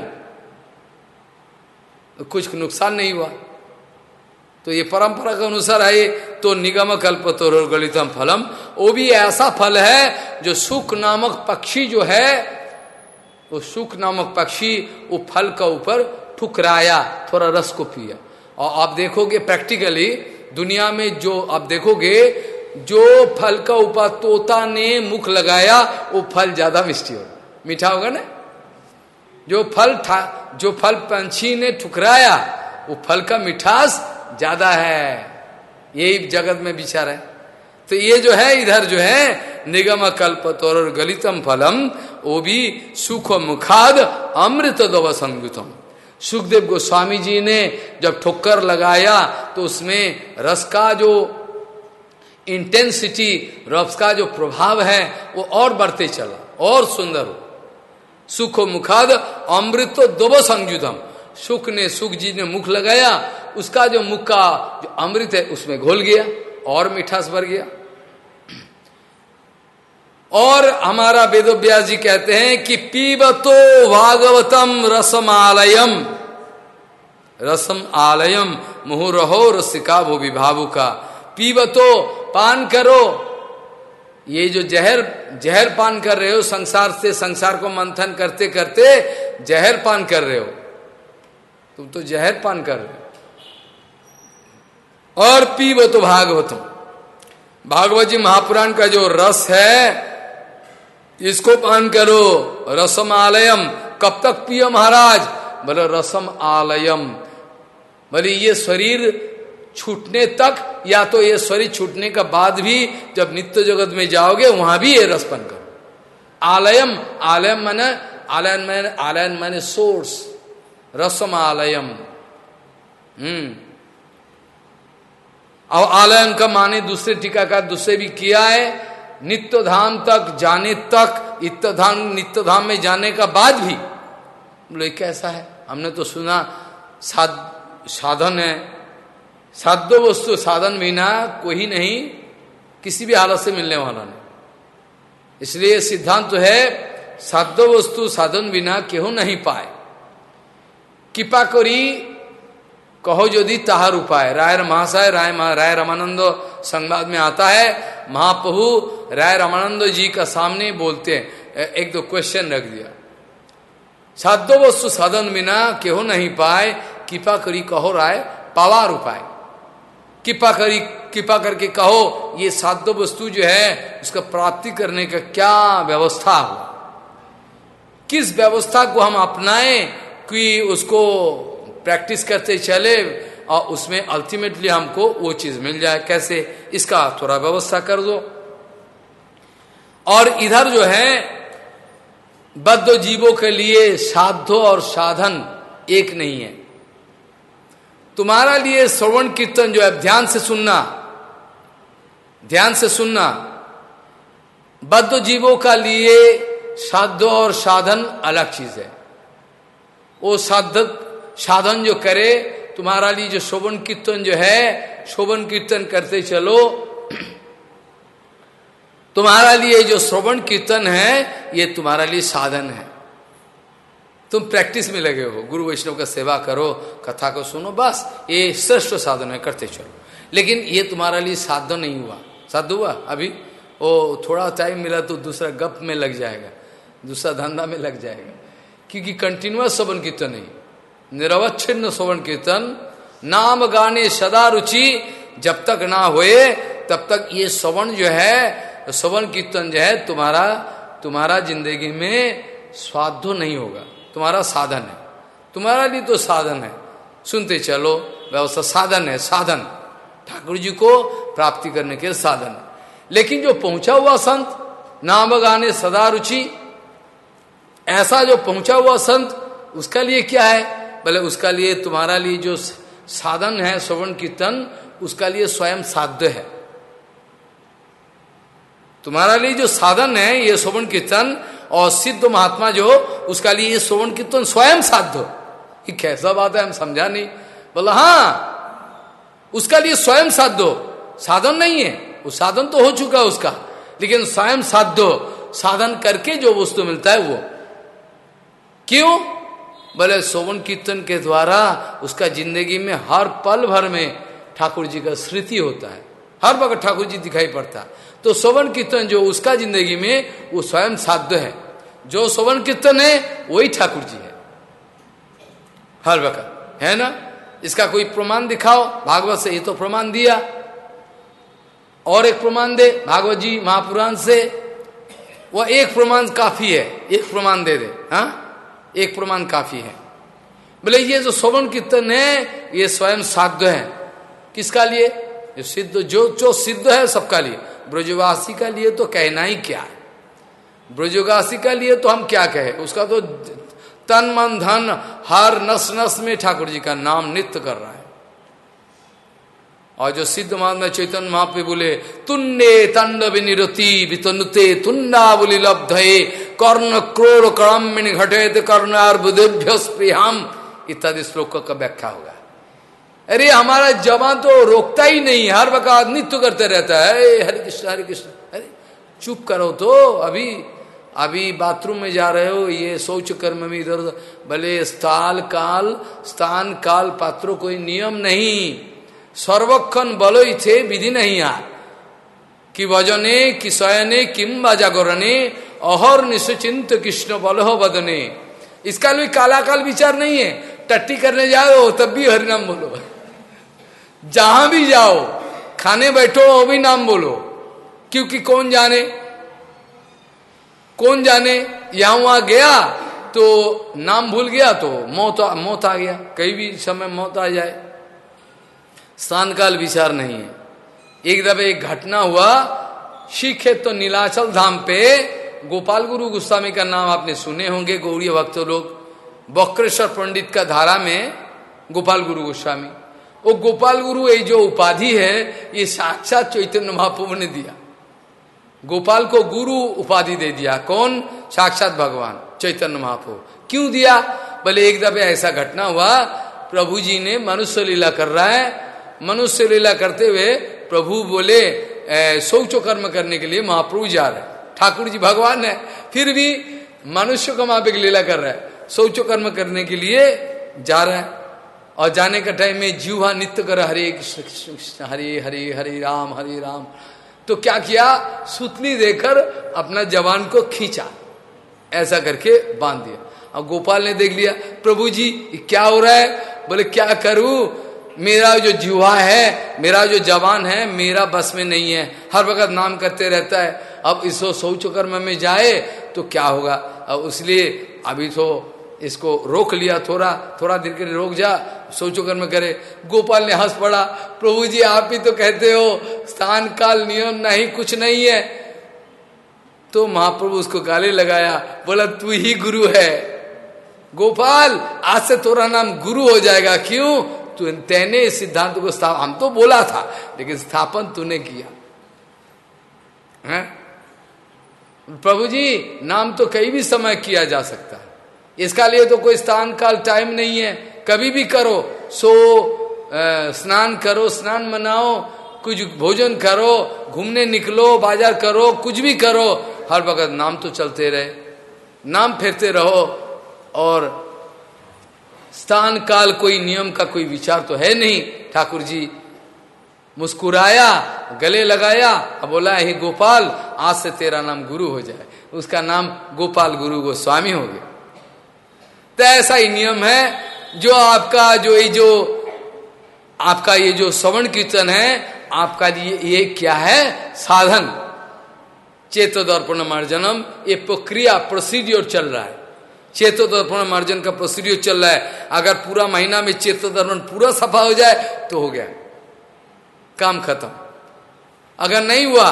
कुछ नुकसान नहीं हुआ। तो ये परंपरा के अनुसार आए तो निगम कल्पतोर गलितम फलम। वो भी ऐसा फल है जो सुख नामक पक्षी जो है, वो सुख नामक पक्षी वो फल का ऊपर ठुकराया, थोड़ा रस को पिया। और आप देखोगे प्रैक्टिकली दुनिया में जो, आप देखोगे, जो फल का ऊपर तोता ने मुख लगाया, वो फल ज़्यादा मिष्टी होगा। मीठा होगा ना? जो फल था, जो फल पंछी ने ठुकराया, वो फल का मिठास ज़्यादा है। यही जगत में विचार है। तो ये जो है, इधर जो है निगम कल्पतोर गलितम फलम, वो भी सुख मुखाद अमृत दव संगुतम सुखदेव गोस्वामी जी ने जब ठोकर लगाया तो उसमें रस का जो इंटेंसिटी रस का जो प्रभाव है, वो और बढ़ते चला, और सुंदर सुख मुखाद अमृत दोबो संयुतम सुख ने सुख जी ने मुख लगाया, उसका जो मुख का जो अमृत है उसमें घोल गया और मिठास भर गया। और हमारा वेदोव्यास जी कहते हैं कि पीबतो भागवतम रसमालयम। रसम आलयम मुहुरहो रसिका, वो विभावु का। पीबतो, पान करो। ये जो जहर जहर पान कर रहे हो, संसार से, संसार को मंथन करते करते जहर पान कर रहे हो। तुम तो जहर पान कर रहे और पीबतो भागवतम। भागवत जी महापुराण का जो रस है, इसको पान करो। रसम आलयम। कब तक पियो महाराज? बोले, रसम आलयम। बोले, ये शरीर छूटने तक, या तो ये शरीर छूटने का बाद भी, जब नित्य जगत में जाओगे, वहाँ भी ये रसपन करो। आलयम आलयम मैंने, आलयन मैंने आलयन मैंने सोर्स रसम आलयम हम्म। और आलयन का माने दूसरे टीका का दूसरे भी किया है नित्य धाम तक जाने तक इत्य धाम नित्य धाम में जाने का बाद भी। बोले कैसा है? हमने तो सुना, साध, साधन है। साध्य वस्तु, साधन बिना कोई नहीं, किसी भी हालत से मिलने वाला नहीं। इसलिए सिद्धांत तो है, साध्य वस्तु, साधन बिना केहू नहीं पाए। कृपा करी कहो यदि ताहर उपाय राय महाशय राय राय रामानंद संवाद में आता है महाप्रभु राय रामानंद जी का सामने बोलते हैं एक दो क्वेश्चन रख दिया साधो वस्तु साधन बिना केहो नहीं पाए कृपा करी कहो राय पावार उपाय कृपा करी कृपा करके कहो ये साधो वस्तु जो है उसका प्राप्ति करने का क्या व्यवस्था हुआ किस व्यवस्था को हम अपनाएँ कि उसको प्रैक्टिस करते चले और उसमें अल्टीमेटली हमको वो चीज़ मिल जाए। कैसे? इसका थोड़ा व्यवस्था कर दो। और इधर जो है बद्ध जीवों के लिए साधो और साधन एक नहीं है। तुम्हारा लिए श्रवण कीर्तन जो है ध्यान से सुनना। ध्यान से सुनना। बद्ध जीवों का लिए साध और साधन अलग चीज़ है। वो साधक साधन जो करे, तुम्हारा लिए जो शोभन कीर्तन जो है, शोभन कीर्तन करते चलो। तुम्हारा लिए जो श्रवण कीर्तन है, ये तुम्हारा लिए साधन है। तुम प्रैक्टिस में लगे हो, गुरु वैष्णव का सेवा करो, कथा को सुनो, बस, ये श्रेष्ठ साधन है, करते चलो। लेकिन ये तुम्हारा लिए साधन नहीं हुआ। साध हुआ? अभी? ओ, थोड़ा टाइम मिला तो दूसरा गप में लग जाएगा, दूसरा धंधा में लग जाएगा। क्योंकि कंटिन्यूस श्रवण कीर्तन है निरवच्छिन्न श्रवण कीर्तन, नाम गाने सदा रुचि, जब तक ना होए, तब तक ये श्रवण जो है श्रवण कीर्तन जो है, तुम्हारा तुम्हारा ज़िंदगी में स्वाधो नहीं होगा। तुम्हारा साधन है। तुम्हारा लिए तो साधन है। सुनते चलो, व्यवस्था साधन है, साधन। ठाकुर जी को प्राप्ति करने के साधन है। लेकिन जो पहुँचा हुआ संत, नाम गाने सदा रुचि ऐसा जो पहुँचा हुआ संत, उसका लिए क्या है? बोले उसका लिए तुम्हारा लिए जो साधन है, श्रवण कीर्तन, उसका लिए स्वयं साध्य है। तुम्हारा लिए जो साधन है, ये श्रवण कीर्तन, और सिद्ध महात्मा जो उसका लिए ये श्रवण कीर्तन स्वयं साध्य कैसा बात है, हम समझा नहीं। बोला हाँ उसका लिए स्वयं साध्य साधन नहीं है, वो साधन तो हो चुका है उसका, लेकिन स्वयं साध्य साधन करके जो वस्तु मिलता है, वो क्यों? बोले सोवन कीर्तन के द्वारा उसका ज़िंदगी में हर पल भर में ठाकुर जी का स्मृति होता है। हर वक्त ठाकुर जी दिखाई पड़ता। तो सोवन कीर्तन जो उसका ज़िंदगी में, वो स्वयं साध्य है। जो सोवन कीर्तन है, वही ठाकुर जी है। हर वक्त। है ना? इसका कोई प्रमाण दिखाओ। भागवत से ये तो प्रमाण दिया। और एक प्रमाण दे भागवत जी महापुराण से। वह एक प्रमाण काफ़ी है। एक प्रमाण दे दे। हा? एक प्रमाण काफ़ी है। बोले, ये जो सोवन कीर्तन है, ये स्वयं साध्य है। किसका लिए? जो सिद्ध, जो जो सिद्ध है सबका लिए। ब्रजवासी का लिए तो कहना ही क्या है? ब्रजवासी का लिए तो हम क्या कहे? उसका तो तन, मन, धन, हर, नस नस में ठाकुर जी का नाम नित्य कर रहा है। और जो सिद्ध महात्मा चैतन्य महापे बोले तंड विनिरति वितनुते तुन्ना बोली लब्धे कर्ण क्रोर कड़मिन घटे कर्णार बुद्धभ्य स्प्रियाम इत्यादि श्लोक का व्याख्या होगा। अरे, हमारा जवान तो रोकता ही नहीं, हर वक्त नित्य करते रहता है। हरे कृष्ण हरे कृष्ण, अरे, चुप करो तो अभी अभी बाथरूम में जा रहे हो, ये शौच कर्म में इधर भले स्थाल काल, स्थान काल पात्रो कोई नियम नहीं। सर्वक्षण बलो थे, विधि नहीं आ। कि वजने, कि शयने किम्बा जागरणे, अहर निश्चिंत कृष्ण बलह बदने इसका भी काला काल विचार नहीं है। टट्टी करने जाओ, तब भी हरिनाम बोलो। जहाँ भी जाओ, खाने बैठो, वो भी नाम बोलो। क्योंकि कौन जाने? कौन जाने? यहाँ वहाँ गया तो नाम भूल गया तो मौत मौत आ गया। कहीं भी समय मौत आ जाए। स्थान काल विचार नहीं है। एक दफे एक घटना हुआ है तो नीलाचल धाम पे गोपाल गुरु गोस्वामी का नाम आपने सुने होंगे गौरी भक्त लोग, बक्रेश्वर पंडित का धारा में गोपाल गुरु गोस्वामी। वो गोपाल गुरु ये जो उपाधि है, ये साक्षात चैतन्य महाप्रभु ने दिया। गोपाल को गुरु उपाधि दे दिया। कौन? साक्षात भगवान, चैतन्य महाप्रभु। क्यों दिया? बोले, एक दफे ऐसा घटना हुआ, प्रभु जी ने मनुष्य लीला कर रहा है मनुष्य लीला करते हुए प्रभु बोले शौच कर्म करने के लिए महाप्रभु जा रहे ठाकुर जी भगवान है। फिर भी मनुष्य को वहाँ पे लीला कर रहा है। शौच कर्म करने के लिए जा रहे है। और जाने का टाइम में जीवा नित्य कर हरे कृष्ण हरे हरे हरे राम हरे राम। तो क्या किया? सुतली देकर अपना जवान को खींचा। ऐसा करके बाँध दिया। अब गोपाल ने देख लिया, प्रभु जी, क्या हो रहा है? बोले, क्या करूँ? मेरा जो जुहा है, मेरा जो जवान है, मेरा बस में नहीं है। हर वक्त नाम करते रहता है, अब इसको शौचकर्म में जाए तो क्या होगा? अब इसलिए अभी तो इसको रोक लिया थोड़ा थोड़ा देर के लिए रोक जा सोचो कर्म करे। गोपाल ने हंस पड़ा, प्रभु जी, आप ही तो कहते हो, स्थान, काल, नियम नहीं, कुछ नहीं है। तो महाप्रभु उसको गाले लगाया, बोला, तू ही गुरु है। गोपाल, आज से तोरा नाम गुरु हो जाएगा। क्यों? तू तेने इस सिद्धांत को स्थापन हम तो बोला था लेकिन स्थापन तूने किया। है? प्रभु जी नाम तो कई भी समय किया जा सकता है। इसका लिए तो कोई स्थान काल टाइम नहीं है। कभी भी करो सो आ, स्नान करो स्नान मनाओ कुछ भोजन करो घूमने निकलो बाज़ार करो कुछ भी करो हर वक्त नाम तो चलते रहे। नाम फेरते रहो और स्थान काल कोई नियम का कोई विचार तो है नहीं। ठाकुर जी मुस्कुराया गले लगाया अब बोला हे गोपाल आज से तेरा नाम गुरु हो जाए। उसका नाम गोपाल गुरु गोस्वामी हो गया। तो ऐसा ही नियम है जो आपका जो ये जो आपका ये जो श्रवण कीर्तन है आपका ये, ये क्या है? साधन। चेतो दर्पण मार्जनम ये प्रक्रिया प्रोसीड्योर चल रहा है। चेतो दर्पण मार्जन का प्रोसीड्योर चल रहा है। अगर पूरा महीना में चेतो दर्पण पूरा सफ़ा हो जाए तो हो गया। काम खत्म। अगर नहीं हुआ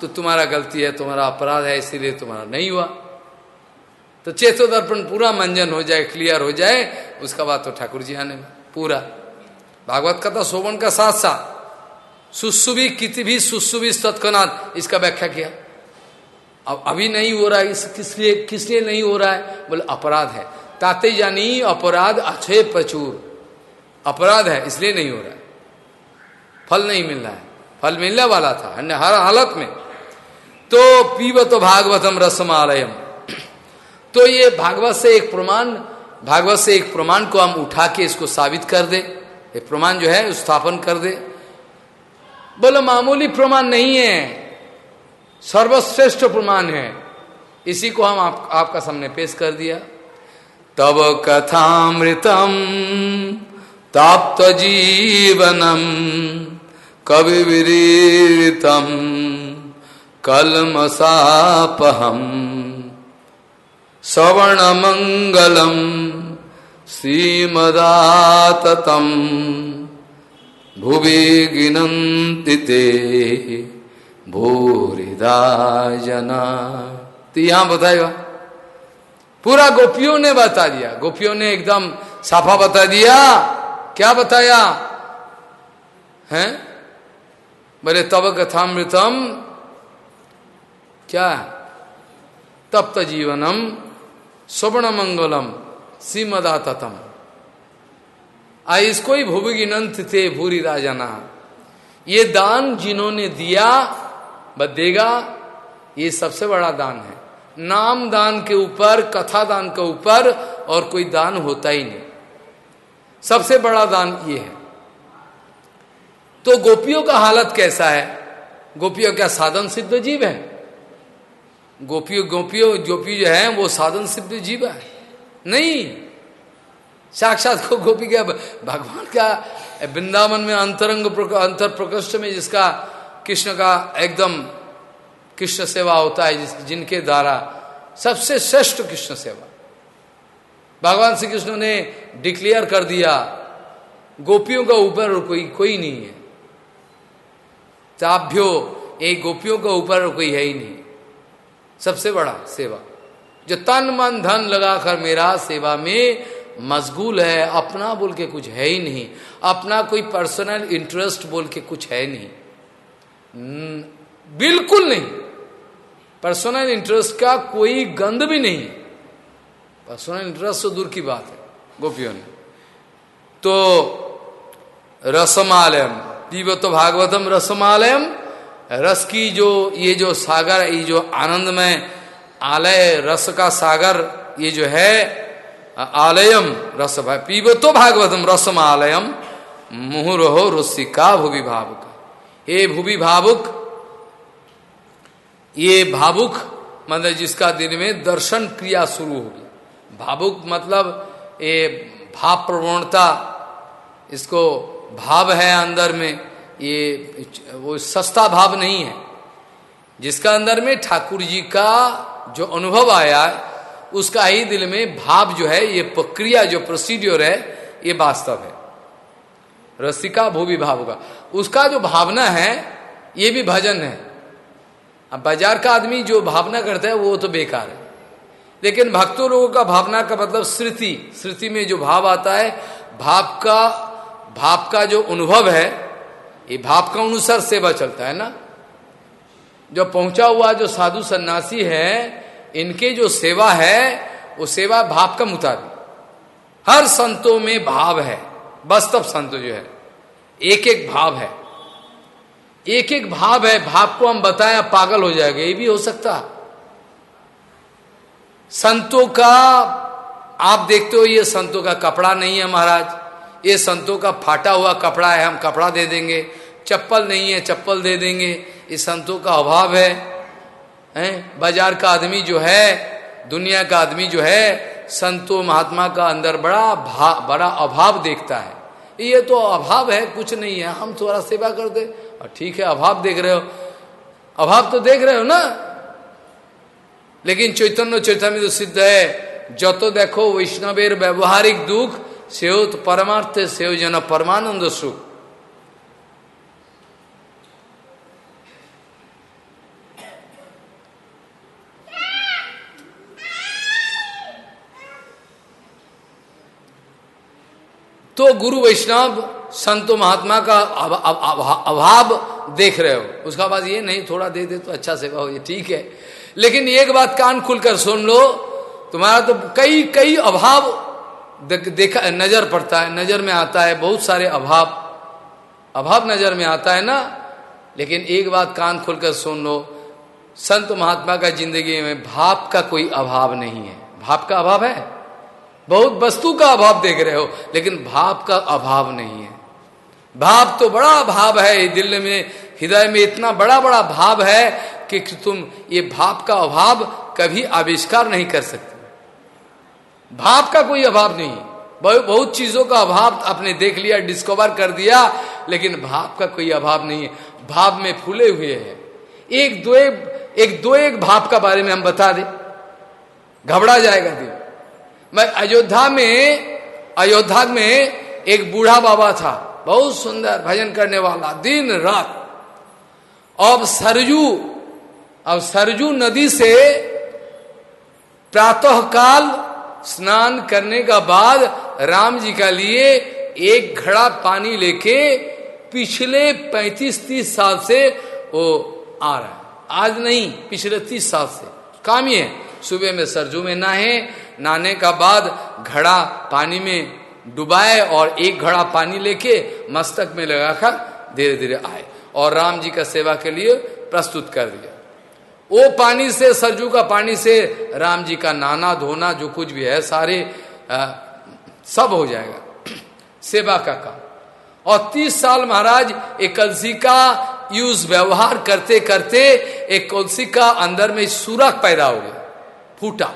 तो तुम्हारा गलती है, तुम्हारा अपराध है, इसीलिए तुम्हारा नहीं हुआ। तो चेतो दर्पण पूरा मंजन हो जाए क्लियर हो जाए, उसका बाद तो ठाकुर जी आने पूरा। भागवत कथा शोभन का साथ साथ सुसुभी कित भी सुसुभी सत्कनाथ इसका व्याख्या किया। अब अभी नहीं हो रहा है, इस किस लिए किस लिए नहीं हो रहा है? बोले, अपराध है। ताते जानी अपराध अच्छे प्रचुर। अपराध है, इसलिए नहीं हो रहा है। फल नहीं मिल रहा है। फल मिलने वाला था हर हालत में। तो पीब तो भागवतम रसमालयम। तो ये भागवत से एक प्रमाण, भागवत से एक प्रमाण को हम उठा के इसको साबित कर दे। ये प्रमाण जो है स्थापन कर दे। बोलो, मामूली प्रमाण नहीं है। सर्वश्रेष्ठ प्रमाण है। इसी को हम आप, आपका सामने पेश कर दिया। तब कथामृतम ताप्त जीवनम कवि विरीतम कलमसापहम श्रवणमङ्गलम् श्रीमदाततम् भुवि गिनन्ति ते। भूरिदा जना तो यहाँ बताएगा पूरा गोपियों ने बता दिया। गोपियों ने एकदम साफा बता दिया। क्या बताया? है? बोले, तब कथामृतम, क्या? तप्त जीवनम स्वर्ण मंगलम सीमदातम आ इसको ही भूविगिनंत थे भूरी राजना ये दान जिन्होंने दिया ब देगा, ये सबसे बड़ा दान है। नाम दान के ऊपर, कथा दान के ऊपर और कोई दान होता ही नहीं। सबसे बड़ा दान ये है। तो गोपियों का हालत कैसा है? गोपियों क्या साधन सिद्ध जीव है। गोपियों गोपियों गोपी जो है, वो साधन सिद्ध जीव है। नहीं। साक्षात को गोपी क्या भगवान का वृंदावन में अंतरंग अंतर प्रकोष्ठ में जिसका कृष्ण का एकदम कृष्ण सेवा होता है जिनके द्वारा सबसे श्रेष्ठ कृष्ण सेवा। भगवान श्री कृष्ण ने डिक्लेयर कर दिया, गोपियों का ऊपर कोई कोई नहीं है। चाभ्यो एक गोपियों का ऊपर कोई है ही नहीं। सबसे बड़ा सेवा। जो तन मन धन लगाकर मेरा सेवा में मशगूल है, अपना बोल के कुछ है ही नहीं। अपना कोई पर्सनल इंटरेस्ट बोल के कुछ है नहीं। बिल्कुल नहीं। पर्सनल इंटरेस्ट का कोई गंध भी नहीं। पर्सनल इंटरेस्ट तो दूर की बात है, गोपियों ने। तो रसमालयम पीवत भागवतम रसमालयम, रस की जो, ये जो सागर, ये जो आनंद में आलय, रस का सागर, ये जो है आलयम, रस पीब तो भागवतम रसम आलयम मुहुरहो रुसिका भूवि भावुक हे भूवि भावुक। ये भावुक मतलब जिसका दिन में दर्शन क्रिया शुरू होगी। भावुक मतलब ये भाव प्रवणता, इसको भाव है अंदर में, ये वो सस्ता भाव नहीं है। जिसका अंदर में ठाकुर जी का जो अनुभव आया, उसका ही दिल में भाव जो है, ये प्रक्रिया, जो प्रोसीड्योर है, ये वास्तव है। रसिका भूवि भाव का उसका जो भावना है, ये भी भजन है। अब बाज़ार का आदमी जो भावना करता है, वो तो बेकार है। लेकिन भक्तों लोगों का भावना का मतलब श्रुति। श्रुति में जो भाव आता है, भाव का भाव का जो अनुभव है, ये भाव का अनुसार सेवा चलता है ना? जो पहुँचा हुआ जो साधु सन्यासी है, इनके जो सेवा है, वो सेवा भाव का मुताबिक। हर संतों में भाव है। वास्तव संत जो है। एक एक भाव है। एक एक भाव है भाव को हम बताया पागल हो जाएगा। ये भी हो सकता। संतों का आप देखते हो ये संतों का कपड़ा नहीं है महाराज। ये संतों का फाटा हुआ कपड़ा है हम कपड़ा दे देंगे। चप्पल नहीं है चप्पल दे देंगे। ये संतों का अभाव है। हैं? बाज़ार का आदमी जो है दुनिया का आदमी जो है संतो महात्मा का अंदर बड़ा भा, बड़ा अभाव देखता है। ये तो अभाव है, कुछ नहीं है। हम थोड़ा सेवा कर दे। और ठीक है, अभाव देख रहे हो। अभाव तो देख रहे हो ना? लेकिन चैतन्य चैतन्य तो सिद्ध है। जो तो देखो वैष्णवेर व्यवहारिक दुख से तो परमार्थ से जन परमानंद सुख तो गुरु वैष्णव संतो महात्मा का अभाव देख रहे हो। उसका बाद ये, नहीं, थोड़ा दे दे तो अच्छा सेवा हो, ये ठीक है। लेकिन एक बात कान खुलकर सुन लो, तुम्हारा तो कई कई अभाव देखा नज़र पड़ता है, नज़र में आता है, बहुत सारे अभाव अभाव नज़र में आता है ना। लेकिन एक बात कान खुलकर सुन लो, संत महात्मा का ज़िंदगी में भाव का कोई अभाव नहीं है। भाव का अभाव है? बहुत वस्तु का अभाव देख रहे हो लेकिन भाव का अभाव नहीं है। भाव तो बड़ा भाव है दिल में हृदय में इतना बड़ा बड़ा भाव है कि तुम ये भाव का अभाव कभी आविष्कार नहीं कर सकते। भाव का कोई अभाव नहीं। बहुत चीज़ों का अभाव आपने देख लिया डिस्कवर कर दिया लेकिन भाव का कोई अभाव नहीं है। भाव में फूले हुए हैं। एक दो एक, एक दो एक भाव का बारे में हम बता दें। घबरा जाएगा दिल। मैं अयोध्या में अयोध्या में एक बूढ़ा बाबा था। बहुत सुंदर भजन करने वाला, दिन रात। अब सरजू अब सरजू नदी से प्रातः काल स्नान करने का बाद राम जी का लिए एक घड़ा पानी लेके पिछले 35-30 साल से वो आ रहा है। आज नहीं, पिछले 30 साल से। काम ही है, सुबह में सरजू में नहाए नहाने का बाद घड़ा पानी में डुबाए और एक घड़ा पानी लेके मस्तक में लगाकर धीरे धीरे आए और राम जी का सेवा के लिए प्रस्तुत कर दिया। वो पानी से सरजू का पानी से राम जी का नाना धोना जो कुछ भी है सारे आ, सब हो जाएगा। सेवा का काम। और तीस साल महाराज एक कलसी का यूज़ व्यवहार करते करते एक कलसी का अंदर में सुरख पैदा हो गया फूटा।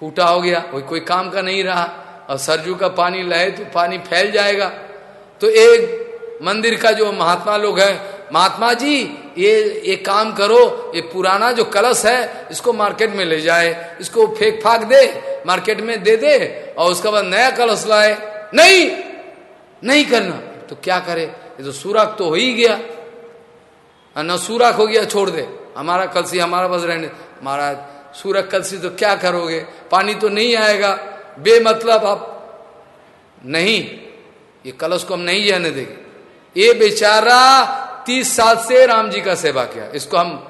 फूटा हो गया कोई कोई काम का नहीं रहा, और सरजू का पानी लहे तो पानी फैल जाएगा। तो एक मंदिर का जो महात्मा लोग है, महात्मा जी, ये ये काम करो, ये पुराना जो कलश है, इसको मार्केट में ले जाए, इसको फेंक फाक दे, मार्केट में दे दे, और उसके बाद नया कलश लाए। नहीं नहीं करना। तो क्या करे? ये तो सूरख तो हो ही गया। न सूरख हो गया, छोड़ दे। हमारा कलसी हमारा बस रहने, महाराज सूरज कल से तो क्या करोगे? पानी तो नहीं आएगा। बेमतलब आप। नहीं, ये कलश को हम नहीं जाने देंगे। ये बेचारा तीस साल से राम जी का सेवा किया। इसको हम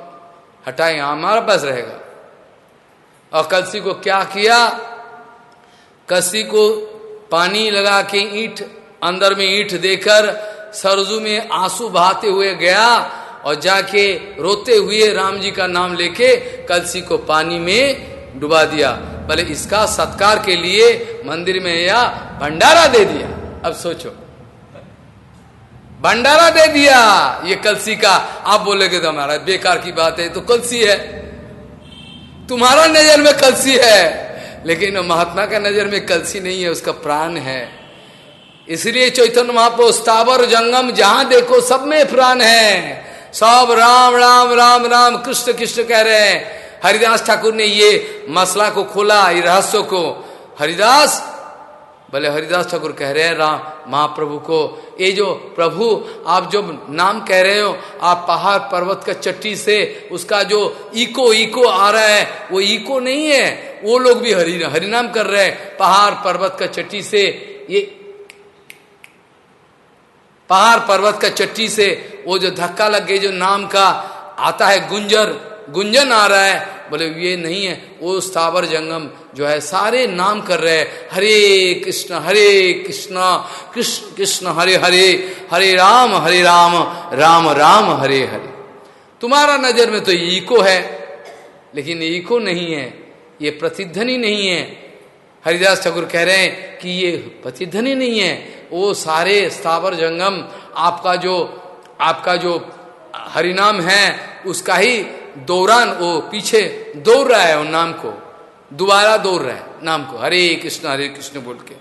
हटाएँगे हमारा पास रहेगा। और कलसी को क्या किया? कलसी को पानी लगा के ईट, अंदर में ईंट देकर सरजू में आँसू बहाते हुए गया। और जाके रोते हुए राम जी का नाम लेके कलसी को पानी में डुबा दिया। भले इसका सत्कार के लिए मंदिर में या भंडारा दे दिया। अब सोचो। भंडारा दे दिया ये कलसी का। आप बोलेगे तो हमारा बेकार की बात है तो कलसी है। तुम्हारा नज़र में कलसी है। लेकिन महात्मा का नज़र में कलसी नहीं है, उसका प्राण है। इसलिए चैतन्य महापो स्थावर, जंगम, जहाँ देखो सब में प्राण है। सब राम राम राम राम, कृष्ण कृष्ण कह रहे हैं। हरिदास ठाकुर ने ये मसला को खोला, ये रहस्य को। हरिदास बोले हरिदास ठाकुर कह रहे हैं राम महाप्रभु को, ये जो प्रभु, आप जो नाम कह रहे हो, आप पहाड़ पर्वत का चट्टी से उसका जो इको इको आ रहा है, वो इको नहीं है, वो लोग भी हरि, हरिनाम कर रहे हैं। पहाड़ पर्वत का चट्टी से ये पहाड़ पर्वत का चट्टी से वो जो धक्का लग गई जो नाम का आता है गुंजर, गुंजन आ रहा है। बोले, ये नहीं है, वो स्थावर जंगम जो है, सारे नाम कर रहे हैं। हरे कृष्ण हरे कृष्ण कृष्ण कृष्ण, हरे हरे हरे राम हरे राम राम राम, हरे हरे। तुम्हारा नज़र में तो ईको है, लेकिन ईको नहीं है, ये प्रतिध्वनि नहीं है। हरिदास ठाकुर कह रहे हैं कि ये प्रतिध्वनि नहीं है। वो सारे स्थावर जंगम, आपका जो आपका जो हरिनाम है, उसका ही दौरान वो पीछे दौड़ रहा है उन नाम को। दोबारा दौड़ रहा है नाम को। हरे कृष्ण हरे कृष्ण बोल के।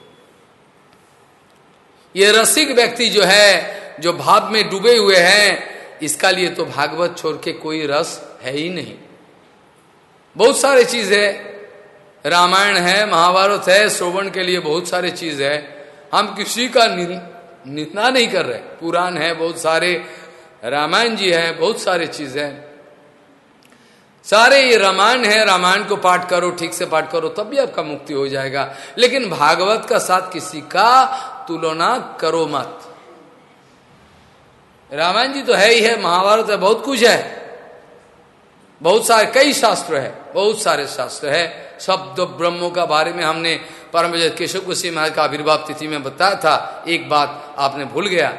ये रसिक व्यक्ति जो है, जो भाव में डूबे हुए हैं, इसका लिए तो भागवत छोड़ के कोई रस है ही नहीं। बहुत सारे चीज़ है। रामायण है, महाभारत है श्रोवण के लिए बहुत सारे चीज़ है। हम किसी का निंदा नहीं कर रहे। पुराण है, बहुत सारे, रामायण जी है, बहुत सारे चीज़ है। सारे ये रामायण है, रामायण को पाठ करो, ठीक से पाठ करो, तब भी आपका मुक्ति हो जाएगा। लेकिन भागवत का साथ किसी का तुलना करो मत। रामायण जी तो है ही है, महाभारत है, बहुत कुछ है। बहुत सारे, कई शास्त्र है, बहुत सारे शास्त्र है। शब्द ब्रह्मों का बारे में हमने परम केशव कुशी महाराज का आविर्भाव तिथि में बताया था, एक बात आपने भूल गया।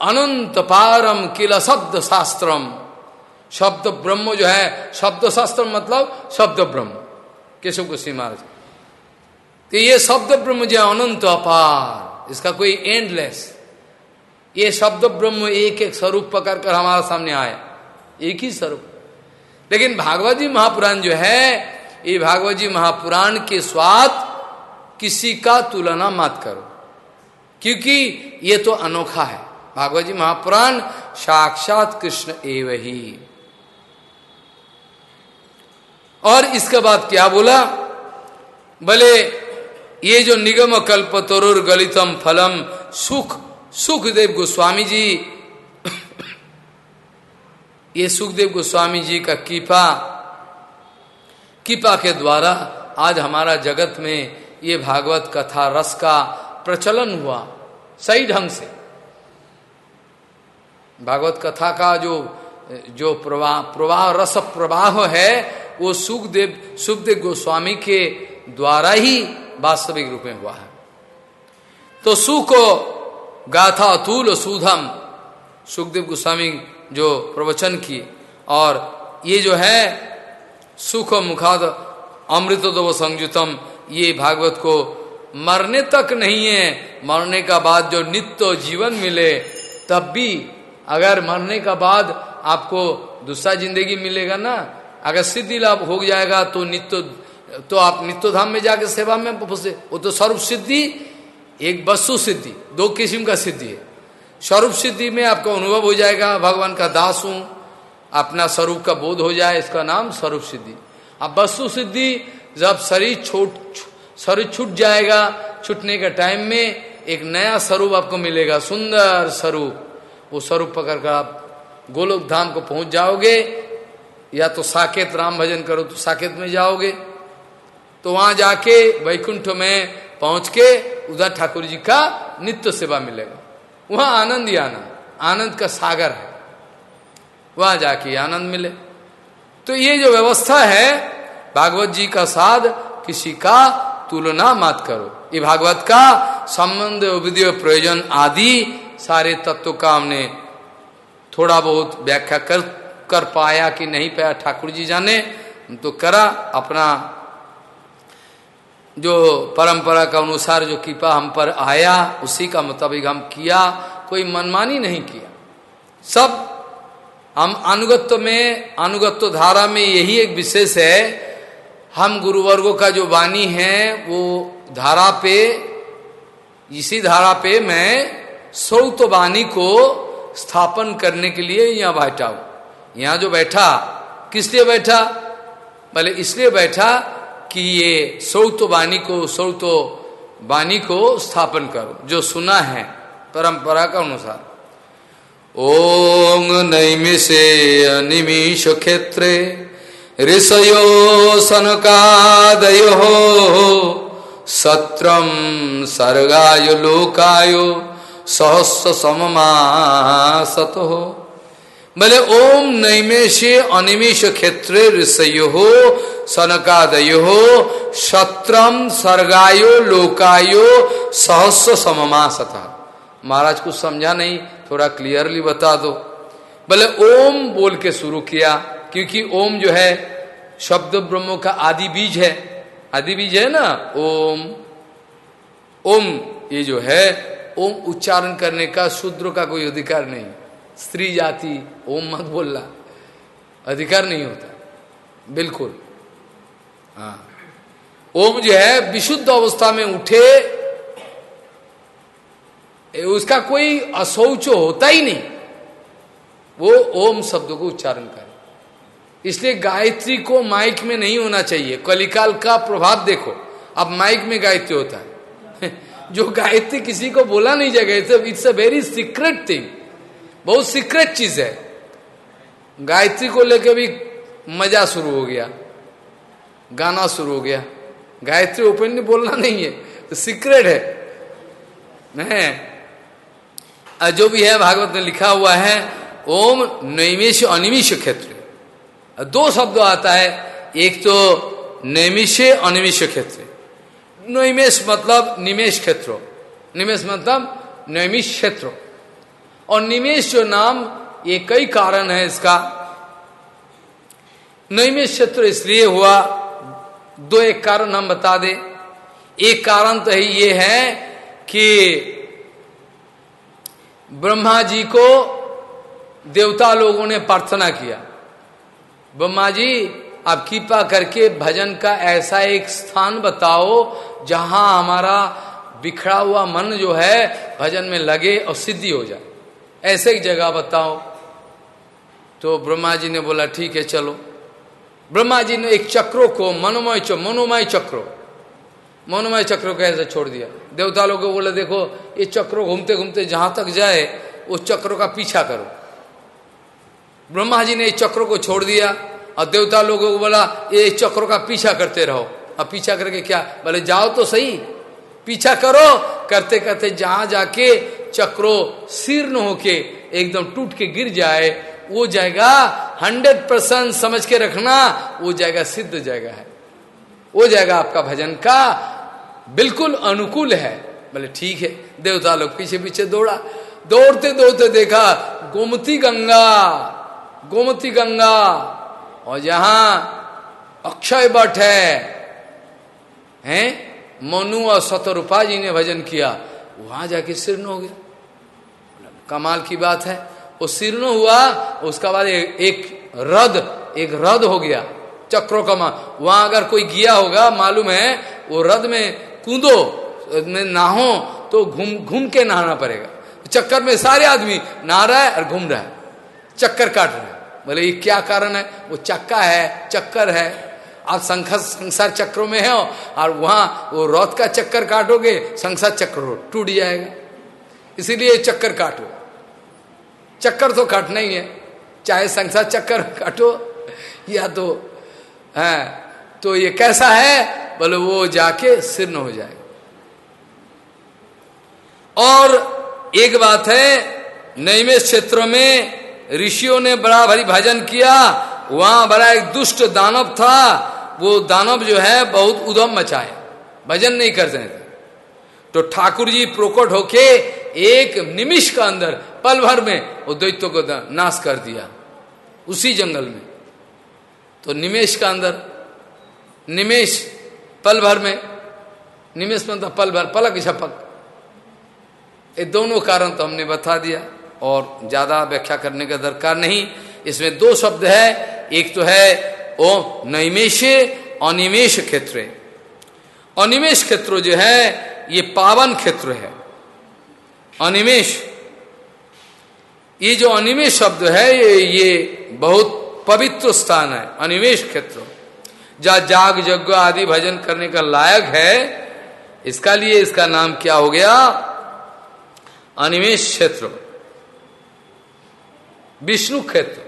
अनंत पारम किला शब्द शास्त्रम। शब्द ब्रह्म जो है, शब्द शास्त्र मतलब शब्द ब्रह्म, केशव कुशी महाराज। तो ये शब्द ब्रह्म जो है, अनंत अपार, इसका कोई एंडलेस ये शब्द ब्रह्म एक एक स्वरूप पकड़ कर हमारे सामने आए एक ही स्वरूप। लेकिन भागवत जी महापुराण जो है, ये भागवत जी महापुराण के स्वाद किसी का तुलना मत करो। क्योंकि ये तो अनोखा है। भागवत जी महापुराण साक्षात कृष्ण एव ही। और इसके बाद क्या बोला? बोले, ये जो निगम कल्प तरुर गलितम फलम सुख, सुखदेव गोस्वामी जी ये सुखदेव गोस्वामी जी का कीपा कीपा के द्वारा आज हमारा जगत में ये भागवत कथा, रस का प्रचलन हुआ, सही ढंग से। भागवत कथा का जो जो प्रवाह प्रवाह, रस प्रवाह है, वो सुखदेव सुखदेव गोस्वामी के द्वारा ही वास्तविक रूप में हुआ है। तो सुख गाथा अतुल सुधम, सुखदेव गोस्वामी जो प्रवचन की। और ये जो है सुख मुखाद अमृत दो संयुतम, ये भागवत को मरने तक नहीं है। मरने का बाद जो नित्य जीवन मिले, तब भी अगर मरने का बाद आपको दूसरा ज़िंदगी मिलेगा ना, अगर सिद्धि लाभ हो जाएगा तो नित्य तो आप नित्य धाम में जाके सेवा में वो तो स्वरूप सिद्धि एक वस्तु सिद्धि, दो किस्म का सिद्धि है। स्वरूप सिद्धि में आपका अनुभव हो जाएगा, भगवान का दास हूँ, अपना स्वरूप का बोध हो जाए, इसका नाम स्वरूप सिद्धि। अब वस्तु सिद्धि जब शरीर छोट, शरीर छूट जाएगा, छूटने के टाइम में एक नया स्वरूप आपको मिलेगा, सुंदर स्वरूप। वो स्वरूप पकड़ कर आप गोलोक धाम को पहुँच जाओगे, या तो साकेत राम भजन करो तो साकेत में जाओगे। तो वहाँ जाके वैकुंठ में पहुँच के उधर ठाकुर जी का नित्य सेवा मिलेगा। वहाँ आनंद ही आनंद। आनंद का सागर है। वहाँ जाके आनंद मिले। तो ये जो व्यवस्था है, भागवत जी का साध, किसी का तुलना मत करो। ये भागवत का संबंध विधि प्रयोजन आदि सारे तत्व का हमने थोड़ा बहुत व्याख्या कर कर पाया कि नहीं पाया, ठाकुर जी जाने तो करा अपना जो परंपरा का अनुसार जो कृपा हम पर आया, उसी का मुताबिक हम किया, कोई मनमानी नहीं किया। सब हम अनुगत्व में अनुगत्व धारा में यही एक विशेष है, हम गुरुवर्गों का जो वाणी है, वो धारा पे, इसी धारा पे मैं सौत वाणी को स्थापन करने के लिए यहाँ बैठा हूँ। यहाँ जो बैठा, किस लिए बैठा? पहले इसलिए बैठा कि ये सौत वाणी को, सौत वाणी को स्थापन करो, जो सुना है परंपरा का अनुसार। ओम नैमिषे अनिमिष क्षेत्रे, ऋषयो सनकादयो, सत्रम सर्गाय लोकाय सहस्र सममासत हो बोले, ओम नैमेशे अनिमेश क्षेत्रे ऋषयो सनकादयो सत्रम सर्गायो लोकायो सहस्र सममासत। महाराज कुछ समझा नहीं, थोड़ा क्लियरली बता दो। बोले, ओम बोल के शुरू किया, क्योंकि ओम जो है, शब्द ब्रह्मो का आदि बीज है। आदि बीज है ना, ओम। ओम ये जो है, ओम उच्चारण करने का शूद्र का कोई अधिकार नहीं। स्त्री जाति, ओम मत बोलना। अधिकार नहीं होता। बिल्कुल। हाँ। ओम जो है, विशुद्ध अवस्था में उठे उसका कोई असौच होता ही नहीं। वो ओम शब्द को उच्चारण करे। इसलिए गायत्री को माइक में नहीं होना चाहिए। कलिकाल का प्रभाव देखो। अब माइक में गायत्री होता है। जो गायत्री किसी को बोला नहीं जाएगा it's a very secret thing बहुत सीक्रेट चीज़ है। गायत्री को लेकर भी मज़ा शुरू हो गया। गाना शुरू हो गया। गायत्री ओपनली बोलना नहीं है तो सीक्रेट है। नहीं जो भी है, भागवत में लिखा हुआ है, ओम नैमिष अनिमिष क्षेत्र। दो शब्द आता है, एक तो नैमिषे अनिमिष क्षेत्र। नैमेश मतलब निमेश क्षेत्र। निमेश मतलब नैमिष क्षेत्र। और निमेश जो नाम, ये कई कारण है इसका। नैमिष क्षेत्र इसलिए हुआ, दो एक कारण हम बता दे। एक कारण तो ही ये है कि ब्रह्मा जी को देवता लोगों ने प्रार्थना किया। ब्रह्मा जी, आप कृपा करके भजन का ऐसा एक स्थान बताओ, जहाँ हमारा बिखरा हुआ मन जो है, भजन में लगे और सिद्धि हो जाए। ऐसे ही जगह बताओ। तो ब्रह्मा जी ने बोला, ठीक है, चलो। ब्रह्मा जी ने एक चक्रों को, मनोमय मनोमय चक्रो, मनोमय चक्र को ऐसे छोड़ दिया। देवता लोग को बोले, देखो, ये चक्र घूमते घूमते जहाँ तक जाए, उस चक्र का पीछा करो। ब्रह्मा जी ने इस चक्र को छोड़ दिया और देवता लोगों को बोला, ये चक्र का पीछा करते रहो। अब पीछा करके क्या? बोले, जाओ तो सही पीछा करो। करते करते जहाँ जाके चक्रो शीर्ण होके एकदम टूट के गिर जाए, वो जाएगा हंड्रेड परसेंट समझ के रखना, वो जाएगा सिद्ध जगह है। वो जाएगा आपका भजन का बिल्कुल अनुकूल है। बोले, ठीक है। देवता लोग पीछे पीछे दौड़ा। दौड़ते दौड़ते देखा, गोमती गंगा गोमती गंगा। और जहाँ अक्षय बट है, हैं? मनु और सतरूपा जी ने भजन किया, वहाँ जाके शीर्ण हो गया। कमाल की बात है। वो शीर्ण हुआ, उसका बाद एक रद एक रद हो गया, चक्रो का वहाँ अगर कोई गिया होगा, मालूम है, वो रद में कूदो, में नहो तो घूम घूम के नहाना पड़ेगा। चक्कर में सारे आदमी नहा रहा है और घूम रहा है। चक्कर काट रहा है। बोले, ये क्या कारण है? वो चक्का है, चक्कर है। आप संसार चक्रों में हो, और वहाँ वो रौत का चक्कर काटोगे, संसार चक्र टूट जाएगा। इसीलिए चक्कर काटो। चक्कर तो काटना ही है। चाहे संसार चक्कर काटो, या तो है तो ये कैसा है, बोले वो जाके सिर्ण हो जाएगा और एक बात है नैमेश क्षेत्रों में ऋषियों ने बड़ा भारी भजन किया। वहाँ बड़ा एक दुष्ट दानव था। वो दानव जो है बहुत उदम मचाए, भजन नहीं करते थे तो ठाकुर जी प्रोकट होके एक निमिष का अंदर, पल भर में वो दैत्य को नाश कर दिया, उसी जंगल में। तो निमेश का अंदर निमेश पल भर में निमेश मतलब पल भर, पलक झपक। ये दोनों कारण तो हमने बता दिया, और ज़्यादा व्याख्या करने का दरकार नहीं। इसमें दो शब्द है, एक तो है ओ नैमेश अनिमेश क्षेत्र। अनिमेश क्षेत्र जो है, ये पावन क्षेत्र है। अनिमेश ये जो अनिमेश शब्द है, ये ये बहुत पवित्र स्थान है अनिमेश क्षेत्र। जहाँ जाग यज्ञ आदि भजन करने का लायक है, इसका लिए इसका नाम क्या हो गया? अनिमेश क्षेत्र। विष्णु क्षेत्र।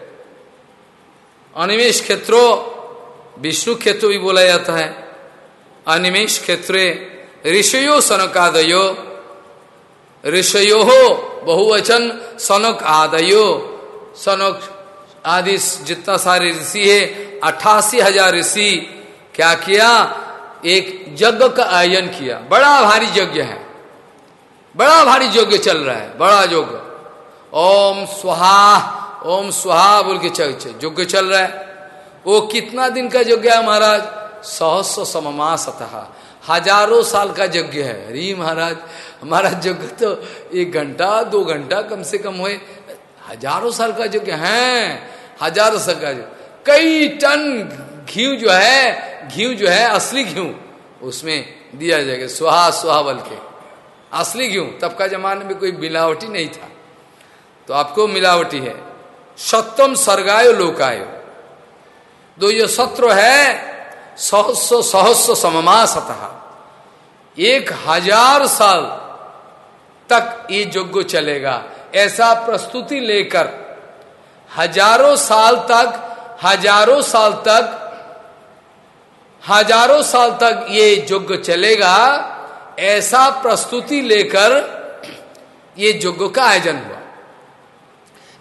अनिमेश क्षेत्रो, विष्णु क्षेत्र भी बोला जाता है। अनिमेश क्षेत्र ऋषयो सनकादयो, ऋषयो हो बहुवचन सनक आदयो। सनक आदि जितना सारे ऋषि है अट्ठासी हज़ार ऋषि, क्या किया? एक यज्ञ का आयोजन किया। बड़ा भारी यज्ञ है। बड़ा भारी यज्ञ चल रहा है, बड़ा यज्ञ। ओम स्वाहा। ओम स्वाहा बोल के यज्ञ चल रहा है। वो कितना दिन का यज्ञ है महाराज? सहस्व समा सतह हज़ारों साल का यज्ञ है। अरे महाराज, हमारा यज्ञ तो एक घंटा, दो घंटा कम से कम हुए। हज़ारों साल का यज्ञ है। हज़ारों साल का कई टन घी जो है घी जो है, असली घी उसमें दिया जाएगा। सुहा सुहा बल के। असली घी तब का जमाने में कोई मिलावटी नहीं था। तो आपको मिलावटी है। सत्यम सर्गायो लोकायो। दो ये सत्र है सहस्व सहस्व समा सतह एक हज़ार साल तक ये यज्ञ चलेगा। ऐसा प्रस्तुति लेकर हज़ारों साल तक, हज़ारों साल तक, हज़ारों साल तक ये यज्ञ चलेगा। ऐसा प्रस्तुति लेकर ये यज्ञ का आयोजन हुआ।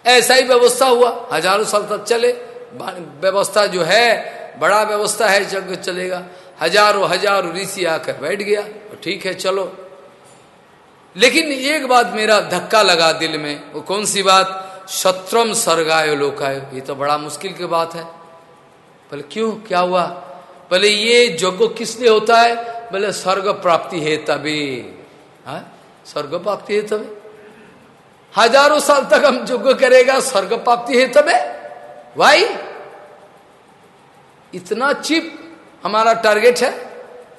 ऐसा ही व्यवस्था हुआ। हज़ारों साल तक चले। व्यवस्था जो है, बड़ा व्यवस्था है यज्ञ चलेगा। हज़ारों हज़ारों ऋषि आकर बैठ गया। ठीक है, चलो। लेकिन एक बात मेरा धक्का लगा दिल में। वो कौन सी बात? शत्रम स्वर्गायो लोकायो। ये तो बड़ा मुश्किल की बात है। बोले, क्यों? क्या हुआ? बोले, ये यज्ञ किस लिए होता है? बोले, स्वर्ग प्राप्ति है तभी हाँ? स्वर्ग प्राप्ति है तभी हज़ारों साल तक हम यज्ञ करेगा, स्वर्ग प्राप्ति है तबे भाई इतना चिप हमारा टारगेट है।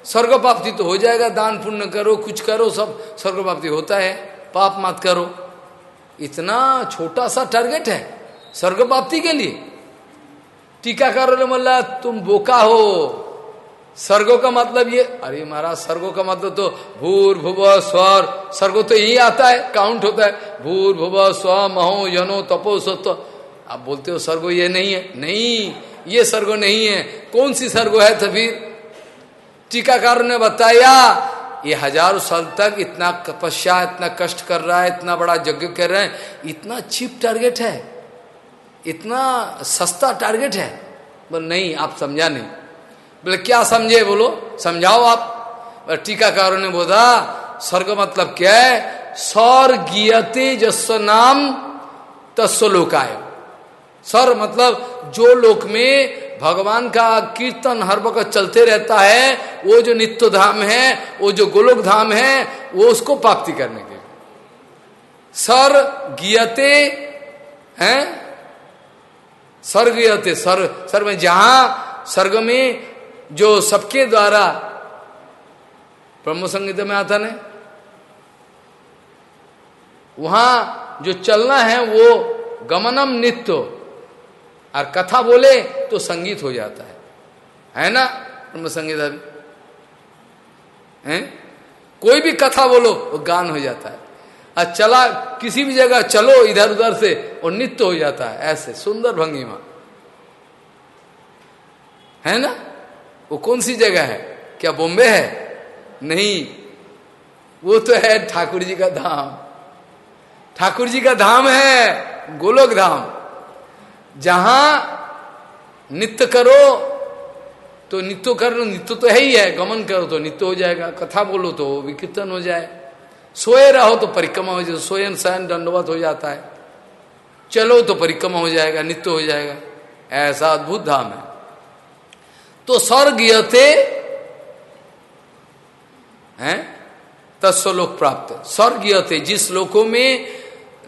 स्वर्ग प्राप्ति तो हो जाएगा, दान पुण्य करो, कुछ करो, सब स्वर्ग प्राप्ति होता है। पाप मत करो। इतना छोटा सा टारगेट है स्वर्ग प्राप्ति के लिए। टीकाकारों ने बोला, तुम बोका हो। स्वर्गो का मतलब ये, अरे महाराज, स्वर्गो का मतलब तो भूर, भुव, स्वर, स्वर्गो तो यही आता है काउंट होता है। भूर, भुव स्व महो, यनो, तपो, सत्व। आप बोलते हो स्वर्गो ये नहीं है? नहीं, ये स्वर्गो नहीं है। कौन सी स्वर्गो है तो फिर टीकाकारों ने बताया, ये हज़ारों साल तक इतना तपस्या, इतना कष्ट कर रहा है, इतना बड़ा यज्ञ कर रहे हैं, इतना चीप टारगेट है, इतना सस्ता टारगेट है। बोल, नहीं, आप समझा नहीं। बोले, क्या समझे? बोलो, समझाओ आप। टीकाकारों ने बोला, स्वर्ग मतलब क्या है? सौर गियते जस्व नाम तस्व लोकाय। सर मतलब जो लोक में भगवान का कीर्तन हर वक्त चलते रहता है, वो जो नित्य धाम है, वो जो गोलोक धाम है, वो उसको प्राप्ति करने के सर गियते हैं? स्वर्ग गियते सर सर में जहाँ स्वर्ग में जो सबके द्वारा ब्रह्म संगीत में आता ने वहाँ जो चलना है वो गमनम नित्य। और कथा बोले तो संगीत हो जाता है। है ना, ब्रह्म संगीत अभी? कोई भी कथा बोलो, वो गान हो जाता है। और चला, किसी भी जगह चलो, इधर उधर से और नित्य हो जाता है। ऐसे, सुंदर भंगिमा। है ना? वो कौन सी जगह है? क्या बॉम्बे है? नहीं। वो तो है ठाकुर जी का धाम। ठाकुर जी का धाम है गोलोक धाम। जहाँ नित्य करो तो नित्य करो नित्य तो है ही है। गमन करो तो नित्य हो जाएगा। कथा बोलो तो विकीर्तन हो जाए। सोए रहो तो परिक्रमा हो जाए। सोयन शयन दंडवत हो जाता है। चलो तो परिक्रमा हो जाएगा, नित्य हो जाएगा। ऐसा अद्भुत धाम है। तो स्वर्ग थे, हैं? तत्स्वलोक प्राप्त। स्वर्गीय जिस लोकों में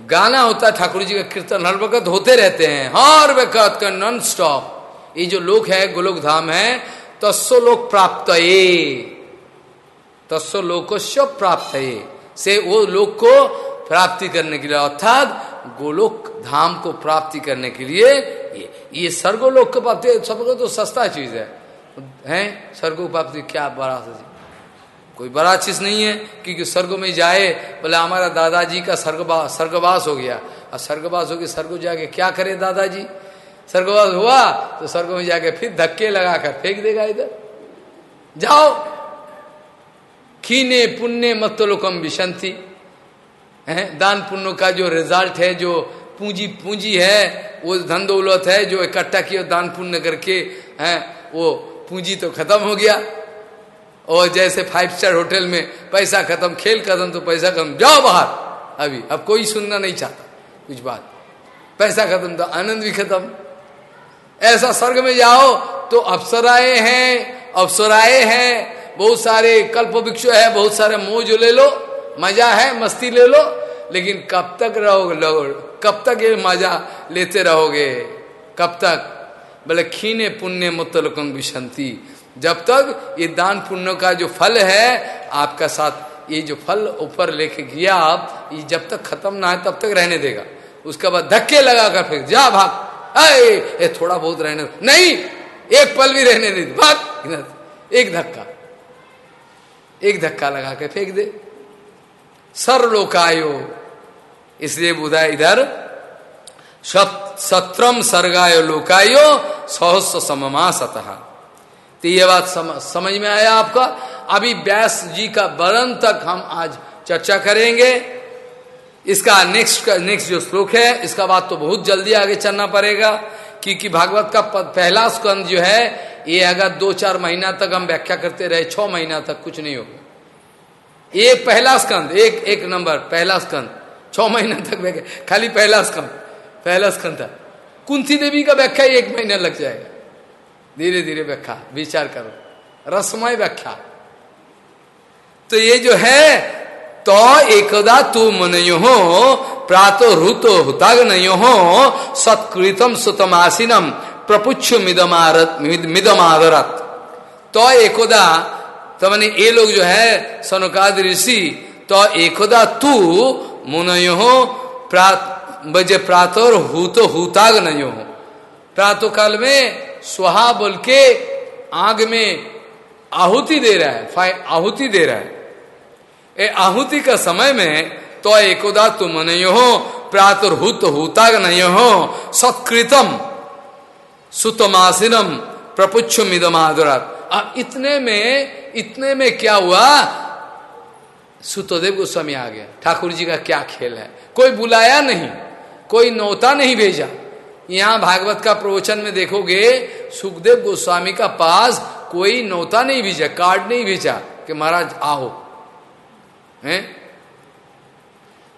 गाना होता है, ठाकुर जी का कीर्तन हर वक्त होते रहते हैं, हर वक्त का नॉन स्टॉप ये जो लोक है गोलोक धाम है तस्वलोक प्राप्त ये। तस्वलोक प्राप्त ये। से वो लोक को प्राप्ति करने के लिए, अर्थात गोलोक धाम को प्राप्ति करने के लिए ये। ये सर्गोलोक को प्राप्ति सबको तो सस्ता चीज़ है। हैं? स्वर्गो प्राप्ति क्या बड़ा सा कोई बड़ा चीज़ नहीं है, क्योंकि स्वर्ग में जाए, बोले हमारा दादाजी का स्वर्गवास स्वर्गवास हो गया। और स्वर्गवास हो गया स्वर्ग जाके क्या करे दादाजी? स्वर्गवास हुआ तो स्वर्ग में जाके फिर धक्के लगाकर फेंक देगा इधर। जाओ। खीने पुण्य मतलोकम विशंति। है? दान पुण्य का जो रिज़ल्ट है, जो पूंजी पूंजी है, वो धन दौलत है, जो इकट्ठा किया दान पुण्य करके, है, वो पूंजी तो खत्म हो गया। और जैसे फाइव स्टार होटल में पैसा खत्म, खेल खत्म तो पैसा खत्म। जाओ बाहर। अभी, अब कोई सुनना नहीं चाहता। कुछ बात। पैसा खत्म तो आनंद भी खत्म। ऐसा स्वर्ग में जाओ तो अप्सराए हैं अप्सराए हैं। बहुत सारे कल्प वृक्ष है, बहुत सारे मोज ले लो, मज़ा है, मस्ती ले लो। लेकिन कब तक रहोगे कब तक ये मज़ा लेते रहोगे? कब तक? बोले, खीने पुण्य मुतलकम विशंति जब तक ये दान पुण्य का जो फल है, आपका साथ ये जो फल ऊपर लेके गया आप ये जब तक खत्म ना है, तब तक रहने देगा। उसके बाद धक्के लगाकर फिर, जा भाग। अरे, ये थोड़ा बहुत रहने नहीं, एक पल भी रहने नहीं भाग। एक धक्का। एक धक्का लगा के फेंक दे। सर्वलोकायो, इसलिए बुधा इधर सत्रम सर्गायो लोकायो सहस्व सममा तो ये बात सम, समझ में आया आपका? अभी व्यास जी का वर्णन तक हम आज चर्चा करेंगे। इसका नेक्स्ट नेक्स्ट जो श्लोक है इसका बात तो बहुत जल्दी आगे चलना पड़ेगा क्योंकि भागवत का पहला स्कंद जो है ये अगर दो चार महीना तक हम व्याख्या करते रहे छह महीना तक कुछ नहीं होगा। ये पहला स्कंद एक एक नंबर पहला स्कंद छह महीना तक खाली पहला स्कंद। पहला स्कंद था कुंती देवी का व्याख्या एक महीना लग जाएगा। धीरे धीरे व्याख्या, विचार करो। रसमय व्याख्या। तो ये जो है तो एकदा तू मनयो प्रातो ऋतो हुताग नयो हो सत्कृतम सुतमासीनम प्रपुच्छ मिदमारत मिदमादरत तो एकोदा तो मैंने ये लोग जो है, सनकाद ऋषि तो एकोदा तू मुनयो प्रात बजे प्रातोर हुतो हुताग नयो हो। प्रातः काल में सुहा बोल के आग में आहुति दे रहा है फाय आहुति दे रहा है। ए आहुति का समय में तो एकोदा तुम नहीं हो प्रातुर्भूत होता नहीं हो। सत्कृतम, सुतमासिनम प्रपुच्छ मिदमादुरात अब इतने में इतने में क्या हुआ? सुतोदेव गोस्वामी आ गया। ठाकुर जी का क्या खेल है? कोई बुलाया नहीं। कोई नौता नहीं भेजा। यहाँ भागवत का प्रवचन में देखोगे, सुखदेव गोस्वामी का पास कोई नौता नहीं भेजा, कार्ड नहीं भेजा कि महाराज आओ। हैं?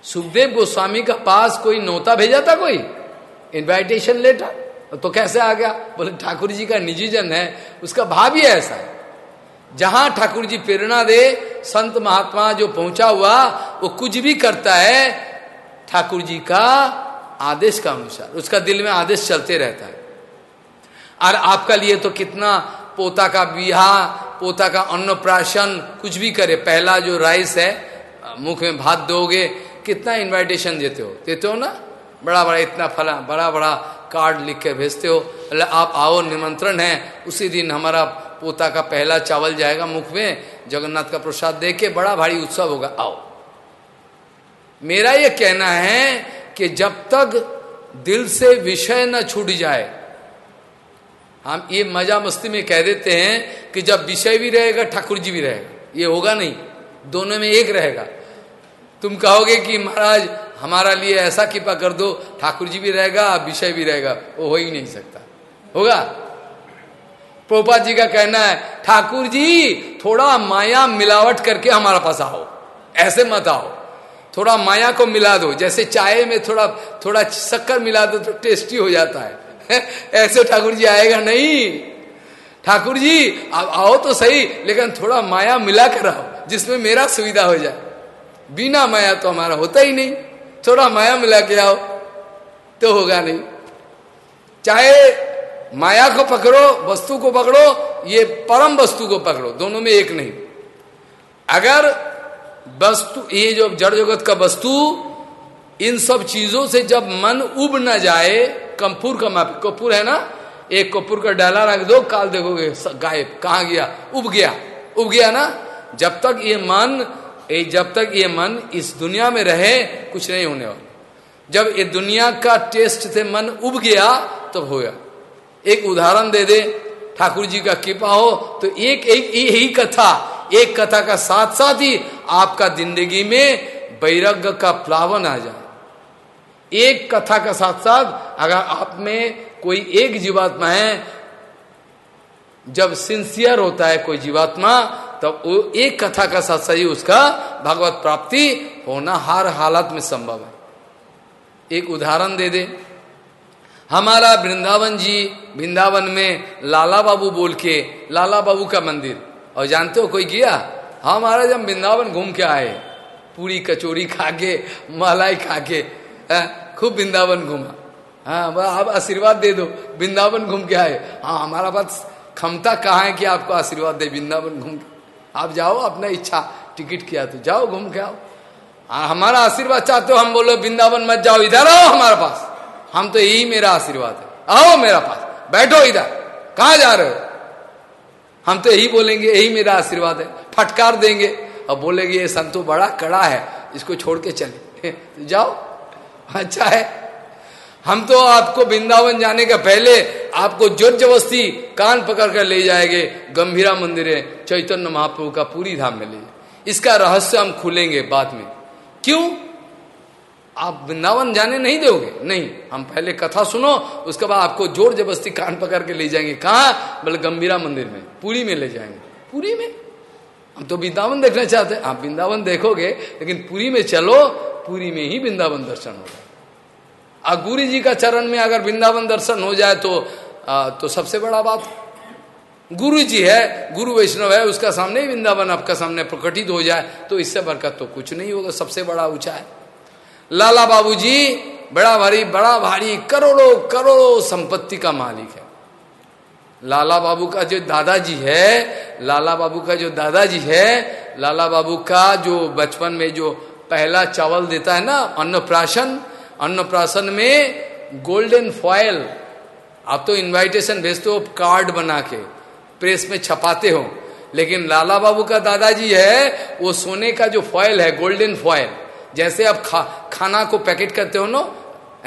सुखदेव गोस्वामी का पास कोई नौता भेजा था कोई? इनविटेशन लेटर तो कैसे आ गया? बोले, ठाकुर जी का निजी जन है, उसका भाव ही ऐसा है। जहाँ ठाकुर जी प्रेरणा दे, संत महात्मा जो पहुँचा हुआ, वो कुछ भी करता है, ठाकुर जी का आदेश का अनुसार, उसका दिल में आदेश चलते रहता है। और आपका लिए तो कितना पोता का बिहा पोता का अन्नप्राशन कुछ भी करे, पहला जो राइस है, मुख में भात दोगे, कितना इनविटेशन देते हो? देते हो ना? बड़ा बड़ा इतना फला बड़ा बड़ा कार्ड लिख के भेजते हो। अल्लाह, आप आओ, निमंत्रण है, उसी दिन हमारा पोता का पहला चावल जाएगा मुख में, जगन्नाथ का प्रसाद दे के बड़ा भारी उत्सव होगा, आओ। मेरा ये कहना है कि जब तक दिल से विषय न छूट जाए, हम ये मज़ा मस्ती में कह देते हैं कि जब विषय भी रहेगा, ठाकुर जी भी रहेगा। ये होगा नहीं, दोनों में एक रहेगा। तुम कहोगे कि महाराज, हमारा लिए ऐसा कृपा कर दो, ठाकुर जी भी रहेगा विषय भी रहेगा, वो हो ही नहीं सकता। होगा? प्रोपा जी का कहना है, ठाकुर जी, थोड़ा माया मिलावट करके हमारा पास आओ, ऐसे मत आओ। थोड़ा माया को मिला दो, जैसे चाय में थोड़ा थोड़ा शक्कर मिला दो तो टेस्टी हो जाता है। ऐसे ठाकुर जी आएगा, नहीं, ठाकुर जी, आप आओ तो सही, लेकिन थोड़ा माया मिला कर आओ जिसमें मेरा सुविधा हो जाए। बिना माया तो हमारा होता ही नहीं। थोड़ा माया मिला के आओ तो होगा नहीं। चाहे माया को पकड़ो, वस्तु को पकड़ो, ये परम वस्तु को पकड़ो, दोनों में एक नहीं। अगर वस्तु, ये जो जड़ जगत का वस्तु, इन सब चीज़ों से जब मन उब न जाए, कंपूर का माप, कपूर है ना? एक कपूर का डाला रख दो, काल देखोगे गायब, कहा गया? उब गया उब गया ना? जब तक ये मन, ये जब तक ये मन इस दुनिया में रहे, कुछ नहीं होने वाला। जब ये दुनिया का टेस्ट से मन उब गया, तब तो होगा एक उदाहरण दे दे, ठाकुर जी का कृपा हो तो एक एक यही कथा एक कथा का साथ साथ ही आपका ज़िंदगी में वैराग्य का प्लावन आ जाए। एक कथा का साथ साथ अगर आप में कोई एक जीवात्मा है, जब सिंसियर होता है कोई जीवात्मा तब वो एक कथा का साथ साथ ही उसका भगवत प्राप्ति होना हर हालत में संभव है। एक उदाहरण दे दे। हमारा वृंदावन जी, वृंदावन में लाला बाबू बोल के, लाला बाबू का मंदिर। और जानते हो कोई गया? हाँ महाराज, हम वृंदावन घूम के आए। पूरी कचोरी खा के मलाई खा के खूब वृंदावन घूमा। हाँ आप आशीर्वाद दे दो, वृंदावन घूम के आए। हाँ हमारा पास क्षमता कहाँ है कि आपको आशीर्वाद दे वृंदावन घूम के? आप जाओ, अपना इच्छा, टिकट किया तो जाओ, घूम के आओ। हाँ हमारा आशीर्वाद चाहते हो, हम बोलो, वृंदावन मत जाओ, इधर आओ हमारे पास। हम तो यही मेरा आशीर्वाद है। आओ मेरा पास, बैठो इधर। कहाँ जा रहे हो? हम तो यही बोलेंगे, यही मेरा आशीर्वाद है। फटकार देंगे। और बोलेंगे, ये संतो बड़ा कड़ा है, इसको छोड़ के चले। जाओ। अच्छा है। हम तो आपको वृंदावन जाने का पहले आपको ज़ोर जबस्ती कान पकड़ कर ले जाएँगे। गंभीरा मंदिर है चैतन्य महाप्रभु का पूरी धाम में ले। इसका रहस्य हम खुलेंगे बाद में। क्यों? आप वृंदावन जाने नहीं दोगे? नहीं। हम पहले कथा सुनो उसके बाद आपको ज़ोर जबरस्ती कान पकड़ के ले जाएँगे। कहा? बोले गंभीरा मंदिर में पूरी में ले जाएँगे। पूरी में? हम तो वृंदावन देखना चाहते हैं। आप वृंदावन देखोगे लेकिन पूरी में चलो पूरी में ही वृंदावन दर्शन होगा। और गुरु जी का चरण में अगर वृंदावन दर्शन हो जाए तो आ, तो सबसे बड़ा बात गुरु जी है गुरु वैष्णव है उसका सामने ही वृंदावन आपका सामने प्रकटित हो जाए तो इससे बरकत तो कुछ नहीं होगा। सबसे बड़ा ऊँचा है। लाला बाबूजी, बड़ा भारी बड़ा भारी, करोड़ों करोड़ों संपत्ति का मालिक है। लाला बाबू का जो दादाजी है, लाला बाबू का जो दादाजी है, लाला बाबू का जो बचपन में जो पहला चावल देता है ना, अन्नप्राशन अन्नप्राशन में गोल्डन फॉयल आप तो इनविटेशन भेजते हो कार्ड बना के प्रेस में छपाते हो, लेकिन लाला बाबू का दादाजी है, वो सोने का जो फॉयल है गोल्डन फॉयल जैसे आप खा, खाना को पैकेट करते हो ना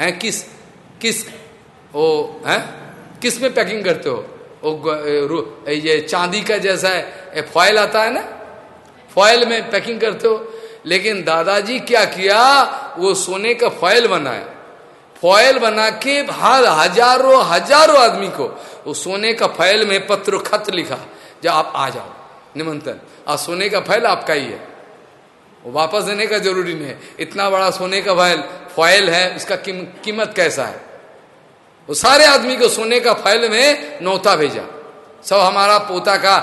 है किस किस ओ है किसमें पैकिंग करते हो? ओ ये चांदी का जैसा है फॉयल आता है ना? फॉयल में पैकिंग करते हो। लेकिन दादाजी क्या किया? वो सोने का फॉयल बनाया फॉयल बना के हर हज़ारों हज़ारों आदमी को वो सोने का फैल में पत्र खत लिखा। जब आप आ जाओ निमंत्रण। और सोने का फैल आपका ही है। वो वापस देने का ज़रूरी नहीं है। इतना बड़ा सोने का फैल फॉयल है उसका किम, कीमत कैसा है? वो सारे आदमी को सोने का फैल में नौता भेजा। सब हमारा पोता का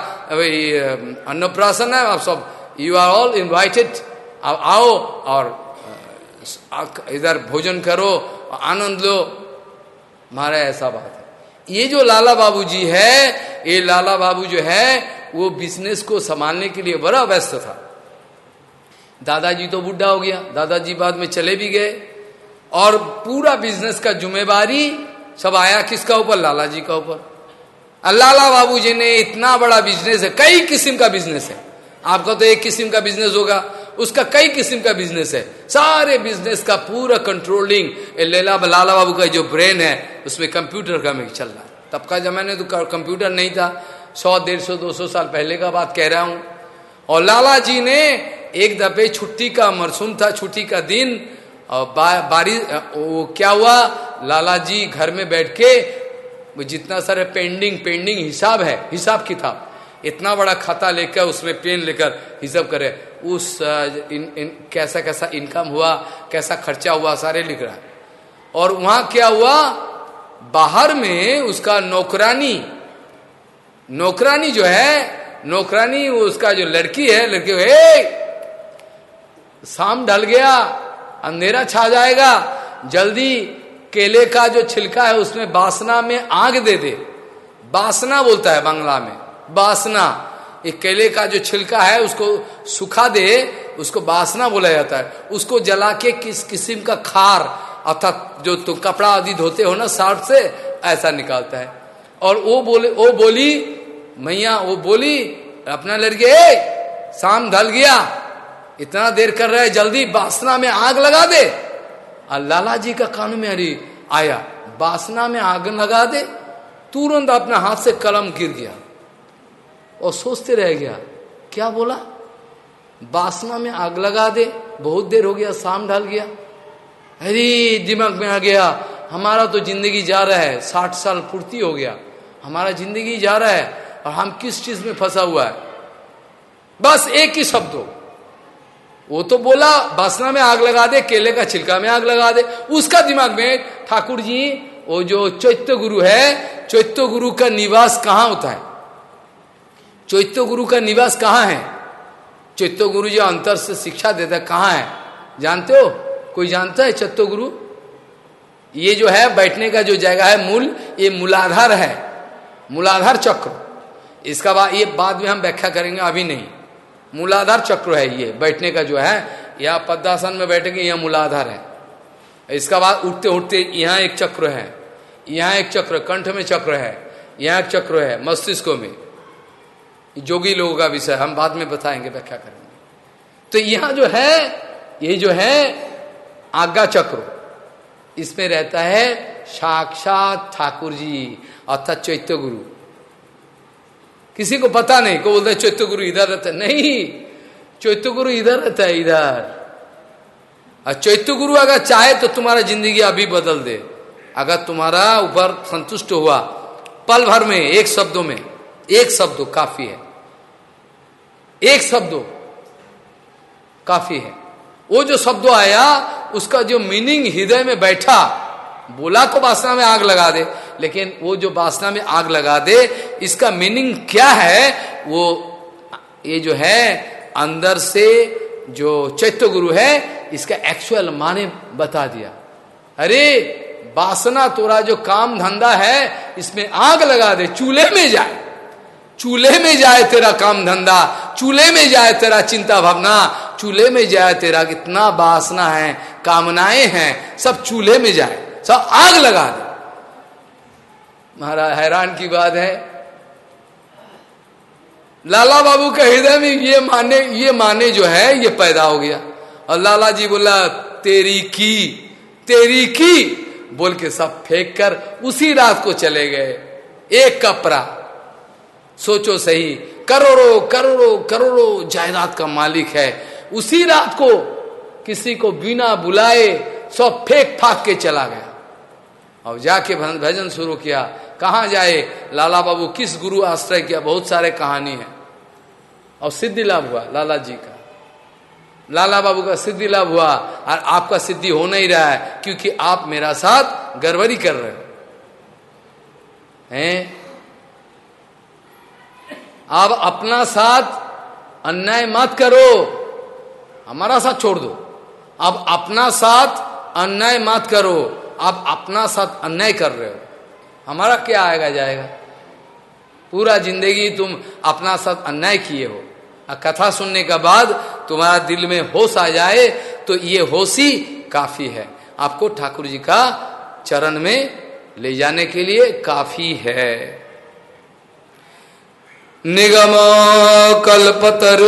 अन्नप्राशन है आप सब यू आर ऑल इन्वाइटेड आप आओ और इधर भोजन करो आनंद लो। हमारा ऐसा बात है। ये जो लाला बाबू जी है ये लाला बाबू जो है वो बिज़नेस को संभालने के लिए बड़ा व्यस्त था। दादाजी तो बुढ़ा हो गया। दादाजी बाद में चले भी गए। और पूरा बिज़नेस का जुम्मेवारी सब आया किसका ऊपर? लाला जी का ऊपर। लाला बाबू जी ने इतना बड़ा बिज़नेस है, कई किस्म का बिज़नेस है। आपका तो एक किस्म का बिज़नेस होगा, उसका कई किस्म का बिज़नेस है। सारे बिज़नेस का पूरा कंट्रोलिंग लेला लाला बाबू का जो ब्रेन है, उसमें कंप्यूटर का में चल रहा है। तब का जमाने तो कंप्यूटर नहीं था। सौ, डेढ़ सौ, दो सौ साल पहले का बात कह रहा हूँ। और लाला जी ने एक दफे छुट्टी का मरसूम था छुट्टी का दिन और बा, बारिश वो क्या हुआ? लाला जी घर में बैठ के वो जितना सारे पेंडिंग पेंडिंग हिसाब है हिसाब किताब इतना बड़ा खाता लेकर उसमें पेन लेकर हिसाब करे उस इन, इन कैसा कैसा इनकम हुआ कैसा खर्चा हुआ सारे लिख रहा है। और वहाँ क्या हुआ? बाहर में उसका नौकरानी नौकरानी जो है नौकरानी उसका जो लड़की है लड़की ए शाम ढल गया, अंधेरा छा जाएगा। जल्दी केले का जो छिलका है, उसमें बासना में आग दे दे। बासना बोलता है बांग्ला में, बासना। एक केले का जो छिलका है, उसको सुखा दे, उसको बासना बोला जाता है। उसको जला के किस किस्म का खार, अर्थात जो तुम कपड़ा आदि धोते हो ना साठ से, ऐसा निकालता है। और वो बोले, वो बोली, मैया, वो बोली, अपना लड़के शाम ढल गया इतना देर कर रहा जल्दी बासना में आग लगा दे। और लाला जी का कानून में अरे आया, बासना में आग लगा दे। तुरंत अपने हाथ से कलम गिर गया। और सोचते रह गया, क्या बोला? बासना में आग लगा दे, बहुत देर हो गया, शाम ढल गया। अरे दिमाग में आ गया, हमारा तो ज़िंदगी जा रहा है, साठ साल पूर्ति हो गया। हमारा ज़िंदगी जा रहा है, और हम किस चीज़ में फंसा हुआ है? बस एक ही शब्द हो वो तो बोला, बासना में आग लगा दे, केले का छिलका में आग लगा दे। उसका दिमाग में, ठाकुर जी, वो जो चैत्य गुरु है, चैत्य गुरु का निवास कहाँ होता है? चैत्य गुरु का निवास कहाँ है? चैत्य गुरु जो अंतर से शिक्षा देता है कहाँ है? जानते हो? कोई जानता है चैत्य गुरु? ये जो है, बैठने का जो जगह है, मूल, ये मूलाधार है। मूलाधार चक्र। इसका बाद ये बाद में हम व्याख्या करेंगे, अभी नहीं। मूलाधार चक्र है ये, बैठने का जो है यह पद्मासन में बैठेंगे यह मूलाधार है। इसका बाद उठते उठते यहाँ एक चक्र है, यहाँ एक चक्र, कंठ में चक्र है, यहाँ एक चक्र है, मस्तिष्कों में। जोगी लोगों का विषय, हम बाद में बताएँगे, व्याख्या करेंगे। तो यहाँ जो है, ये जो है, आज्ञा चक्र। इसमें रहता है साक्षात ठाकुर जी, अर्थात चैत्य गुरु। किसी को पता नहीं, को बोलते चैत्य गुरु इधर रहता है। नहीं चैत्य गुरु इधर रहता है, इधर। और चैत्य गुरु अगर चाहे तो तुम्हारा ज़िंदगी अभी बदल दे। अगर तुम्हारा ऊपर संतुष्ट हुआ, पल भर में, एक शब्दों में, एक शब्द, काफ़ी है। एक शब्द, काफ़ी है। वो जो शब्द आया, उसका जो मीनिंग हृदय में बैठा बोला को वासना में आग लगा दे, लेकिन वो जो वासना में आग लगा दे, इसका मीनिंग क्या है? वो, ये जो है, अंदर से जो चैत्य गुरु है, इसका एक्चुअल माने बता दिया। अरे, वासना तोरा जो काम धंधा है, इसमें आग लगा दे, चूल्हे में जाए। चूल्हे में जाए तेरा काम धंधा, चूल्हे में जाए तेरा चिंता भावना, चूल्हे में जाए तेरा कितना वासना है, कामनाएँ हैं, सब चूल्हे में जाए। सब आग लगा दे। महाराज, हैरान की बात है। लाला बाबू के हृदय में ये माने ये माने जो है, ये पैदा हो गया। और लाला जी बोला, तेरी की तेरी की। बोल के सब फेंक कर उसी रात को चले गए। एक कपड़ा सोचो सही, करोड़ों करोड़ों करोड़ों जायदाद का मालिक है। उसी रात को किसी को बिना बुलाए सब फेंक फाक के चला गया। और जाके भजन शुरू किया। कहा जाए? लाला बाबू, किस गुरु आश्रय किया? बहुत सारे कहानी है। और सिद्धि लाभ हुआ, लाला जी का। लाला बाबू का सिद्धि लाभ हुआ, और आपका सिद्धि हो नहीं रहा है, क्योंकि आप मेरा साथ गड़बड़ी कर रहे हो। हैं? आप अपना साथ अन्याय मत करो। हमारा साथ छोड़ दो। अब अपना साथ अन्याय मत करो। आप अपना साथ अन्याय कर रहे हो। हमारा क्या आएगा, जाएगा? पूरा ज़िंदगी तुम अपना साथ अन्याय किए हो। और कथा सुनने के बाद तुम्हारा दिल में होश आ जाए तो ये होश ही काफ़ी है। आपको ठाकुर जी का चरण में ले जाने के लिए काफ़ी है। निगम कल्पतरुर्गलितं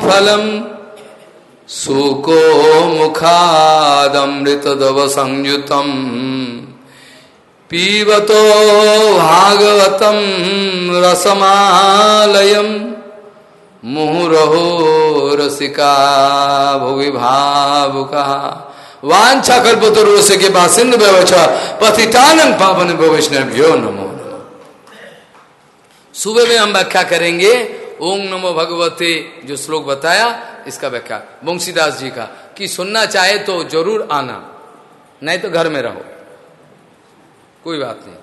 फलम सुको मुखादमृतदव संयुतम पीबतो भागवतम रसमालयम। मुहुरहो रसिका भुवि भावुका। वांछा कल्पतरुष के बासिंद व्यवच पतितानंद पावन नमो नमो। सुबह में हम व्याख्या करेंगे ओम नमो भगवते, जो श्लोक बताया, इसका व्याख्या। बंशीदास जी का, कि सुनना चाहे तो ज़रूर आना, नहीं तो घर में रहो। कोई बात नहीं।